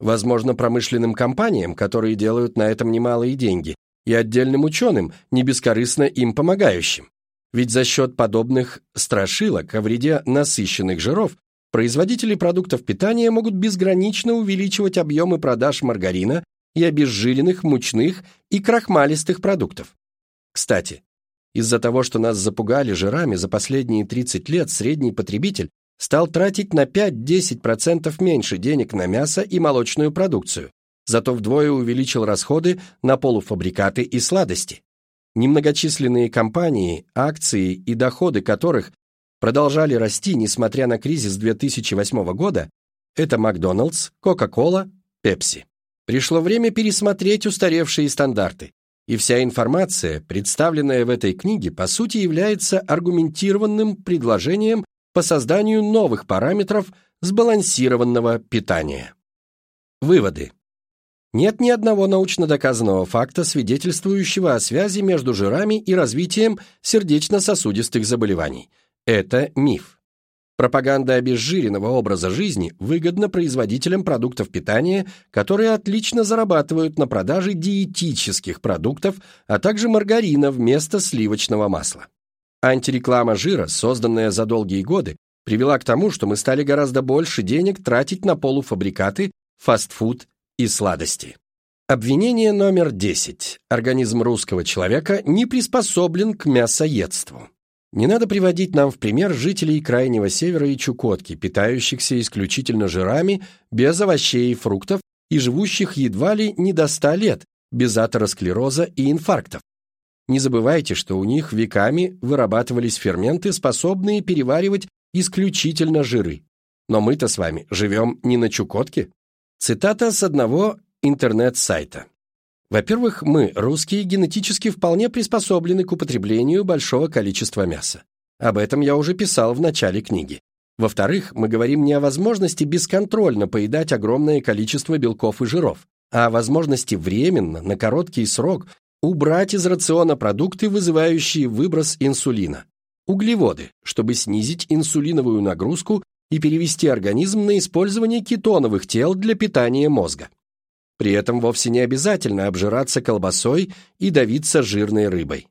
Возможно, промышленным компаниям, которые делают на этом немалые деньги, и отдельным ученым, не бескорыстно им помогающим. Ведь за счет подобных страшилок о вреде насыщенных жиров производители продуктов питания могут безгранично увеличивать объемы продаж маргарина и обезжиренных, мучных и крахмалистых продуктов. Кстати, из-за того, что нас запугали жирами за последние 30 лет, средний потребитель стал тратить на 5-10% меньше денег на мясо и молочную продукцию, зато вдвое увеличил расходы на полуфабрикаты и сладости. Немногочисленные компании, акции и доходы которых продолжали расти, несмотря на кризис 2008 года, это Макдоналдс, Кока-Кола, Пепси. Пришло время пересмотреть устаревшие стандарты, и вся информация, представленная в этой книге, по сути является аргументированным предложением по созданию новых параметров сбалансированного питания. Выводы. Нет ни одного научно доказанного факта, свидетельствующего о связи между жирами и развитием сердечно-сосудистых заболеваний. Это миф. Пропаганда обезжиренного образа жизни выгодна производителям продуктов питания, которые отлично зарабатывают на продаже диетических продуктов, а также маргарина вместо сливочного масла. Антиреклама жира, созданная за долгие годы, привела к тому, что мы стали гораздо больше денег тратить на полуфабрикаты, фастфуд и сладости. Обвинение номер 10. Организм русского человека не приспособлен к мясоедству. Не надо приводить нам в пример жителей Крайнего Севера и Чукотки, питающихся исключительно жирами, без овощей и фруктов и живущих едва ли не до 100 лет, без атеросклероза и инфарктов. Не забывайте, что у них веками вырабатывались ферменты, способные переваривать исключительно жиры. Но мы-то с вами живем не на Чукотке. Цитата с одного интернет-сайта. Во-первых, мы, русские, генетически вполне приспособлены к употреблению большого количества мяса. Об этом я уже писал в начале книги. Во-вторых, мы говорим не о возможности бесконтрольно поедать огромное количество белков и жиров, а о возможности временно, на короткий срок, убрать из рациона продукты, вызывающие выброс инсулина. Углеводы, чтобы снизить инсулиновую нагрузку и перевести организм на использование кетоновых тел для питания мозга. При этом вовсе не обязательно обжираться колбасой и давиться жирной рыбой.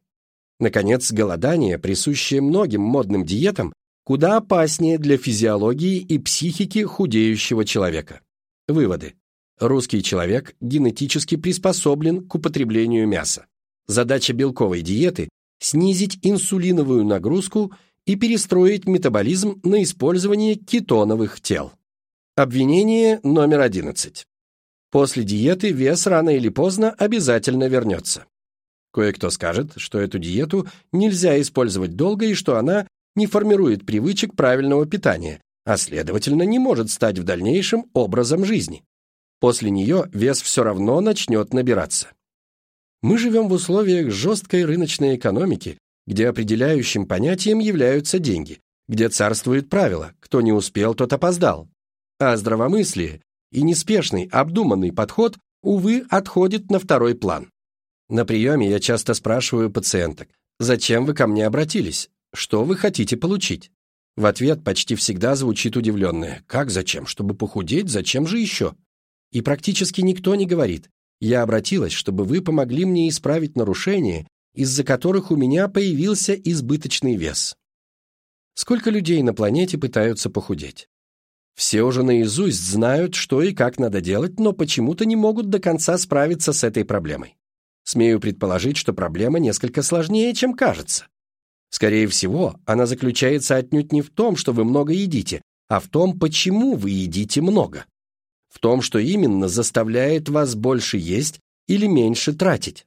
Наконец, голодание, присущее многим модным диетам, куда опаснее для физиологии и психики худеющего человека. Выводы. Русский человек генетически приспособлен к употреблению мяса. Задача белковой диеты – снизить инсулиновую нагрузку и перестроить метаболизм на использование кетоновых тел. Обвинение номер 11. После диеты вес рано или поздно обязательно вернется. Кое-кто скажет, что эту диету нельзя использовать долго и что она не формирует привычек правильного питания, а следовательно не может стать в дальнейшем образом жизни. После нее вес все равно начнет набираться. Мы живем в условиях жесткой рыночной экономики, где определяющим понятием являются деньги, где царствует правило «кто не успел, тот опоздал». А здравомыслие и неспешный, обдуманный подход, увы, отходит на второй план. На приеме я часто спрашиваю пациенток, «Зачем вы ко мне обратились? Что вы хотите получить?» В ответ почти всегда звучит удивленное, «Как зачем? Чтобы похудеть? Зачем же еще?» И практически никто не говорит, «Я обратилась, чтобы вы помогли мне исправить нарушения, из-за которых у меня появился избыточный вес». Сколько людей на планете пытаются похудеть? Все уже наизусть знают, что и как надо делать, но почему-то не могут до конца справиться с этой проблемой. Смею предположить, что проблема несколько сложнее, чем кажется. Скорее всего, она заключается отнюдь не в том, что вы много едите, а в том, почему вы едите много. В том, что именно заставляет вас больше есть или меньше тратить.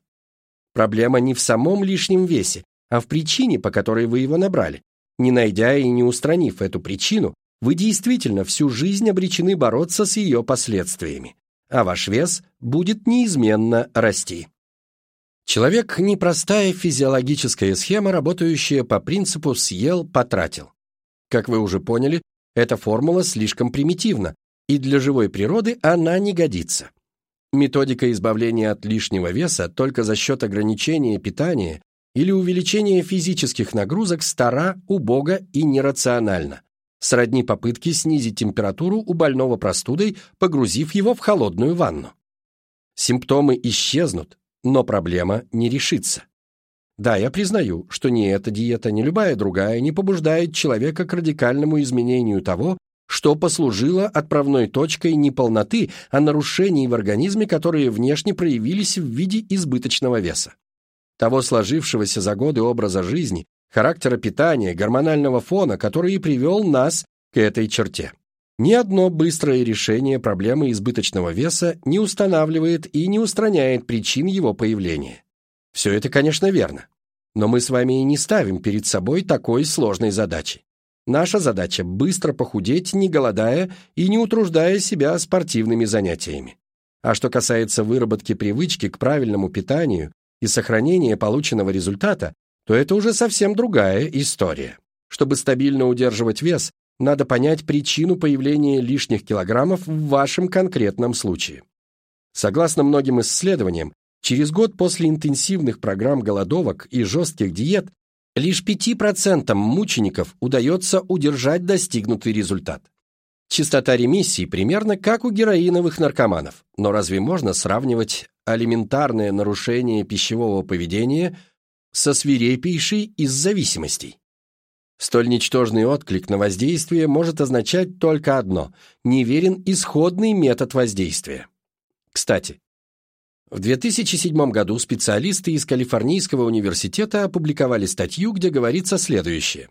Проблема не в самом лишнем весе, а в причине, по которой вы его набрали. Не найдя и не устранив эту причину, вы действительно всю жизнь обречены бороться с ее последствиями, а ваш вес будет неизменно расти. Человек – непростая физиологическая схема, работающая по принципу «съел, потратил». Как вы уже поняли, эта формула слишком примитивна, и для живой природы она не годится. Методика избавления от лишнего веса только за счет ограничения питания или увеличения физических нагрузок стара, убога и нерациональна сродни попытке снизить температуру у больного простудой, погрузив его в холодную ванну. Симптомы исчезнут, но проблема не решится. Да, я признаю, что ни эта диета, ни любая другая не побуждает человека к радикальному изменению того, что послужило отправной точкой не полноты, а нарушений в организме, которые внешне проявились в виде избыточного веса. Того сложившегося за годы образа жизни, характера питания, гормонального фона, который и привел нас к этой черте. Ни одно быстрое решение проблемы избыточного веса не устанавливает и не устраняет причин его появления. Все это, конечно, верно. Но мы с вами и не ставим перед собой такой сложной задачи. Наша задача – быстро похудеть, не голодая и не утруждая себя спортивными занятиями. А что касается выработки привычки к правильному питанию и сохранения полученного результата, то это уже совсем другая история. Чтобы стабильно удерживать вес, надо понять причину появления лишних килограммов в вашем конкретном случае. Согласно многим исследованиям, через год после интенсивных программ голодовок и жестких диет Лишь 5% мучеников удается удержать достигнутый результат. Частота ремиссий примерно как у героиновых наркоманов, но разве можно сравнивать алиментарное нарушение пищевого поведения со свирепейшей из зависимостей? Столь ничтожный отклик на воздействие может означать только одно – неверен исходный метод воздействия. Кстати, в 2007 году специалисты из Калифорнийского университета опубликовали статью, где говорится следующее.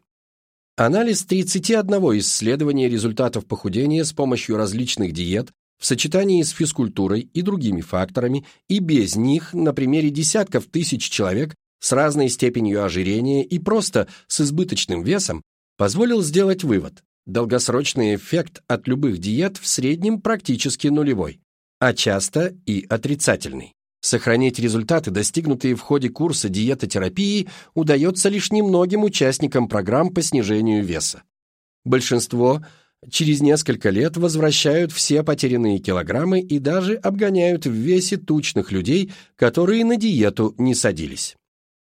Анализ 31 исследований результатов похудения с помощью различных диет в сочетании с физкультурой и другими факторами и без них на примере десятков тысяч человек с разной степенью ожирения и просто с избыточным весом позволил сделать вывод. Долгосрочный эффект от любых диет в среднем практически нулевой, а часто и отрицательный. Сохранить результаты, достигнутые в ходе курса диетотерапии, удается лишь немногим участникам программ по снижению веса. Большинство через несколько лет возвращают все потерянные килограммы и даже обгоняют в весе тучных людей, которые на диету не садились.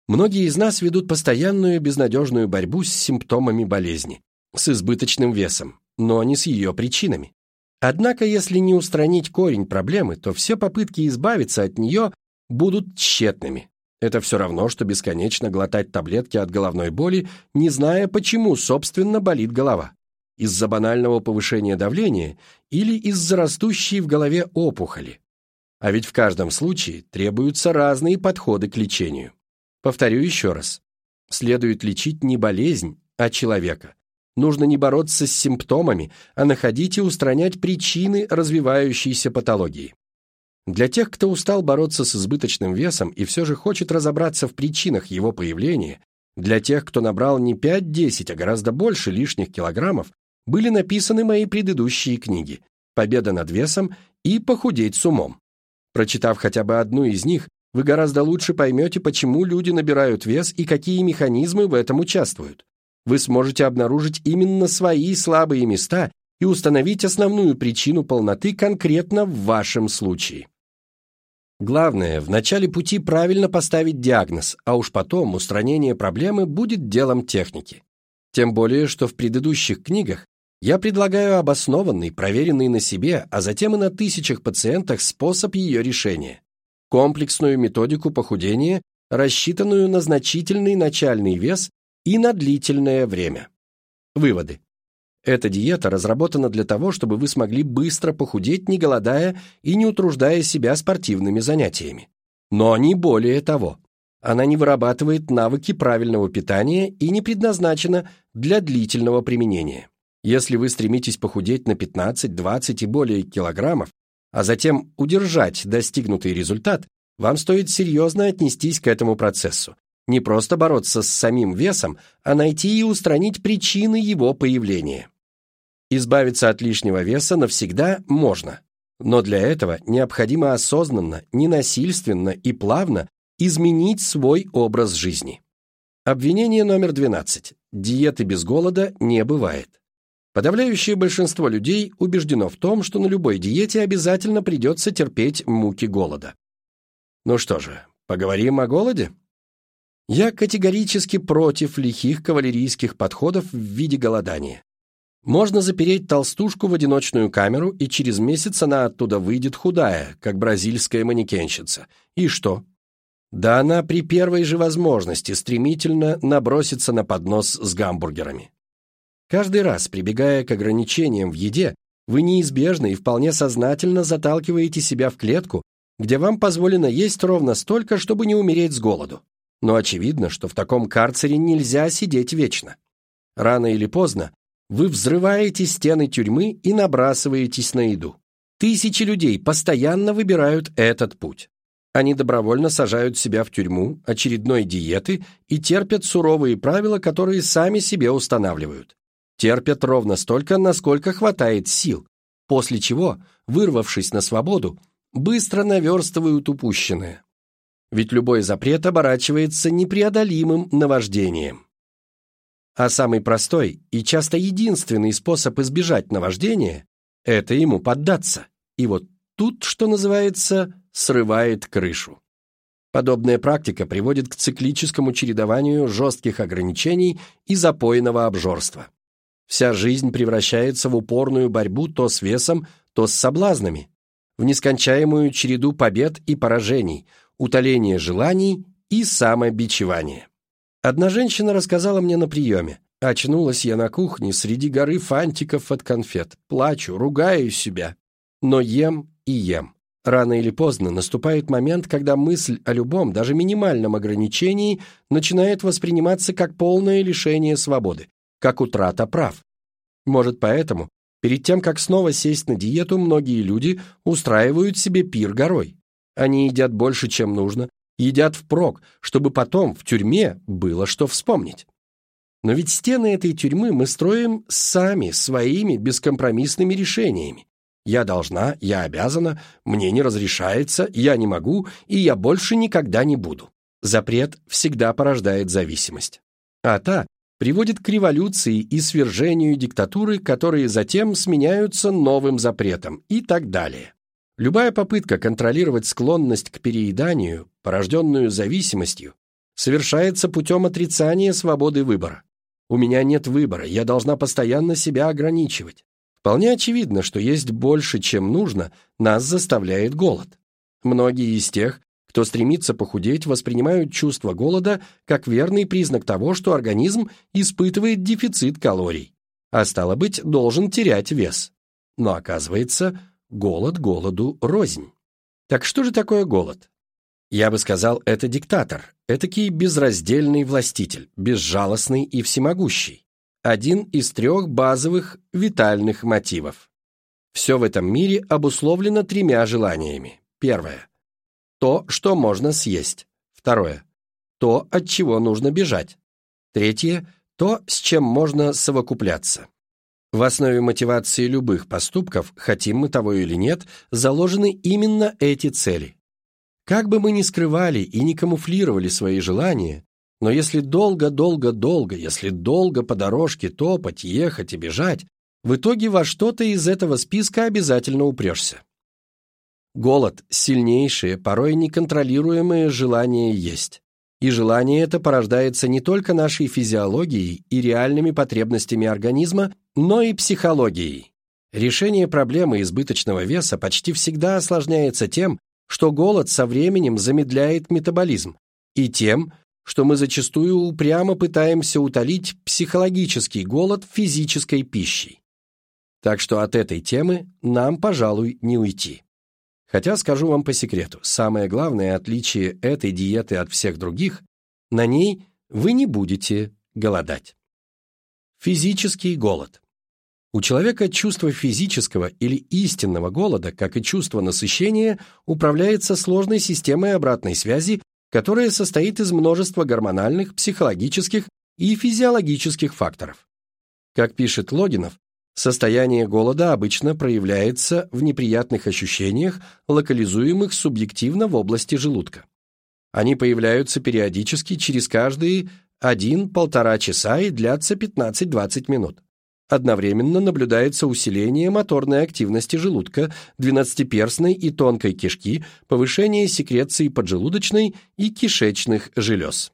Многие из нас ведут постоянную безнадежную борьбу с симптомами болезни, с избыточным весом, но не с ее причинами. Однако, если не устранить корень проблемы, то все попытки избавиться от нее будут тщетными. Это все равно, что бесконечно глотать таблетки от головной боли, не зная, почему, собственно, болит голова. Из-за банального повышения давления или из-за растущей в голове опухоли. А ведь в каждом случае требуются разные подходы к лечению. Повторю еще раз. Следует лечить не болезнь, а человека. Нужно не бороться с симптомами, а находить и устранять причины развивающейся патологии. Для тех, кто устал бороться с избыточным весом и все же хочет разобраться в причинах его появления, для тех, кто набрал не 5-10, а гораздо больше лишних килограммов, были написаны мои предыдущие книги «Победа над весом» и «Похудеть с умом». Прочитав хотя бы одну из них, вы гораздо лучше поймете, почему люди набирают вес и какие механизмы в этом участвуют вы сможете обнаружить именно свои слабые места и установить основную причину полноты конкретно в вашем случае. Главное, в начале пути правильно поставить диагноз, а уж потом устранение проблемы будет делом техники. Тем более, что в предыдущих книгах я предлагаю обоснованный, проверенный на себе, а затем и на тысячах пациентах способ ее решения. Комплексную методику похудения, рассчитанную на значительный начальный вес и на длительное время. Выводы. Эта диета разработана для того, чтобы вы смогли быстро похудеть, не голодая и не утруждая себя спортивными занятиями. Но не более того. Она не вырабатывает навыки правильного питания и не предназначена для длительного применения. Если вы стремитесь похудеть на 15, 20 и более килограммов, а затем удержать достигнутый результат, вам стоит серьезно отнестись к этому процессу не просто бороться с самим весом, а найти и устранить причины его появления. Избавиться от лишнего веса навсегда можно, но для этого необходимо осознанно, ненасильственно и плавно изменить свой образ жизни. Обвинение номер 12. Диеты без голода не бывает. Подавляющее большинство людей убеждено в том, что на любой диете обязательно придется терпеть муки голода. Ну что же, поговорим о голоде? Я категорически против лихих кавалерийских подходов в виде голодания. Можно запереть толстушку в одиночную камеру, и через месяц она оттуда выйдет худая, как бразильская манекенщица. И что? Да она при первой же возможности стремительно набросится на поднос с гамбургерами. Каждый раз, прибегая к ограничениям в еде, вы неизбежно и вполне сознательно заталкиваете себя в клетку, где вам позволено есть ровно столько, чтобы не умереть с голоду. Но очевидно, что в таком карцере нельзя сидеть вечно. Рано или поздно вы взрываете стены тюрьмы и набрасываетесь на еду. Тысячи людей постоянно выбирают этот путь. Они добровольно сажают себя в тюрьму очередной диеты и терпят суровые правила, которые сами себе устанавливают. Терпят ровно столько, насколько хватает сил, после чего, вырвавшись на свободу, быстро наверстывают упущенное ведь любой запрет оборачивается непреодолимым наваждением. А самый простой и часто единственный способ избежать наваждения – это ему поддаться. И вот тут, что называется, срывает крышу. Подобная практика приводит к циклическому чередованию жестких ограничений и запойного обжорства. Вся жизнь превращается в упорную борьбу то с весом, то с соблазнами, в нескончаемую череду побед и поражений, утоление желаний и самобичевание. Одна женщина рассказала мне на приеме. Очнулась я на кухне среди горы фантиков от конфет. Плачу, ругаю себя. Но ем и ем. Рано или поздно наступает момент, когда мысль о любом, даже минимальном ограничении начинает восприниматься как полное лишение свободы, как утрата прав. Может, поэтому, перед тем, как снова сесть на диету, многие люди устраивают себе пир горой. Они едят больше, чем нужно, едят впрок, чтобы потом в тюрьме было что вспомнить. Но ведь стены этой тюрьмы мы строим сами, своими бескомпромиссными решениями. Я должна, я обязана, мне не разрешается, я не могу, и я больше никогда не буду. Запрет всегда порождает зависимость. А та приводит к революции и свержению диктатуры, которые затем сменяются новым запретом и так далее. Любая попытка контролировать склонность к перееданию, порожденную зависимостью, совершается путем отрицания свободы выбора. У меня нет выбора, я должна постоянно себя ограничивать. Вполне очевидно, что есть больше, чем нужно, нас заставляет голод. Многие из тех, кто стремится похудеть, воспринимают чувство голода как верный признак того, что организм испытывает дефицит калорий, а стало быть, должен терять вес. Но оказывается, Голод голоду рознь. Так что же такое голод? Я бы сказал, это диктатор, этакий безраздельный властитель, безжалостный и всемогущий. Один из трех базовых витальных мотивов. Все в этом мире обусловлено тремя желаниями. Первое. То, что можно съесть. Второе. То, от чего нужно бежать. Третье. То, с чем можно совокупляться. В основе мотивации любых поступков, хотим мы того или нет, заложены именно эти цели. Как бы мы ни скрывали и не камуфлировали свои желания, но если долго-долго-долго, если долго по дорожке топать, ехать и бежать, в итоге во что-то из этого списка обязательно упрешься. Голод – сильнейшее, порой неконтролируемое желание есть. И желание это порождается не только нашей физиологией и реальными потребностями организма, но и психологией. Решение проблемы избыточного веса почти всегда осложняется тем, что голод со временем замедляет метаболизм, и тем, что мы зачастую упрямо пытаемся утолить психологический голод физической пищей. Так что от этой темы нам, пожалуй, не уйти. Хотя, скажу вам по секрету, самое главное отличие этой диеты от всех других – на ней вы не будете голодать. Физический голод. У человека чувство физического или истинного голода, как и чувство насыщения, управляется сложной системой обратной связи, которая состоит из множества гормональных, психологических и физиологических факторов. Как пишет Логинов, Состояние голода обычно проявляется в неприятных ощущениях, локализуемых субъективно в области желудка. Они появляются периодически через каждые 1-1,5 часа и длятся 15-20 минут. Одновременно наблюдается усиление моторной активности желудка, двенадцатиперстной и тонкой кишки, повышение секреции поджелудочной и кишечных желез.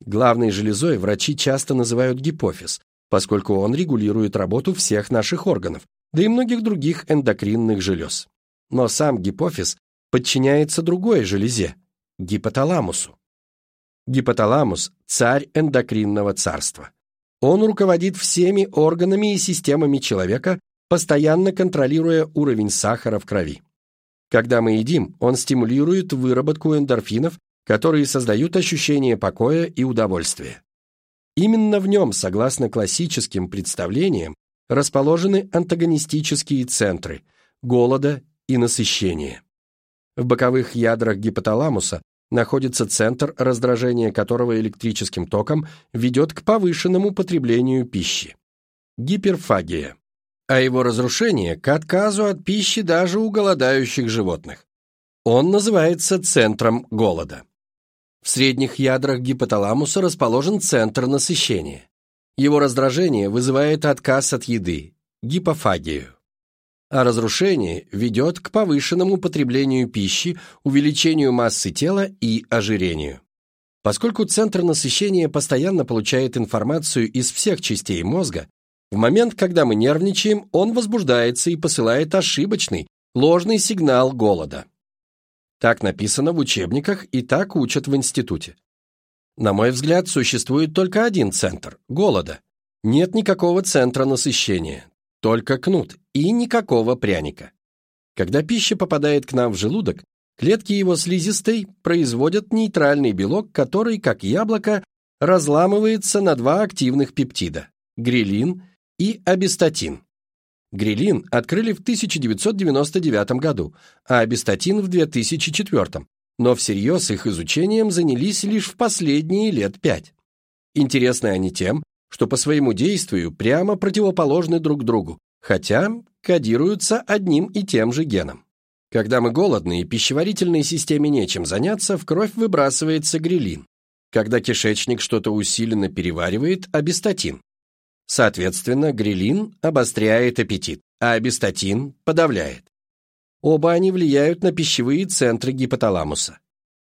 Главной железой врачи часто называют гипофиз, поскольку он регулирует работу всех наших органов, да и многих других эндокринных желез. Но сам гипофиз подчиняется другой железе – гипоталамусу. Гипоталамус – царь эндокринного царства. Он руководит всеми органами и системами человека, постоянно контролируя уровень сахара в крови. Когда мы едим, он стимулирует выработку эндорфинов, которые создают ощущение покоя и удовольствия. Именно в нем, согласно классическим представлениям, расположены антагонистические центры – голода и насыщения. В боковых ядрах гипоталамуса находится центр, раздражения которого электрическим током ведет к повышенному потреблению пищи – гиперфагия, а его разрушение – к отказу от пищи даже у голодающих животных. Он называется центром голода. В средних ядрах гипоталамуса расположен центр насыщения. Его раздражение вызывает отказ от еды – гипофагию. а разрушение ведет к повышенному потреблению пищи, увеличению массы тела и ожирению. Поскольку центр насыщения постоянно получает информацию из всех частей мозга, в момент, когда мы нервничаем, он возбуждается и посылает ошибочный, ложный сигнал голода. Так написано в учебниках и так учат в институте. На мой взгляд, существует только один центр – голода. Нет никакого центра насыщения, только кнут и никакого пряника. Когда пища попадает к нам в желудок, клетки его слизистой производят нейтральный белок, который, как яблоко, разламывается на два активных пептида – грилин и абистатин. Грилин открыли в 1999 году, а абистатин в 2004, но всерьез их изучением занялись лишь в последние лет пять. Интересны они тем, что по своему действию прямо противоположны друг другу, хотя кодируются одним и тем же геном. Когда мы голодны и пищеварительной системе нечем заняться, в кровь выбрасывается грилин. Когда кишечник что-то усиленно переваривает, абистатин. Соответственно, грилин обостряет аппетит, а абистатин подавляет. Оба они влияют на пищевые центры гипоталамуса.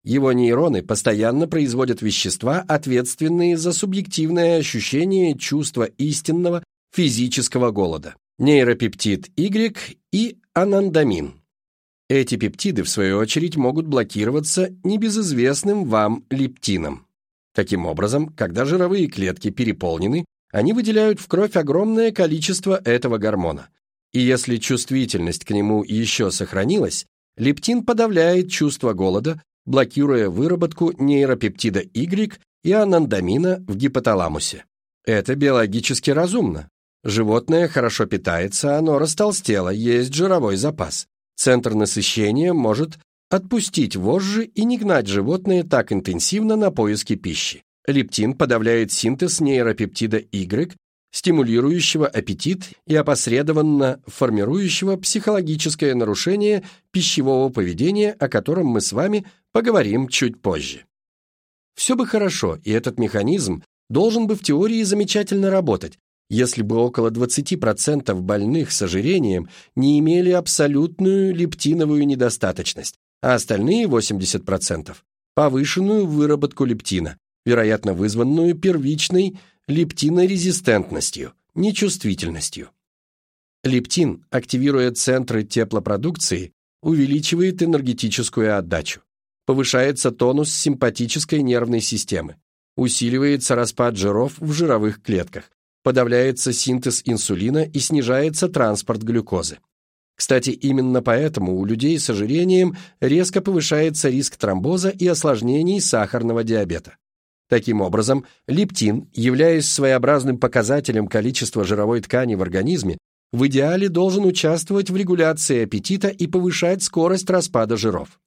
Его нейроны постоянно производят вещества, ответственные за субъективное ощущение чувства истинного физического голода. Нейропептид Y и анандамин. Эти пептиды, в свою очередь, могут блокироваться небезызвестным вам лептином. Таким образом, когда жировые клетки переполнены, они выделяют в кровь огромное количество этого гормона. И если чувствительность к нему еще сохранилась, лептин подавляет чувство голода, блокируя выработку нейропептида Y и анандамина в гипоталамусе. Это биологически разумно. Животное хорошо питается, оно растолстело, есть жировой запас. Центр насыщения может отпустить вожжи и не гнать животное так интенсивно на поиски пищи. Лептин подавляет синтез нейропептида Y, стимулирующего аппетит и опосредованно формирующего психологическое нарушение пищевого поведения, о котором мы с вами поговорим чуть позже. Все бы хорошо, и этот механизм должен бы в теории замечательно работать, если бы около 20% больных с ожирением не имели абсолютную лептиновую недостаточность, а остальные 80% – повышенную выработку лептина, вероятно вызванную первичной лептинорезистентностью, нечувствительностью. Лептин, активируя центры теплопродукции, увеличивает энергетическую отдачу. Повышается тонус симпатической нервной системы. Усиливается распад жиров в жировых клетках. Подавляется синтез инсулина и снижается транспорт глюкозы. Кстати, именно поэтому у людей с ожирением резко повышается риск тромбоза и осложнений сахарного диабета. Таким образом, лептин, являясь своеобразным показателем количества жировой ткани в организме, в идеале должен участвовать в регуляции аппетита и повышать скорость распада жиров.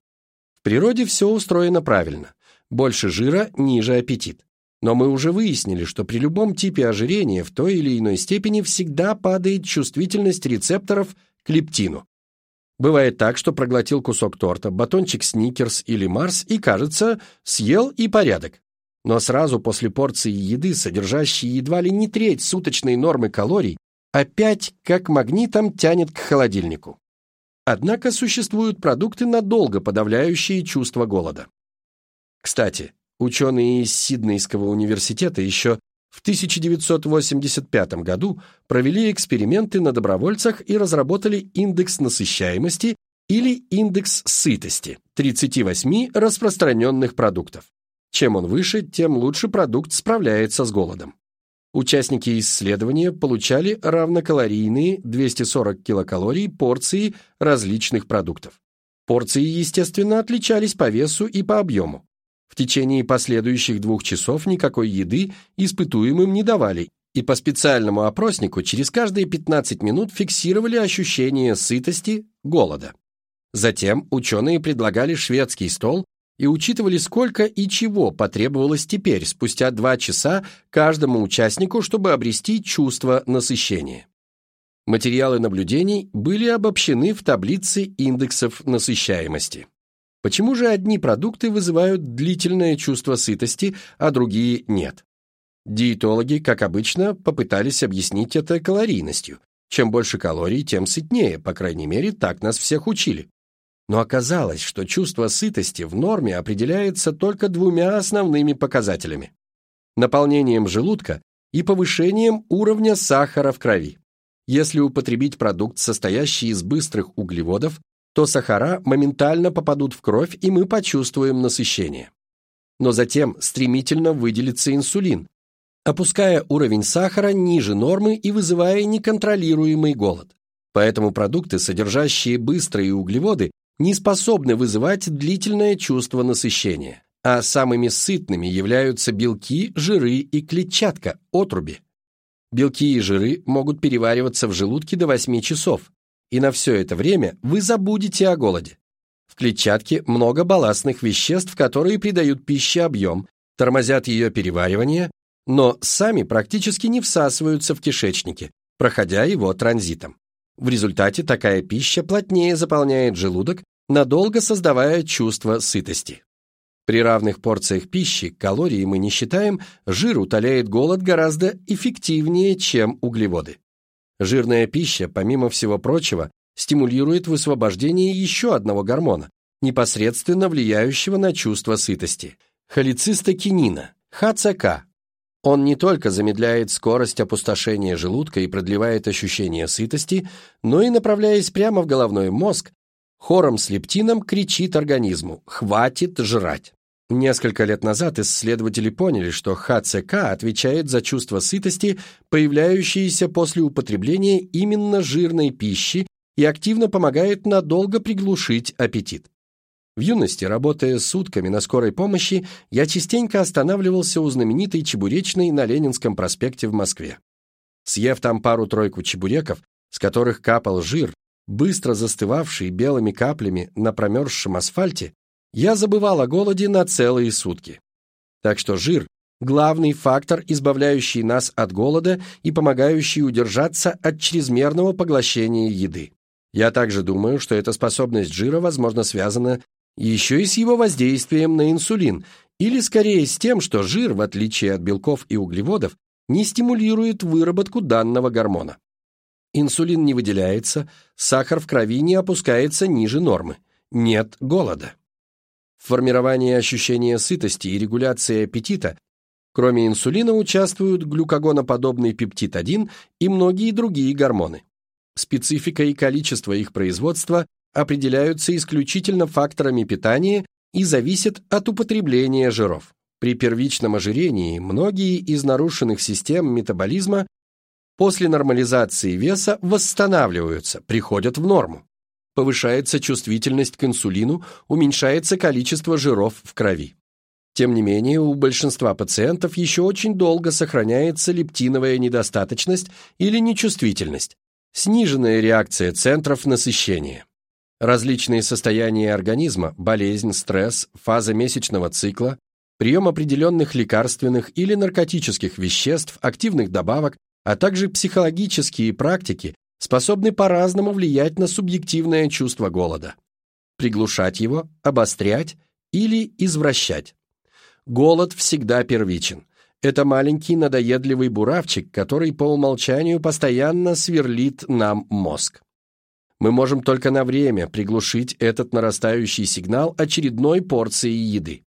В природе все устроено правильно. Больше жира – ниже аппетит. Но мы уже выяснили, что при любом типе ожирения в той или иной степени всегда падает чувствительность рецепторов к лептину. Бывает так, что проглотил кусок торта, батончик сникерс или марс и, кажется, съел и порядок. Но сразу после порции еды, содержащей едва ли не треть суточной нормы калорий, опять как магнитом тянет к холодильнику. Однако существуют продукты, надолго подавляющие чувство голода. Кстати, ученые из Сиднейского университета еще в 1985 году провели эксперименты на добровольцах и разработали индекс насыщаемости или индекс сытости 38 распространенных продуктов. Чем он выше, тем лучше продукт справляется с голодом. Участники исследования получали равнокалорийные 240 килокалорий порции различных продуктов. Порции, естественно, отличались по весу и по объему. В течение последующих двух часов никакой еды испытуемым не давали, и по специальному опроснику через каждые 15 минут фиксировали ощущение сытости, голода. Затем ученые предлагали шведский стол и учитывали, сколько и чего потребовалось теперь, спустя два часа, каждому участнику, чтобы обрести чувство насыщения. Материалы наблюдений были обобщены в таблице индексов насыщаемости. Почему же одни продукты вызывают длительное чувство сытости, а другие нет? Диетологи, как обычно, попытались объяснить это калорийностью. Чем больше калорий, тем сытнее, по крайней мере, так нас всех учили. Но оказалось, что чувство сытости в норме определяется только двумя основными показателями – наполнением желудка и повышением уровня сахара в крови. Если употребить продукт, состоящий из быстрых углеводов, то сахара моментально попадут в кровь, и мы почувствуем насыщение. Но затем стремительно выделится инсулин, опуская уровень сахара ниже нормы и вызывая неконтролируемый голод. Поэтому продукты, содержащие быстрые углеводы, не способны вызывать длительное чувство насыщения, а самыми сытными являются белки, жиры и клетчатка, отруби. Белки и жиры могут перевариваться в желудке до 8 часов, и на все это время вы забудете о голоде. В клетчатке много балластных веществ, которые придают пище объем, тормозят ее переваривание, но сами практически не всасываются в кишечнике, проходя его транзитом. В результате такая пища плотнее заполняет желудок, надолго создавая чувство сытости. При равных порциях пищи, калории мы не считаем, жир утоляет голод гораздо эффективнее, чем углеводы. Жирная пища, помимо всего прочего, стимулирует высвобождение еще одного гормона, непосредственно влияющего на чувство сытости – холецистокинина, ХЦК, он не только замедляет скорость опустошения желудка и продлевает ощущение сытости, но и, направляясь прямо в головной мозг, хором с лептином кричит организму «хватит жрать». Несколько лет назад исследователи поняли, что ХЦК отвечает за чувство сытости, появляющееся после употребления именно жирной пищи и активно помогает надолго приглушить аппетит. В юности, работая сутками на скорой помощи, я частенько останавливался у знаменитой чебуречной на Ленинском проспекте в Москве. Съев там пару-тройку чебуреков, с которых капал жир, быстро застывавший белыми каплями на промерзшем асфальте, я забывал о голоде на целые сутки. Так что жир – главный фактор, избавляющий нас от голода и помогающий удержаться от чрезмерного поглощения еды. Я также думаю, что эта способность жира, возможно, связана еще и с его воздействием на инсулин, или скорее с тем, что жир, в отличие от белков и углеводов, не стимулирует выработку данного гормона. Инсулин не выделяется, сахар в крови не опускается ниже нормы. Нет голода. В формировании ощущения сытости и регуляции аппетита кроме инсулина участвуют глюкогоноподобный пептид-1 и многие другие гормоны. Специфика и количество их производства определяются исключительно факторами питания и зависят от употребления жиров. При первичном ожирении многие из нарушенных систем метаболизма после нормализации веса восстанавливаются, приходят в норму. Повышается чувствительность к инсулину, уменьшается количество жиров в крови. Тем не менее, у большинства пациентов еще очень долго сохраняется лептиновая недостаточность или нечувствительность, сниженная реакция центров насыщения. Различные состояния организма, болезнь, стресс, фаза месячного цикла, прием определенных лекарственных или наркотических веществ, активных добавок, а также психологические практики способны по-разному влиять на субъективное чувство голода. Приглушать его, обострять или извращать. Голод всегда первичен. Это маленький надоедливый буравчик, который по умолчанию постоянно сверлит нам мозг мы можем только на время приглушить этот нарастающий сигнал очередной порцией еды.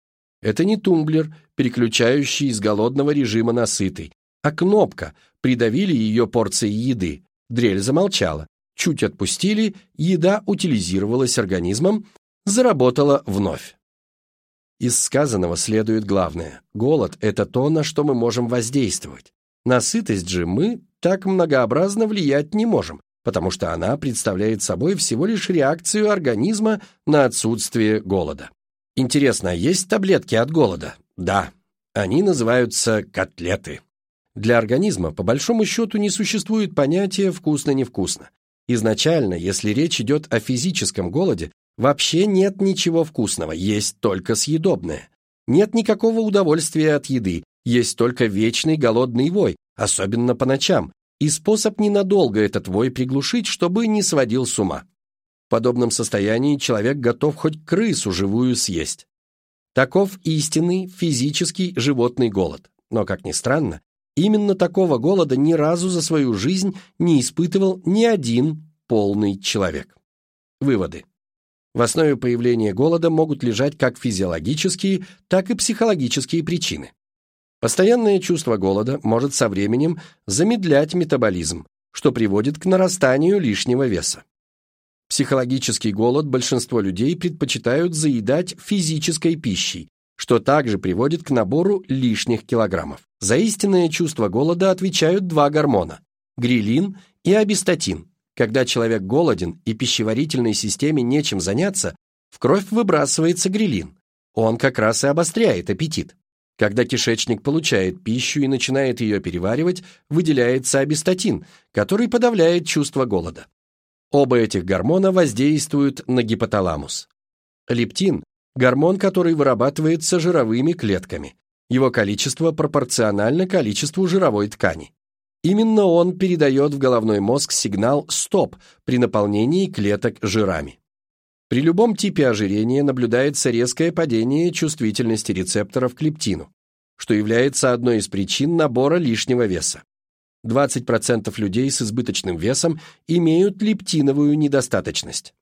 Это не тумблер, переключающий из голодного режима на сытый, а кнопка, придавили ее порцией еды, дрель замолчала, чуть отпустили, еда утилизировалась организмом, заработала вновь. Из сказанного следует главное. Голод – это то, на что мы можем воздействовать. На сытость же мы так многообразно влиять не можем, потому что она представляет собой всего лишь реакцию организма на отсутствие голода. Интересно, есть таблетки от голода? Да. Они называются котлеты. Для организма, по большому счету, не существует понятия «вкусно-невкусно». Изначально, если речь идет о физическом голоде, вообще нет ничего вкусного, есть только съедобное. Нет никакого удовольствия от еды, есть только вечный голодный вой, особенно по ночам, и способ ненадолго этот вой приглушить, чтобы не сводил с ума. В подобном состоянии человек готов хоть крысу живую съесть. Таков истинный физический животный голод. Но, как ни странно, Именно такого голода ни разу за свою жизнь не испытывал ни один полный человек. Выводы. В основе появления голода могут лежать как физиологические, так и психологические причины. Постоянное чувство голода может со временем замедлять метаболизм, что приводит к нарастанию лишнего веса. Психологический голод большинство людей предпочитают заедать физической пищей, что также приводит к набору лишних килограммов. За истинное чувство голода отвечают два гормона – грилин и абистатин. Когда человек голоден и пищеварительной системе нечем заняться, в кровь выбрасывается грилин. Он как раз и обостряет аппетит. Когда кишечник получает пищу и начинает ее переваривать, выделяется абистатин, который подавляет чувство голода. Оба этих гормона воздействуют на гипоталамус. Лептин – гормон, который вырабатывается жировыми клетками. Его количество пропорционально количеству жировой ткани. Именно он передает в головной мозг сигнал «стоп» при наполнении клеток жирами. При любом типе ожирения наблюдается резкое падение чувствительности рецепторов к лептину, что является одной из причин набора лишнего веса. 20% людей с избыточным весом имеют лептиновую недостаточность.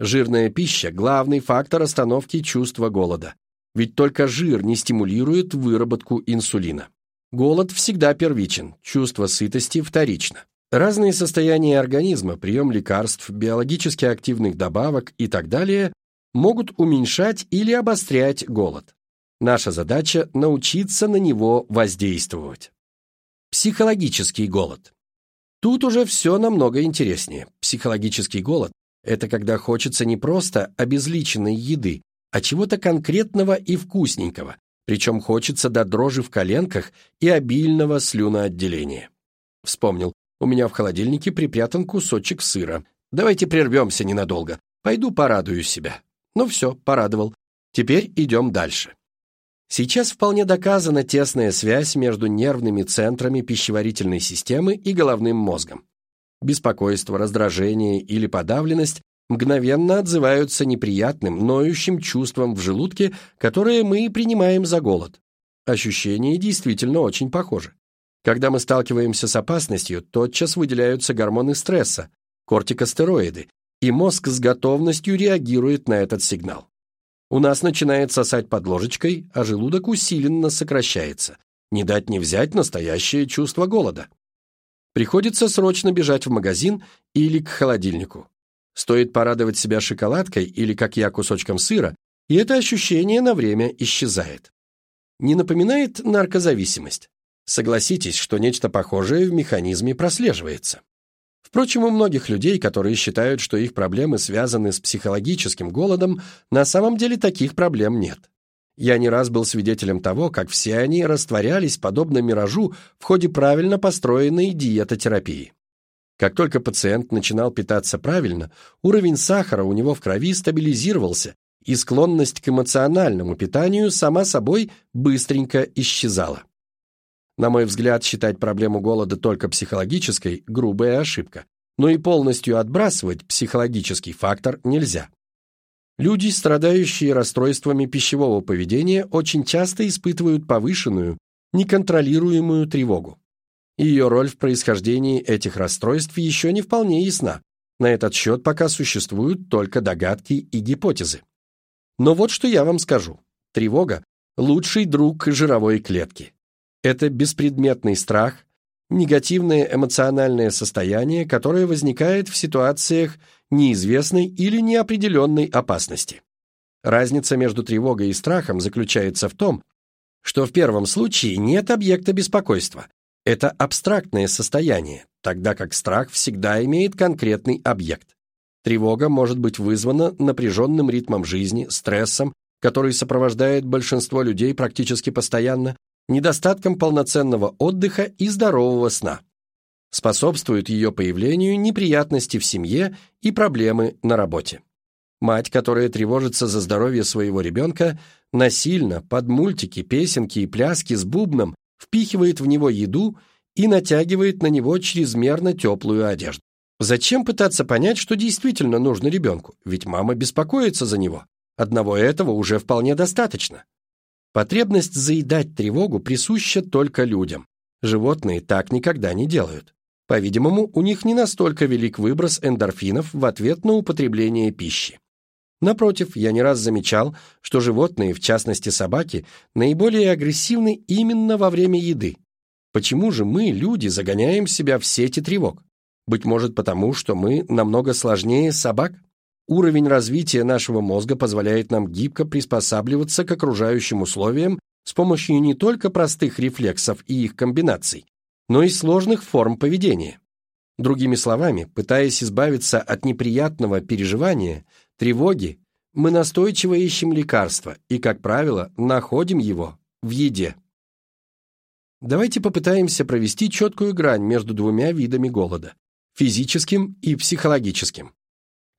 Жирная пища – главный фактор остановки чувства голода, ведь только жир не стимулирует выработку инсулина. Голод всегда первичен, чувство сытости вторично. Разные состояния организма, прием лекарств, биологически активных добавок и так далее могут уменьшать или обострять голод. Наша задача – научиться на него воздействовать. Психологический голод. Тут уже все намного интереснее. Психологический голод – это когда хочется не просто обезличенной еды, а чего-то конкретного и вкусненького, причем хочется до дрожи в коленках и обильного слюноотделения. Вспомнил, у меня в холодильнике припрятан кусочек сыра. Давайте прервемся ненадолго. Пойду порадую себя. Ну все, порадовал. Теперь идем дальше. Сейчас вполне доказана тесная связь между нервными центрами пищеварительной системы и головным мозгом. Беспокойство, раздражение или подавленность мгновенно отзываются неприятным, ноющим чувством в желудке, которое мы принимаем за голод. Ощущения действительно очень похожи. Когда мы сталкиваемся с опасностью, тотчас выделяются гормоны стресса, кортикостероиды, и мозг с готовностью реагирует на этот сигнал. У нас начинает сосать под ложечкой, а желудок усиленно сокращается. Не дать не взять настоящее чувство голода. Приходится срочно бежать в магазин или к холодильнику. Стоит порадовать себя шоколадкой или, как я, кусочком сыра, и это ощущение на время исчезает. Не напоминает наркозависимость? Согласитесь, что нечто похожее в механизме прослеживается. Впрочем, у многих людей, которые считают, что их проблемы связаны с психологическим голодом, на самом деле таких проблем нет. Я не раз был свидетелем того, как все они растворялись, подобно миражу, в ходе правильно построенной диетотерапии. Как только пациент начинал питаться правильно, уровень сахара у него в крови стабилизировался, и склонность к эмоциональному питанию сама собой быстренько исчезала. На мой взгляд, считать проблему голода только психологической – грубая ошибка, но и полностью отбрасывать психологический фактор нельзя. Люди, страдающие расстройствами пищевого поведения, очень часто испытывают повышенную, неконтролируемую тревогу. Ее роль в происхождении этих расстройств еще не вполне ясна. На этот счет пока существуют только догадки и гипотезы. Но вот что я вам скажу. Тревога – лучший друг жировой клетки. Это беспредметный страх, негативное эмоциональное состояние, которое возникает в ситуациях неизвестной или неопределенной опасности. Разница между тревогой и страхом заключается в том, что в первом случае нет объекта беспокойства. Это абстрактное состояние, тогда как страх всегда имеет конкретный объект. Тревога может быть вызвана напряженным ритмом жизни, стрессом, который сопровождает большинство людей практически постоянно, недостатком полноценного отдыха и здорового сна. Способствуют ее появлению неприятности в семье и проблемы на работе. Мать, которая тревожится за здоровье своего ребенка, насильно, под мультики, песенки и пляски с бубном впихивает в него еду и натягивает на него чрезмерно теплую одежду. Зачем пытаться понять, что действительно нужно ребенку? Ведь мама беспокоится за него. Одного этого уже вполне достаточно. Потребность заедать тревогу присуща только людям. Животные так никогда не делают. По-видимому, у них не настолько велик выброс эндорфинов в ответ на употребление пищи. Напротив, я не раз замечал, что животные, в частности собаки, наиболее агрессивны именно во время еды. Почему же мы, люди, загоняем себя в сети тревог? Быть может потому, что мы намного сложнее собак? Уровень развития нашего мозга позволяет нам гибко приспосабливаться к окружающим условиям с помощью не только простых рефлексов и их комбинаций, но и сложных форм поведения. Другими словами, пытаясь избавиться от неприятного переживания, тревоги, мы настойчиво ищем лекарства и, как правило, находим его в еде. Давайте попытаемся провести четкую грань между двумя видами голода – физическим и психологическим.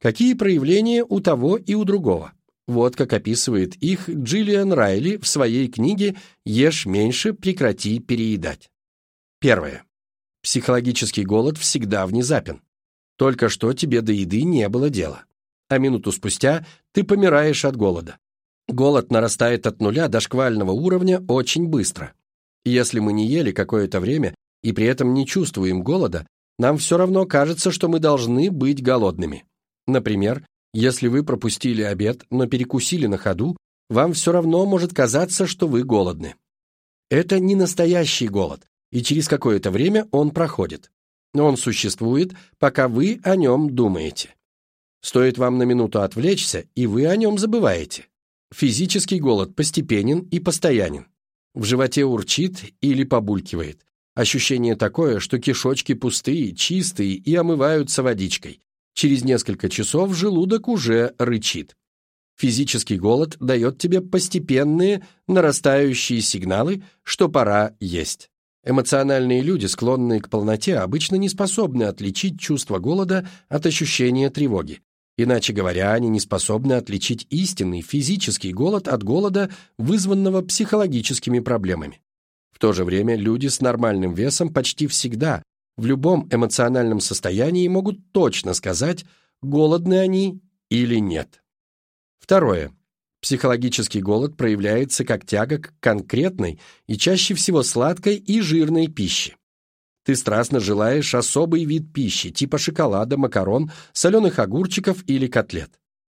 Какие проявления у того и у другого? Вот как описывает их Джиллиан Райли в своей книге «Ешь меньше, прекрати переедать». Первое. Психологический голод всегда внезапен. Только что тебе до еды не было дела. А минуту спустя ты помираешь от голода. Голод нарастает от нуля до шквального уровня очень быстро. Если мы не ели какое-то время и при этом не чувствуем голода, нам все равно кажется, что мы должны быть голодными. Например, если вы пропустили обед, но перекусили на ходу, вам все равно может казаться, что вы голодны. Это не настоящий голод, и через какое-то время он проходит. Но он существует, пока вы о нем думаете. Стоит вам на минуту отвлечься, и вы о нем забываете. Физический голод постепенен и постоянен. В животе урчит или побулькивает. Ощущение такое, что кишочки пустые, чистые и омываются водичкой. Через несколько часов желудок уже рычит. Физический голод дает тебе постепенные, нарастающие сигналы, что пора есть. Эмоциональные люди, склонные к полноте, обычно не способны отличить чувство голода от ощущения тревоги. Иначе говоря, они не способны отличить истинный физический голод от голода, вызванного психологическими проблемами. В то же время люди с нормальным весом почти всегда в любом эмоциональном состоянии могут точно сказать, голодны они или нет. Второе. Психологический голод проявляется как тяга к конкретной и чаще всего сладкой и жирной пище. Ты страстно желаешь особый вид пищи, типа шоколада, макарон, соленых огурчиков или котлет.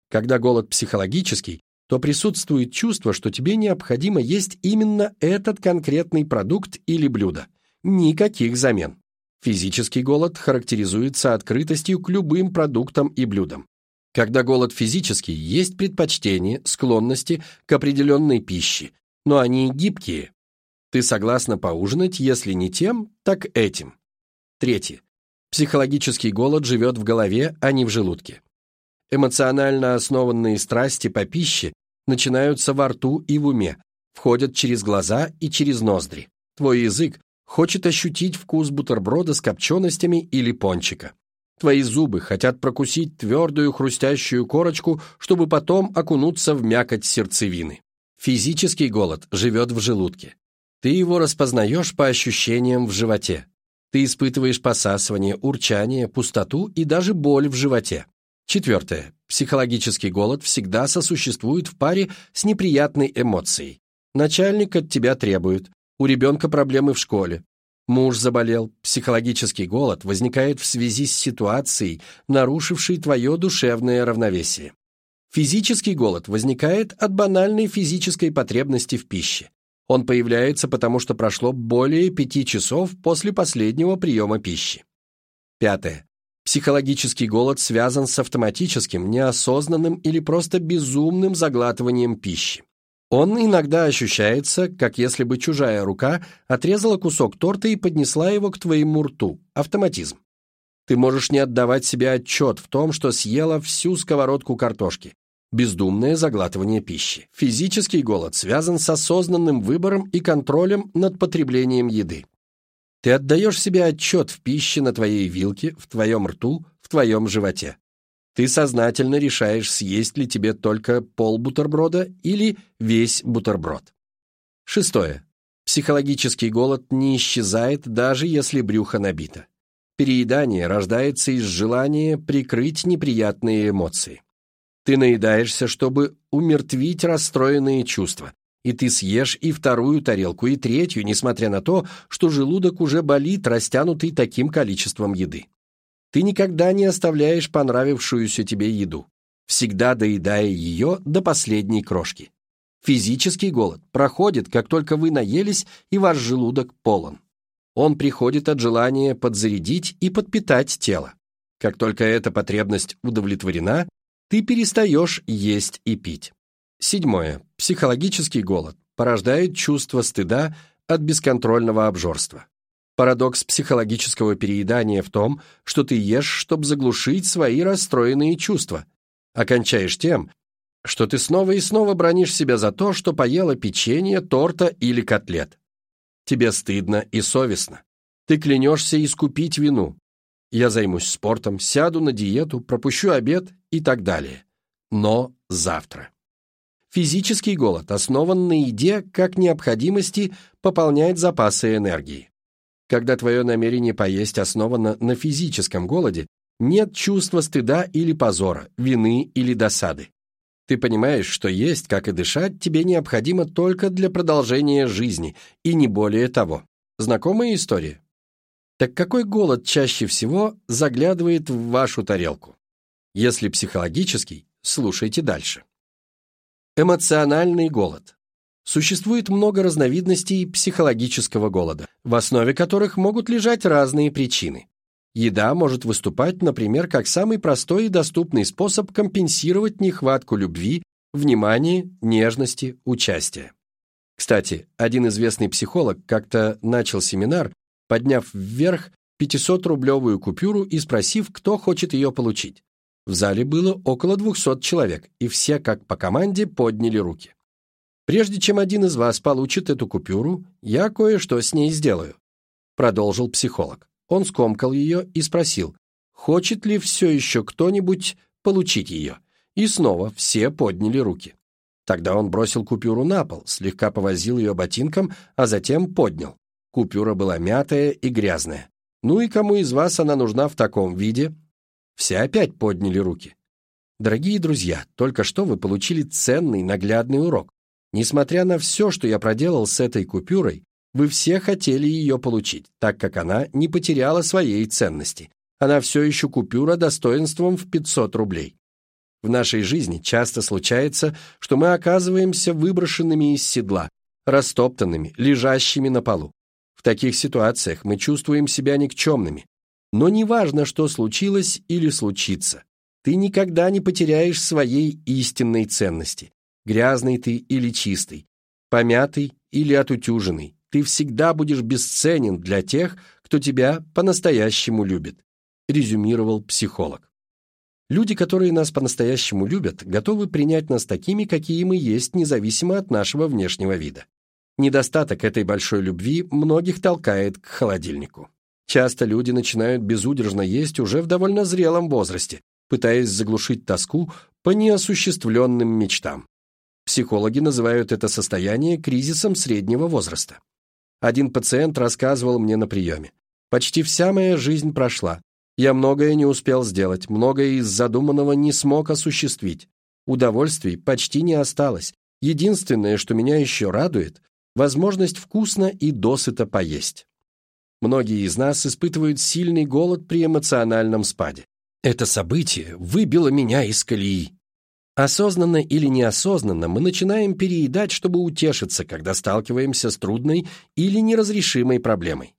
Когда голод психологический, то присутствует чувство, что тебе необходимо есть именно этот конкретный продукт или блюдо. Никаких замен. Физический голод характеризуется открытостью к любым продуктам и блюдам. Когда голод физический, есть предпочтение, склонности к определенной пище, но они гибкие. Ты согласна поужинать, если не тем, так этим. Третье. Психологический голод живет в голове, а не в желудке. Эмоционально основанные страсти по пище начинаются во рту и в уме, входят через глаза и через ноздри. Твой язык хочет ощутить вкус бутерброда с копченостями или пончика. Твои зубы хотят прокусить твердую хрустящую корочку, чтобы потом окунуться в мякоть сердцевины. Физический голод живет в желудке. Ты его распознаешь по ощущениям в животе. Ты испытываешь посасывание, урчание, пустоту и даже боль в животе. Четвертое. Психологический голод всегда сосуществует в паре с неприятной эмоцией. Начальник от тебя требует, у ребенка проблемы в школе, муж заболел, психологический голод возникает в связи с ситуацией, нарушившей твое душевное равновесие. Физический голод возникает от банальной физической потребности в пище. Он появляется потому, что прошло более пяти часов после последнего приема пищи. Пятое. Психологический голод связан с автоматическим, неосознанным или просто безумным заглатыванием пищи. Он иногда ощущается, как если бы чужая рука отрезала кусок торта и поднесла его к твоему рту. Автоматизм. Ты можешь не отдавать себе отчет в том, что съела всю сковородку картошки. Бездумное заглатывание пищи. Физический голод связан с осознанным выбором и контролем над потреблением еды. Ты отдаешь себе отчет в пище на твоей вилке, в твоем рту, в твоем животе. Ты сознательно решаешь, съесть ли тебе только пол бутерброда или весь бутерброд. Шестое. Психологический голод не исчезает, даже если брюхо набито. Переедание рождается из желания прикрыть неприятные эмоции. Ты наедаешься, чтобы умертвить расстроенные чувства, И ты съешь и вторую тарелку, и третью, несмотря на то, что желудок уже болит, растянутый таким количеством еды. Ты никогда не оставляешь понравившуюся тебе еду, всегда доедая ее до последней крошки. Физический голод проходит, как только вы наелись и ваш желудок полон. Он приходит от желания подзарядить и подпитать тело. Как только эта потребность удовлетворена, ты перестаешь есть и пить. Седьмое. Психологический голод порождает чувство стыда от бесконтрольного обжорства. Парадокс психологического переедания в том, что ты ешь, чтобы заглушить свои расстроенные чувства. Окончаешь тем, что ты снова и снова бронишь себя за то, что поела печенье, торта или котлет. Тебе стыдно и совестно. Ты клянешься искупить вину. Я займусь спортом, сяду на диету, пропущу обед и так далее. Но завтра. Физический голод основан на еде как необходимости пополнять запасы энергии. Когда твое намерение поесть основано на физическом голоде, нет чувства стыда или позора, вины или досады. Ты понимаешь, что есть, как и дышать, тебе необходимо только для продолжения жизни, и не более того. Знакомая история? Так какой голод чаще всего заглядывает в вашу тарелку? Если психологический, слушайте дальше. Эмоциональный голод. Существует много разновидностей психологического голода, в основе которых могут лежать разные причины. Еда может выступать, например, как самый простой и доступный способ компенсировать нехватку любви, внимания, нежности, участия. Кстати, один известный психолог как-то начал семинар, подняв вверх 500-рублевую купюру и спросив, кто хочет ее получить. В зале было около 200 человек, и все, как по команде, подняли руки. «Прежде чем один из вас получит эту купюру, я кое-что с ней сделаю», продолжил психолог. Он скомкал ее и спросил, хочет ли все еще кто-нибудь получить ее. И снова все подняли руки. Тогда он бросил купюру на пол, слегка повозил ее ботинком, а затем поднял. Купюра была мятая и грязная. Ну и кому из вас она нужна в таком виде? Все опять подняли руки. Дорогие друзья, только что вы получили ценный наглядный урок. Несмотря на все, что я проделал с этой купюрой, вы все хотели ее получить, так как она не потеряла своей ценности. Она все еще купюра достоинством в 500 рублей. В нашей жизни часто случается, что мы оказываемся выброшенными из седла, растоптанными, лежащими на полу. В таких ситуациях мы чувствуем себя никчемными. Но неважно, что случилось или случится, ты никогда не потеряешь своей истинной ценности. Грязный ты или чистый, помятый или отутюженный, ты всегда будешь бесценен для тех, кто тебя по-настоящему любит», резюмировал психолог. Люди, которые нас по-настоящему любят, готовы принять нас такими, какие мы есть, независимо от нашего внешнего вида. Недостаток этой большой любви многих толкает к холодильнику. Часто люди начинают безудержно есть уже в довольно зрелом возрасте, пытаясь заглушить тоску по неосуществленным мечтам. Психологи называют это состояние кризисом среднего возраста. Один пациент рассказывал мне на приеме. «Почти вся моя жизнь прошла. Я многое не успел сделать, многое из задуманного не смог осуществить. Удовольствий почти не осталось. Единственное, что меня еще радует, возможность вкусно и досыта поесть. Многие из нас испытывают сильный голод при эмоциональном спаде. Это событие выбило меня из колеи. Осознанно или неосознанно мы начинаем переедать, чтобы утешиться, когда сталкиваемся с трудной или неразрешимой проблемой.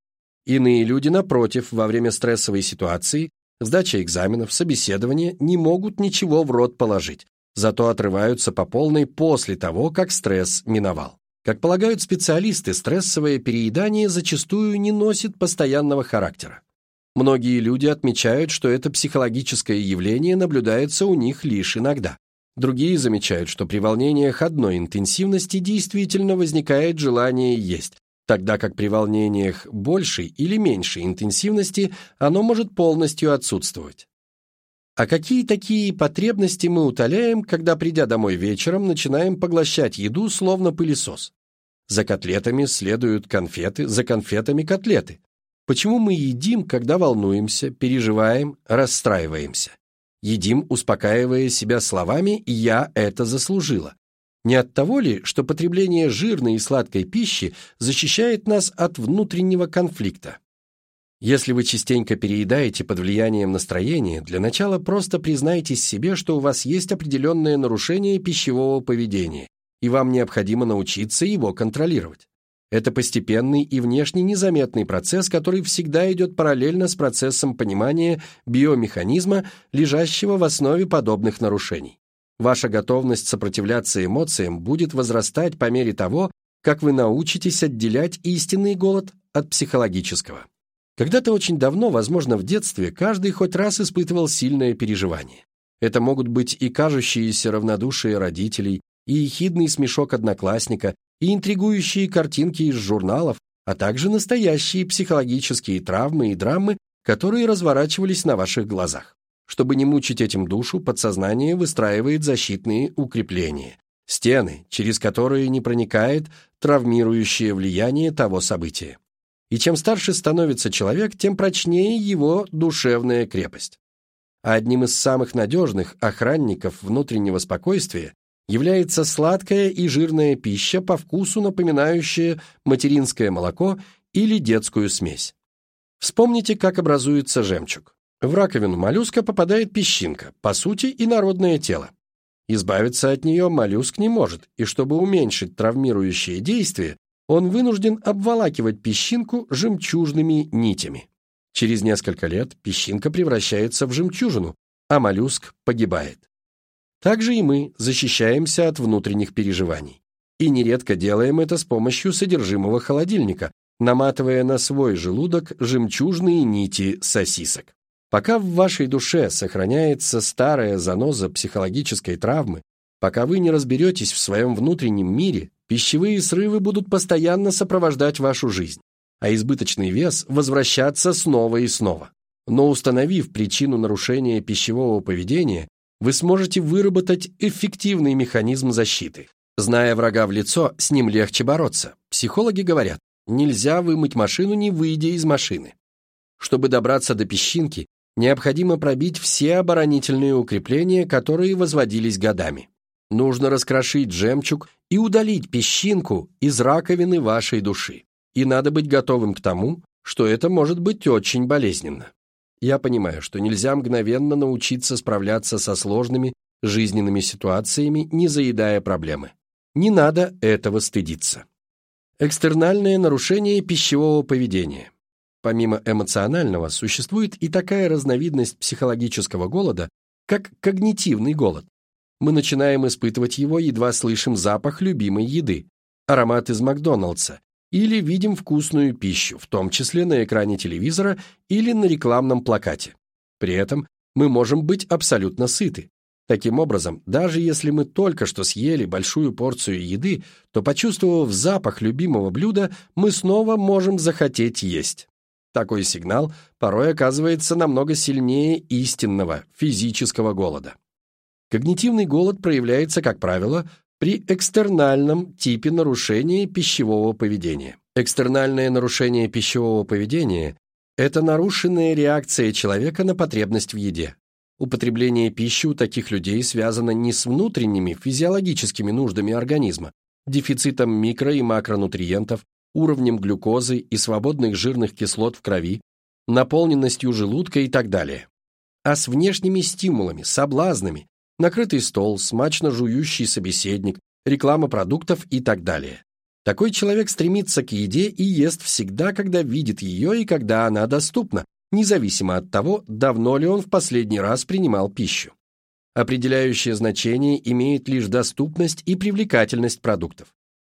Иные люди, напротив, во время стрессовой ситуации, сдачи экзаменов, собеседования, не могут ничего в рот положить, зато отрываются по полной после того, как стресс миновал. Как полагают специалисты, стрессовое переедание зачастую не носит постоянного характера. Многие люди отмечают, что это психологическое явление наблюдается у них лишь иногда. Другие замечают, что при волнениях одной интенсивности действительно возникает желание есть, тогда как при волнениях большей или меньшей интенсивности оно может полностью отсутствовать. А какие такие потребности мы утоляем, когда, придя домой вечером, начинаем поглощать еду, словно пылесос? За котлетами следуют конфеты, за конфетами котлеты. Почему мы едим, когда волнуемся, переживаем, расстраиваемся? Едим, успокаивая себя словами «я это заслужила». Не от того ли, что потребление жирной и сладкой пищи защищает нас от внутреннего конфликта? Если вы частенько переедаете под влиянием настроения, для начала просто признайтесь себе, что у вас есть определенное нарушение пищевого поведения, и вам необходимо научиться его контролировать. Это постепенный и внешне незаметный процесс, который всегда идет параллельно с процессом понимания биомеханизма, лежащего в основе подобных нарушений. Ваша готовность сопротивляться эмоциям будет возрастать по мере того, как вы научитесь отделять истинный голод от психологического. Когда-то очень давно, возможно, в детстве, каждый хоть раз испытывал сильное переживание. Это могут быть и кажущиеся равнодушие родителей, и ехидный смешок одноклассника, и интригующие картинки из журналов, а также настоящие психологические травмы и драмы, которые разворачивались на ваших глазах. Чтобы не мучить этим душу, подсознание выстраивает защитные укрепления, стены, через которые не проникает травмирующее влияние того события и чем старше становится человек, тем прочнее его душевная крепость. А одним из самых надежных охранников внутреннего спокойствия является сладкая и жирная пища, по вкусу напоминающая материнское молоко или детскую смесь. Вспомните, как образуется жемчуг. В раковину моллюска попадает песчинка, по сути, инородное тело. Избавиться от нее моллюск не может, и чтобы уменьшить травмирующее действие, он вынужден обволакивать песчинку жемчужными нитями. Через несколько лет песчинка превращается в жемчужину, а моллюск погибает. Также и мы защищаемся от внутренних переживаний. И нередко делаем это с помощью содержимого холодильника, наматывая на свой желудок жемчужные нити сосисок. Пока в вашей душе сохраняется старая заноза психологической травмы, пока вы не разберетесь в своем внутреннем мире, Пищевые срывы будут постоянно сопровождать вашу жизнь, а избыточный вес возвращаться снова и снова. Но установив причину нарушения пищевого поведения, вы сможете выработать эффективный механизм защиты. Зная врага в лицо, с ним легче бороться. Психологи говорят, нельзя вымыть машину, не выйдя из машины. Чтобы добраться до песчинки, необходимо пробить все оборонительные укрепления, которые возводились годами. Нужно раскрошить жемчуг и удалить песчинку из раковины вашей души. И надо быть готовым к тому, что это может быть очень болезненно. Я понимаю, что нельзя мгновенно научиться справляться со сложными жизненными ситуациями, не заедая проблемы. Не надо этого стыдиться. Экстернальное нарушение пищевого поведения. Помимо эмоционального, существует и такая разновидность психологического голода, как когнитивный голод. Мы начинаем испытывать его, едва слышим запах любимой еды, аромат из Макдоналдса, или видим вкусную пищу, в том числе на экране телевизора или на рекламном плакате. При этом мы можем быть абсолютно сыты. Таким образом, даже если мы только что съели большую порцию еды, то, почувствовав запах любимого блюда, мы снова можем захотеть есть. Такой сигнал порой оказывается намного сильнее истинного физического голода. Когнитивный голод проявляется, как правило, при экстернальном типе нарушения пищевого поведения. Экстернальное нарушение пищевого поведения – это нарушенная реакция человека на потребность в еде. Употребление пищи у таких людей связано не с внутренними физиологическими нуждами организма, дефицитом микро- и макронутриентов, уровнем глюкозы и свободных жирных кислот в крови, наполненностью желудка и так далее, а с внешними стимулами, соблазнами, накрытый стол, смачно жующий собеседник, реклама продуктов и так далее. Такой человек стремится к еде и ест всегда, когда видит ее и когда она доступна, независимо от того, давно ли он в последний раз принимал пищу. Определяющее значение имеет лишь доступность и привлекательность продуктов.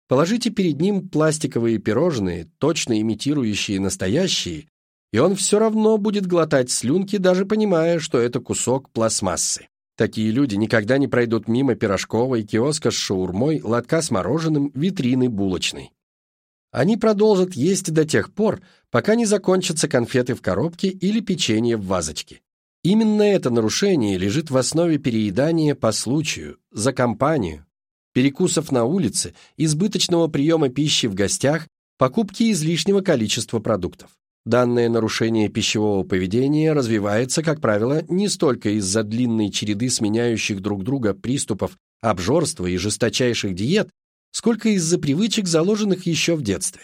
Положите перед ним пластиковые пирожные, точно имитирующие настоящие, и он все равно будет глотать слюнки, даже понимая, что это кусок пластмассы. Такие люди никогда не пройдут мимо пирожковой, киоска с шаурмой, лотка с мороженым, витрины булочной. Они продолжат есть до тех пор, пока не закончатся конфеты в коробке или печенье в вазочке. Именно это нарушение лежит в основе переедания по случаю, за компанию, перекусов на улице, избыточного приема пищи в гостях, покупки излишнего количества продуктов. Данное нарушение пищевого поведения развивается, как правило, не столько из-за длинной череды сменяющих друг друга приступов обжорства и жесточайших диет, сколько из-за привычек, заложенных еще в детстве.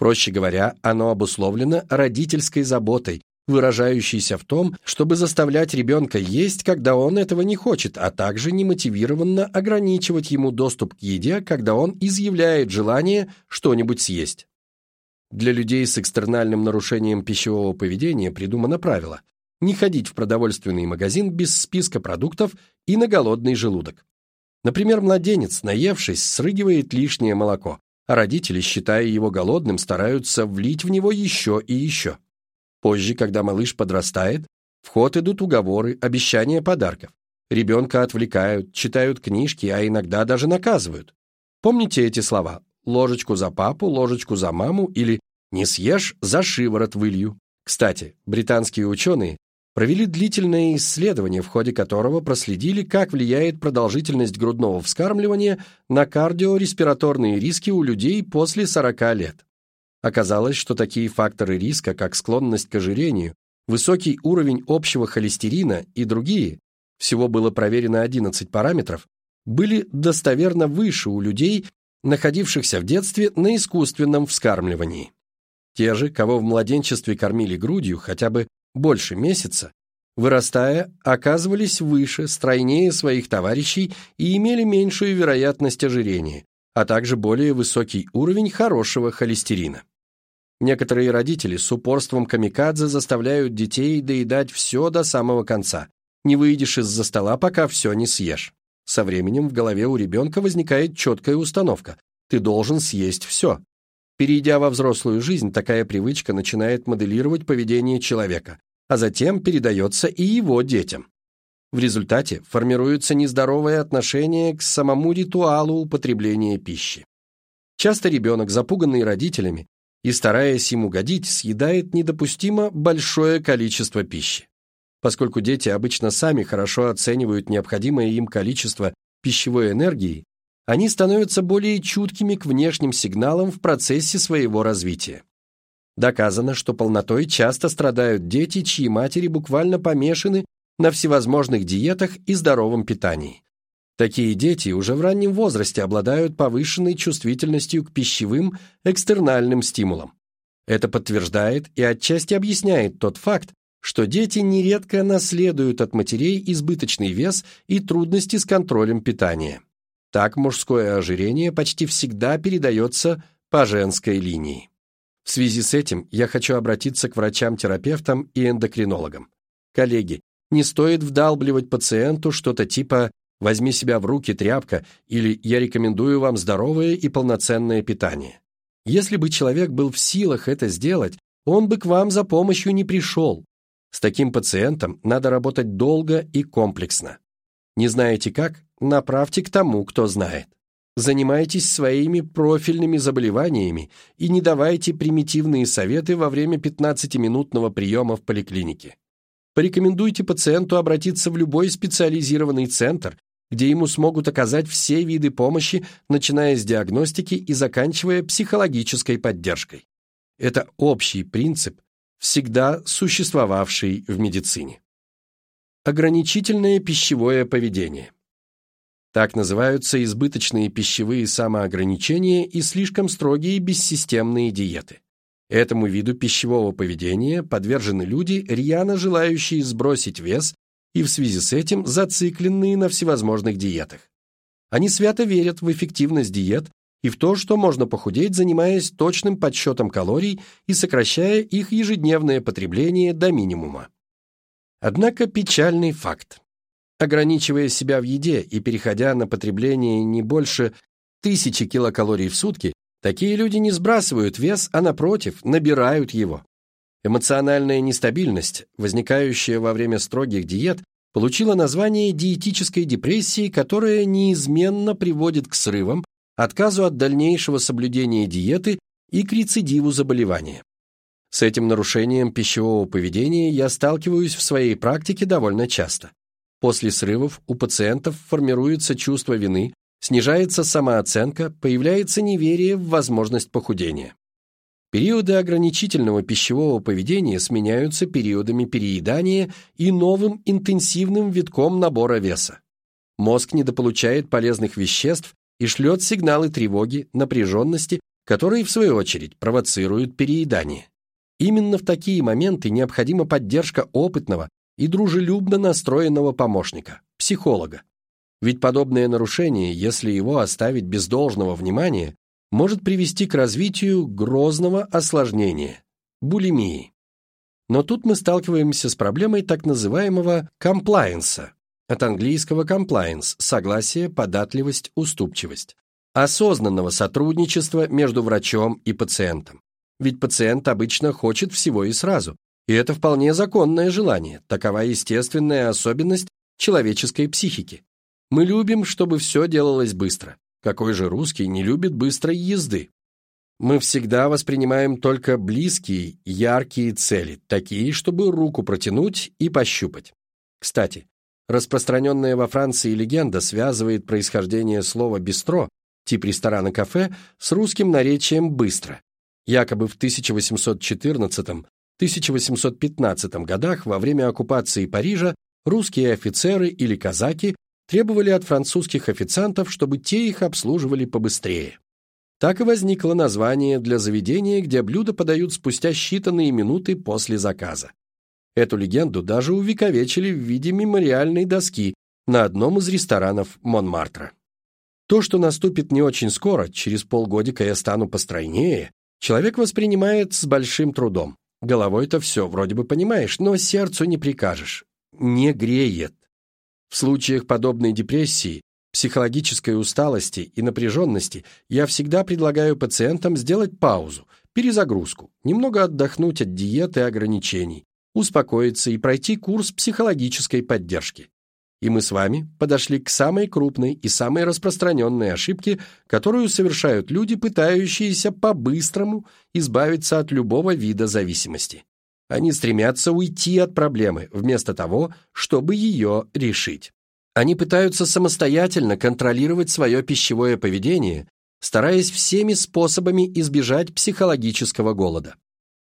Проще говоря, оно обусловлено родительской заботой, выражающейся в том, чтобы заставлять ребенка есть, когда он этого не хочет, а также немотивированно ограничивать ему доступ к еде, когда он изъявляет желание что-нибудь съесть. Для людей с экстернальным нарушением пищевого поведения придумано правило не ходить в продовольственный магазин без списка продуктов и на голодный желудок. Например, младенец, наевшись, срыгивает лишнее молоко, а родители, считая его голодным, стараются влить в него еще и еще. Позже, когда малыш подрастает, в ход идут уговоры, обещания подарков. Ребенка отвлекают, читают книжки, а иногда даже наказывают. Помните эти слова? Ложечку за папу, ложечку за маму или «не съешь, за шиворот вылью». Кстати, британские ученые провели длительное исследование, в ходе которого проследили, как влияет продолжительность грудного вскармливания на кардиореспираторные риски у людей после 40 лет. Оказалось, что такие факторы риска, как склонность к ожирению, высокий уровень общего холестерина и другие, всего было проверено 11 параметров, были достоверно выше у людей, находившихся в детстве на искусственном вскармливании. Те же, кого в младенчестве кормили грудью хотя бы больше месяца, вырастая, оказывались выше, стройнее своих товарищей и имели меньшую вероятность ожирения, а также более высокий уровень хорошего холестерина. Некоторые родители с упорством камикадзе заставляют детей доедать все до самого конца. Не выйдешь из-за стола, пока все не съешь. Со временем в голове у ребенка возникает четкая установка. Ты должен съесть все. Перейдя во взрослую жизнь, такая привычка начинает моделировать поведение человека а затем передается и его детям. В результате формируется нездоровое отношение к самому ритуалу употребления пищи. Часто ребенок, запуганный родителями и стараясь им угодить, съедает недопустимо большое количество пищи. Поскольку дети обычно сами хорошо оценивают необходимое им количество пищевой энергии, они становятся более чуткими к внешним сигналам в процессе своего развития. Доказано, что полнотой часто страдают дети, чьи матери буквально помешаны на всевозможных диетах и здоровом питании. Такие дети уже в раннем возрасте обладают повышенной чувствительностью к пищевым экстернальным стимулам. Это подтверждает и отчасти объясняет тот факт, что дети нередко наследуют от матерей избыточный вес и трудности с контролем питания. Так мужское ожирение почти всегда передается по женской линии. В связи с этим я хочу обратиться к врачам-терапевтам и эндокринологам. Коллеги, не стоит вдалбливать пациенту что-то типа «возьми себя в руки, тряпка» или «я рекомендую вам здоровое и полноценное питание». Если бы человек был в силах это сделать, он бы к вам за помощью не пришел. С таким пациентом надо работать долго и комплексно. Не знаете как? Направьте к тому, кто знает. Занимайтесь своими профильными заболеваниями и не давайте примитивные советы во время 15-минутного приема в поликлинике. Порекомендуйте пациенту обратиться в любой специализированный центр, где ему смогут оказать все виды помощи, начиная с диагностики и заканчивая психологической поддержкой. Это общий принцип, всегда существовавший в медицине. Ограничительное пищевое поведение. Так называются избыточные пищевые самоограничения и слишком строгие бессистемные диеты. Этому виду пищевого поведения подвержены люди, рьяно желающие сбросить вес и в связи с этим зацикленные на всевозможных диетах. Они свято верят в эффективность диет и в то, что можно похудеть, занимаясь точным подсчетом калорий и сокращая их ежедневное потребление до минимума. Однако печальный факт. Ограничивая себя в еде и переходя на потребление не больше тысячи килокалорий в сутки, такие люди не сбрасывают вес, а напротив, набирают его. Эмоциональная нестабильность, возникающая во время строгих диет, получила название диетической депрессии, которая неизменно приводит к срывам, отказу от дальнейшего соблюдения диеты и к рецидиву заболевания. С этим нарушением пищевого поведения я сталкиваюсь в своей практике довольно часто. После срывов у пациентов формируется чувство вины, снижается самооценка, появляется неверие в возможность похудения. Периоды ограничительного пищевого поведения сменяются периодами переедания и новым интенсивным витком набора веса. Мозг недополучает полезных веществ и шлет сигналы тревоги, напряженности, которые, в свою очередь, провоцируют переедание. Именно в такие моменты необходима поддержка опытного и дружелюбно настроенного помощника, психолога. Ведь подобное нарушение, если его оставить без должного внимания, может привести к развитию грозного осложнения – булимии. Но тут мы сталкиваемся с проблемой так называемого комплайенса, от английского compliance – согласие, податливость, уступчивость, осознанного сотрудничества между врачом и пациентом. Ведь пациент обычно хочет всего и сразу, и это вполне законное желание, такова естественная особенность человеческой психики. Мы любим, чтобы все делалось быстро. Какой же русский не любит быстрой езды? Мы всегда воспринимаем только близкие, яркие цели, такие, чтобы руку протянуть и пощупать. Кстати, распространенная во Франции легенда связывает происхождение слова «бистро», тип ресторана-кафе, с русским наречием «быстро». Якобы в 1814-1815 годах во время оккупации Парижа русские офицеры или казаки требовали от французских официантов, чтобы те их обслуживали побыстрее. Так и возникло название для заведения, где блюда подают спустя считанные минуты после заказа. Эту легенду даже увековечили в виде мемориальной доски на одном из ресторанов Монмартра. То, что наступит не очень скоро, через полгодика я стану постройнее, человек воспринимает с большим трудом. Головой-то все вроде бы понимаешь, но сердцу не прикажешь. Не греет. В случаях подобной депрессии, психологической усталости и напряженности я всегда предлагаю пациентам сделать паузу, перезагрузку, немного отдохнуть от диеты и ограничений, успокоиться и пройти курс психологической поддержки. И мы с вами подошли к самой крупной и самой распространенной ошибке, которую совершают люди, пытающиеся по-быстрому избавиться от любого вида зависимости. Они стремятся уйти от проблемы, вместо того, чтобы ее решить. Они пытаются самостоятельно контролировать свое пищевое поведение, стараясь всеми способами избежать психологического голода.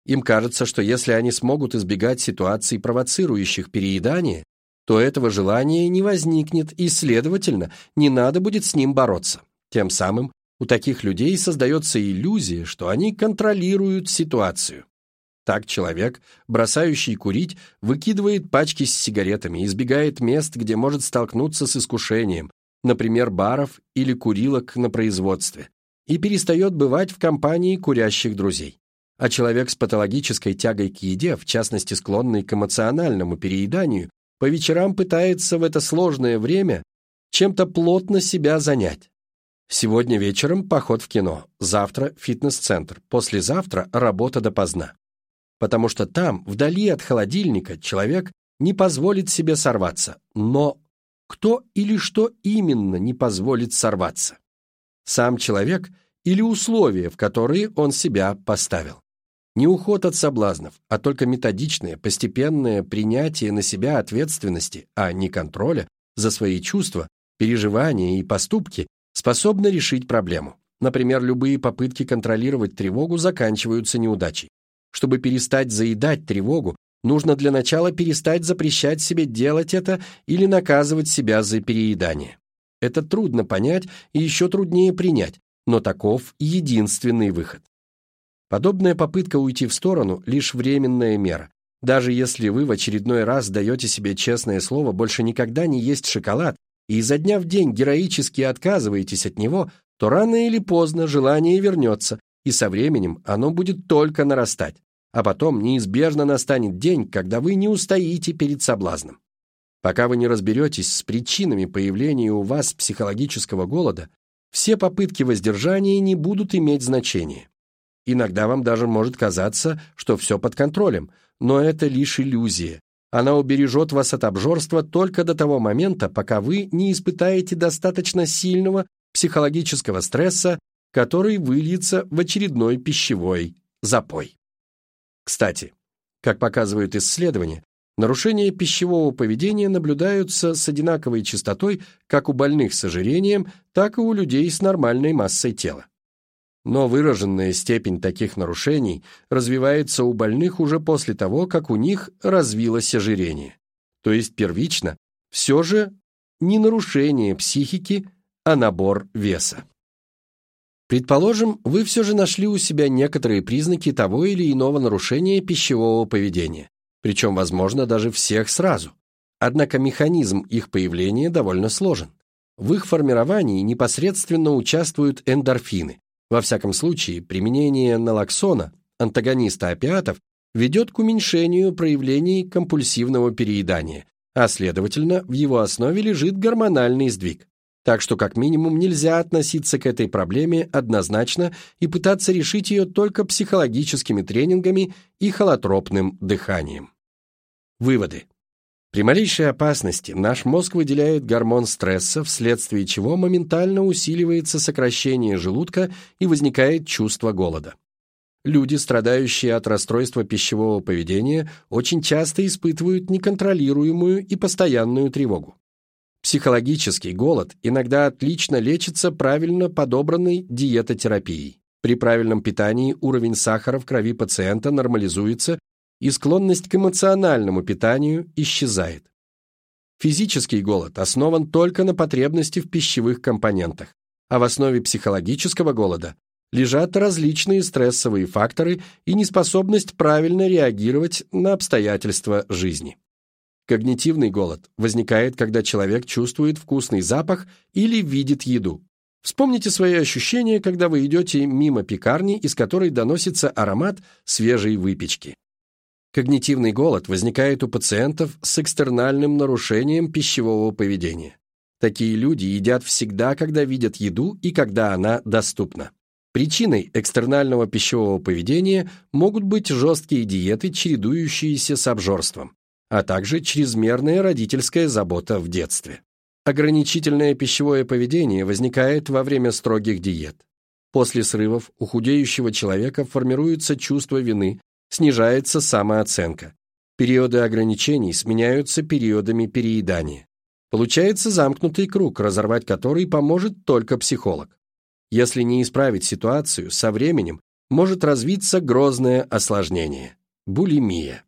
Им кажется, что если они смогут избегать ситуаций, провоцирующих переедание, то этого желания не возникнет и, следовательно, не надо будет с ним бороться. Тем самым у таких людей создается иллюзия, что они контролируют ситуацию. Так человек, бросающий курить, выкидывает пачки с сигаретами, избегает мест, где может столкнуться с искушением, например, баров или курилок на производстве, и перестает бывать в компании курящих друзей. А человек с патологической тягой к еде, в частности склонный к эмоциональному перееданию, по вечерам пытается в это сложное время чем-то плотно себя занять. Сегодня вечером поход в кино, завтра фитнес-центр, послезавтра работа допоздна потому что там, вдали от холодильника, человек не позволит себе сорваться. Но кто или что именно не позволит сорваться? Сам человек или условия, в которые он себя поставил? Не уход от соблазнов, а только методичное, постепенное принятие на себя ответственности, а не контроля за свои чувства, переживания и поступки способно решить проблему. Например, любые попытки контролировать тревогу заканчиваются неудачей. Чтобы перестать заедать тревогу, нужно для начала перестать запрещать себе делать это или наказывать себя за переедание. Это трудно понять и еще труднее принять, но таков единственный выход. Подобная попытка уйти в сторону – лишь временная мера. Даже если вы в очередной раз даете себе честное слово больше никогда не есть шоколад и изо дня в день героически отказываетесь от него, то рано или поздно желание вернется, и со временем оно будет только нарастать, а потом неизбежно настанет день, когда вы не устоите перед соблазном. Пока вы не разберетесь с причинами появления у вас психологического голода, все попытки воздержания не будут иметь значения. Иногда вам даже может казаться, что все под контролем, но это лишь иллюзия. Она убережет вас от обжорства только до того момента, пока вы не испытаете достаточно сильного психологического стресса который выльется в очередной пищевой запой. Кстати, как показывают исследования, нарушения пищевого поведения наблюдаются с одинаковой частотой как у больных с ожирением, так и у людей с нормальной массой тела. Но выраженная степень таких нарушений развивается у больных уже после того, как у них развилось ожирение. То есть первично все же не нарушение психики, а набор веса. Предположим, вы все же нашли у себя некоторые признаки того или иного нарушения пищевого поведения, причем, возможно, даже всех сразу. Однако механизм их появления довольно сложен. В их формировании непосредственно участвуют эндорфины. Во всяком случае, применение налоксона, антагониста опиатов, ведет к уменьшению проявлений компульсивного переедания, а следовательно, в его основе лежит гормональный сдвиг. Так что как минимум нельзя относиться к этой проблеме однозначно и пытаться решить ее только психологическими тренингами и холотропным дыханием. Выводы. При малейшей опасности наш мозг выделяет гормон стресса, вследствие чего моментально усиливается сокращение желудка и возникает чувство голода. Люди, страдающие от расстройства пищевого поведения, очень часто испытывают неконтролируемую и постоянную тревогу. Психологический голод иногда отлично лечится правильно подобранной диетотерапией. При правильном питании уровень сахара в крови пациента нормализуется и склонность к эмоциональному питанию исчезает. Физический голод основан только на потребности в пищевых компонентах, а в основе психологического голода лежат различные стрессовые факторы и неспособность правильно реагировать на обстоятельства жизни. Когнитивный голод возникает, когда человек чувствует вкусный запах или видит еду. Вспомните свои ощущения, когда вы идете мимо пекарни, из которой доносится аромат свежей выпечки. Когнитивный голод возникает у пациентов с экстернальным нарушением пищевого поведения. Такие люди едят всегда, когда видят еду и когда она доступна. Причиной экстернального пищевого поведения могут быть жесткие диеты, чередующиеся с обжорством а также чрезмерная родительская забота в детстве. Ограничительное пищевое поведение возникает во время строгих диет. После срывов у худеющего человека формируется чувство вины, снижается самооценка. Периоды ограничений сменяются периодами переедания. Получается замкнутый круг, разорвать который поможет только психолог. Если не исправить ситуацию, со временем может развиться грозное осложнение – булимия.